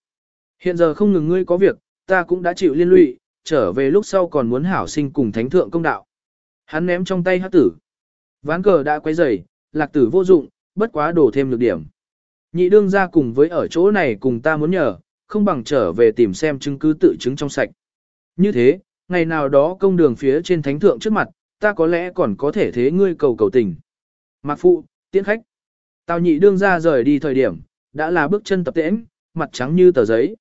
Hiện giờ không ngừng ngươi có việc, ta cũng đã chịu liên lụy, trở về lúc sau còn muốn hảo sinh cùng thánh thượng công đạo. Hắn ném trong tay hát tử. Ván cờ đã quay dày, lạc tử vô dụng, bất quá đổ thêm lực điểm. Nhị đương ra cùng với ở chỗ này cùng ta muốn nhờ, không bằng trở về tìm xem chứng cứ tự chứng trong sạch. Như thế, ngày nào đó công đường phía trên thánh thượng trước mặt, ta có lẽ còn có thể thế ngươi cầu cầu tình. Mạc phụ, tiễn khách. Tào nhị đương ra rời đi thời điểm, đã là bước chân tập tễnh, mặt trắng như tờ giấy.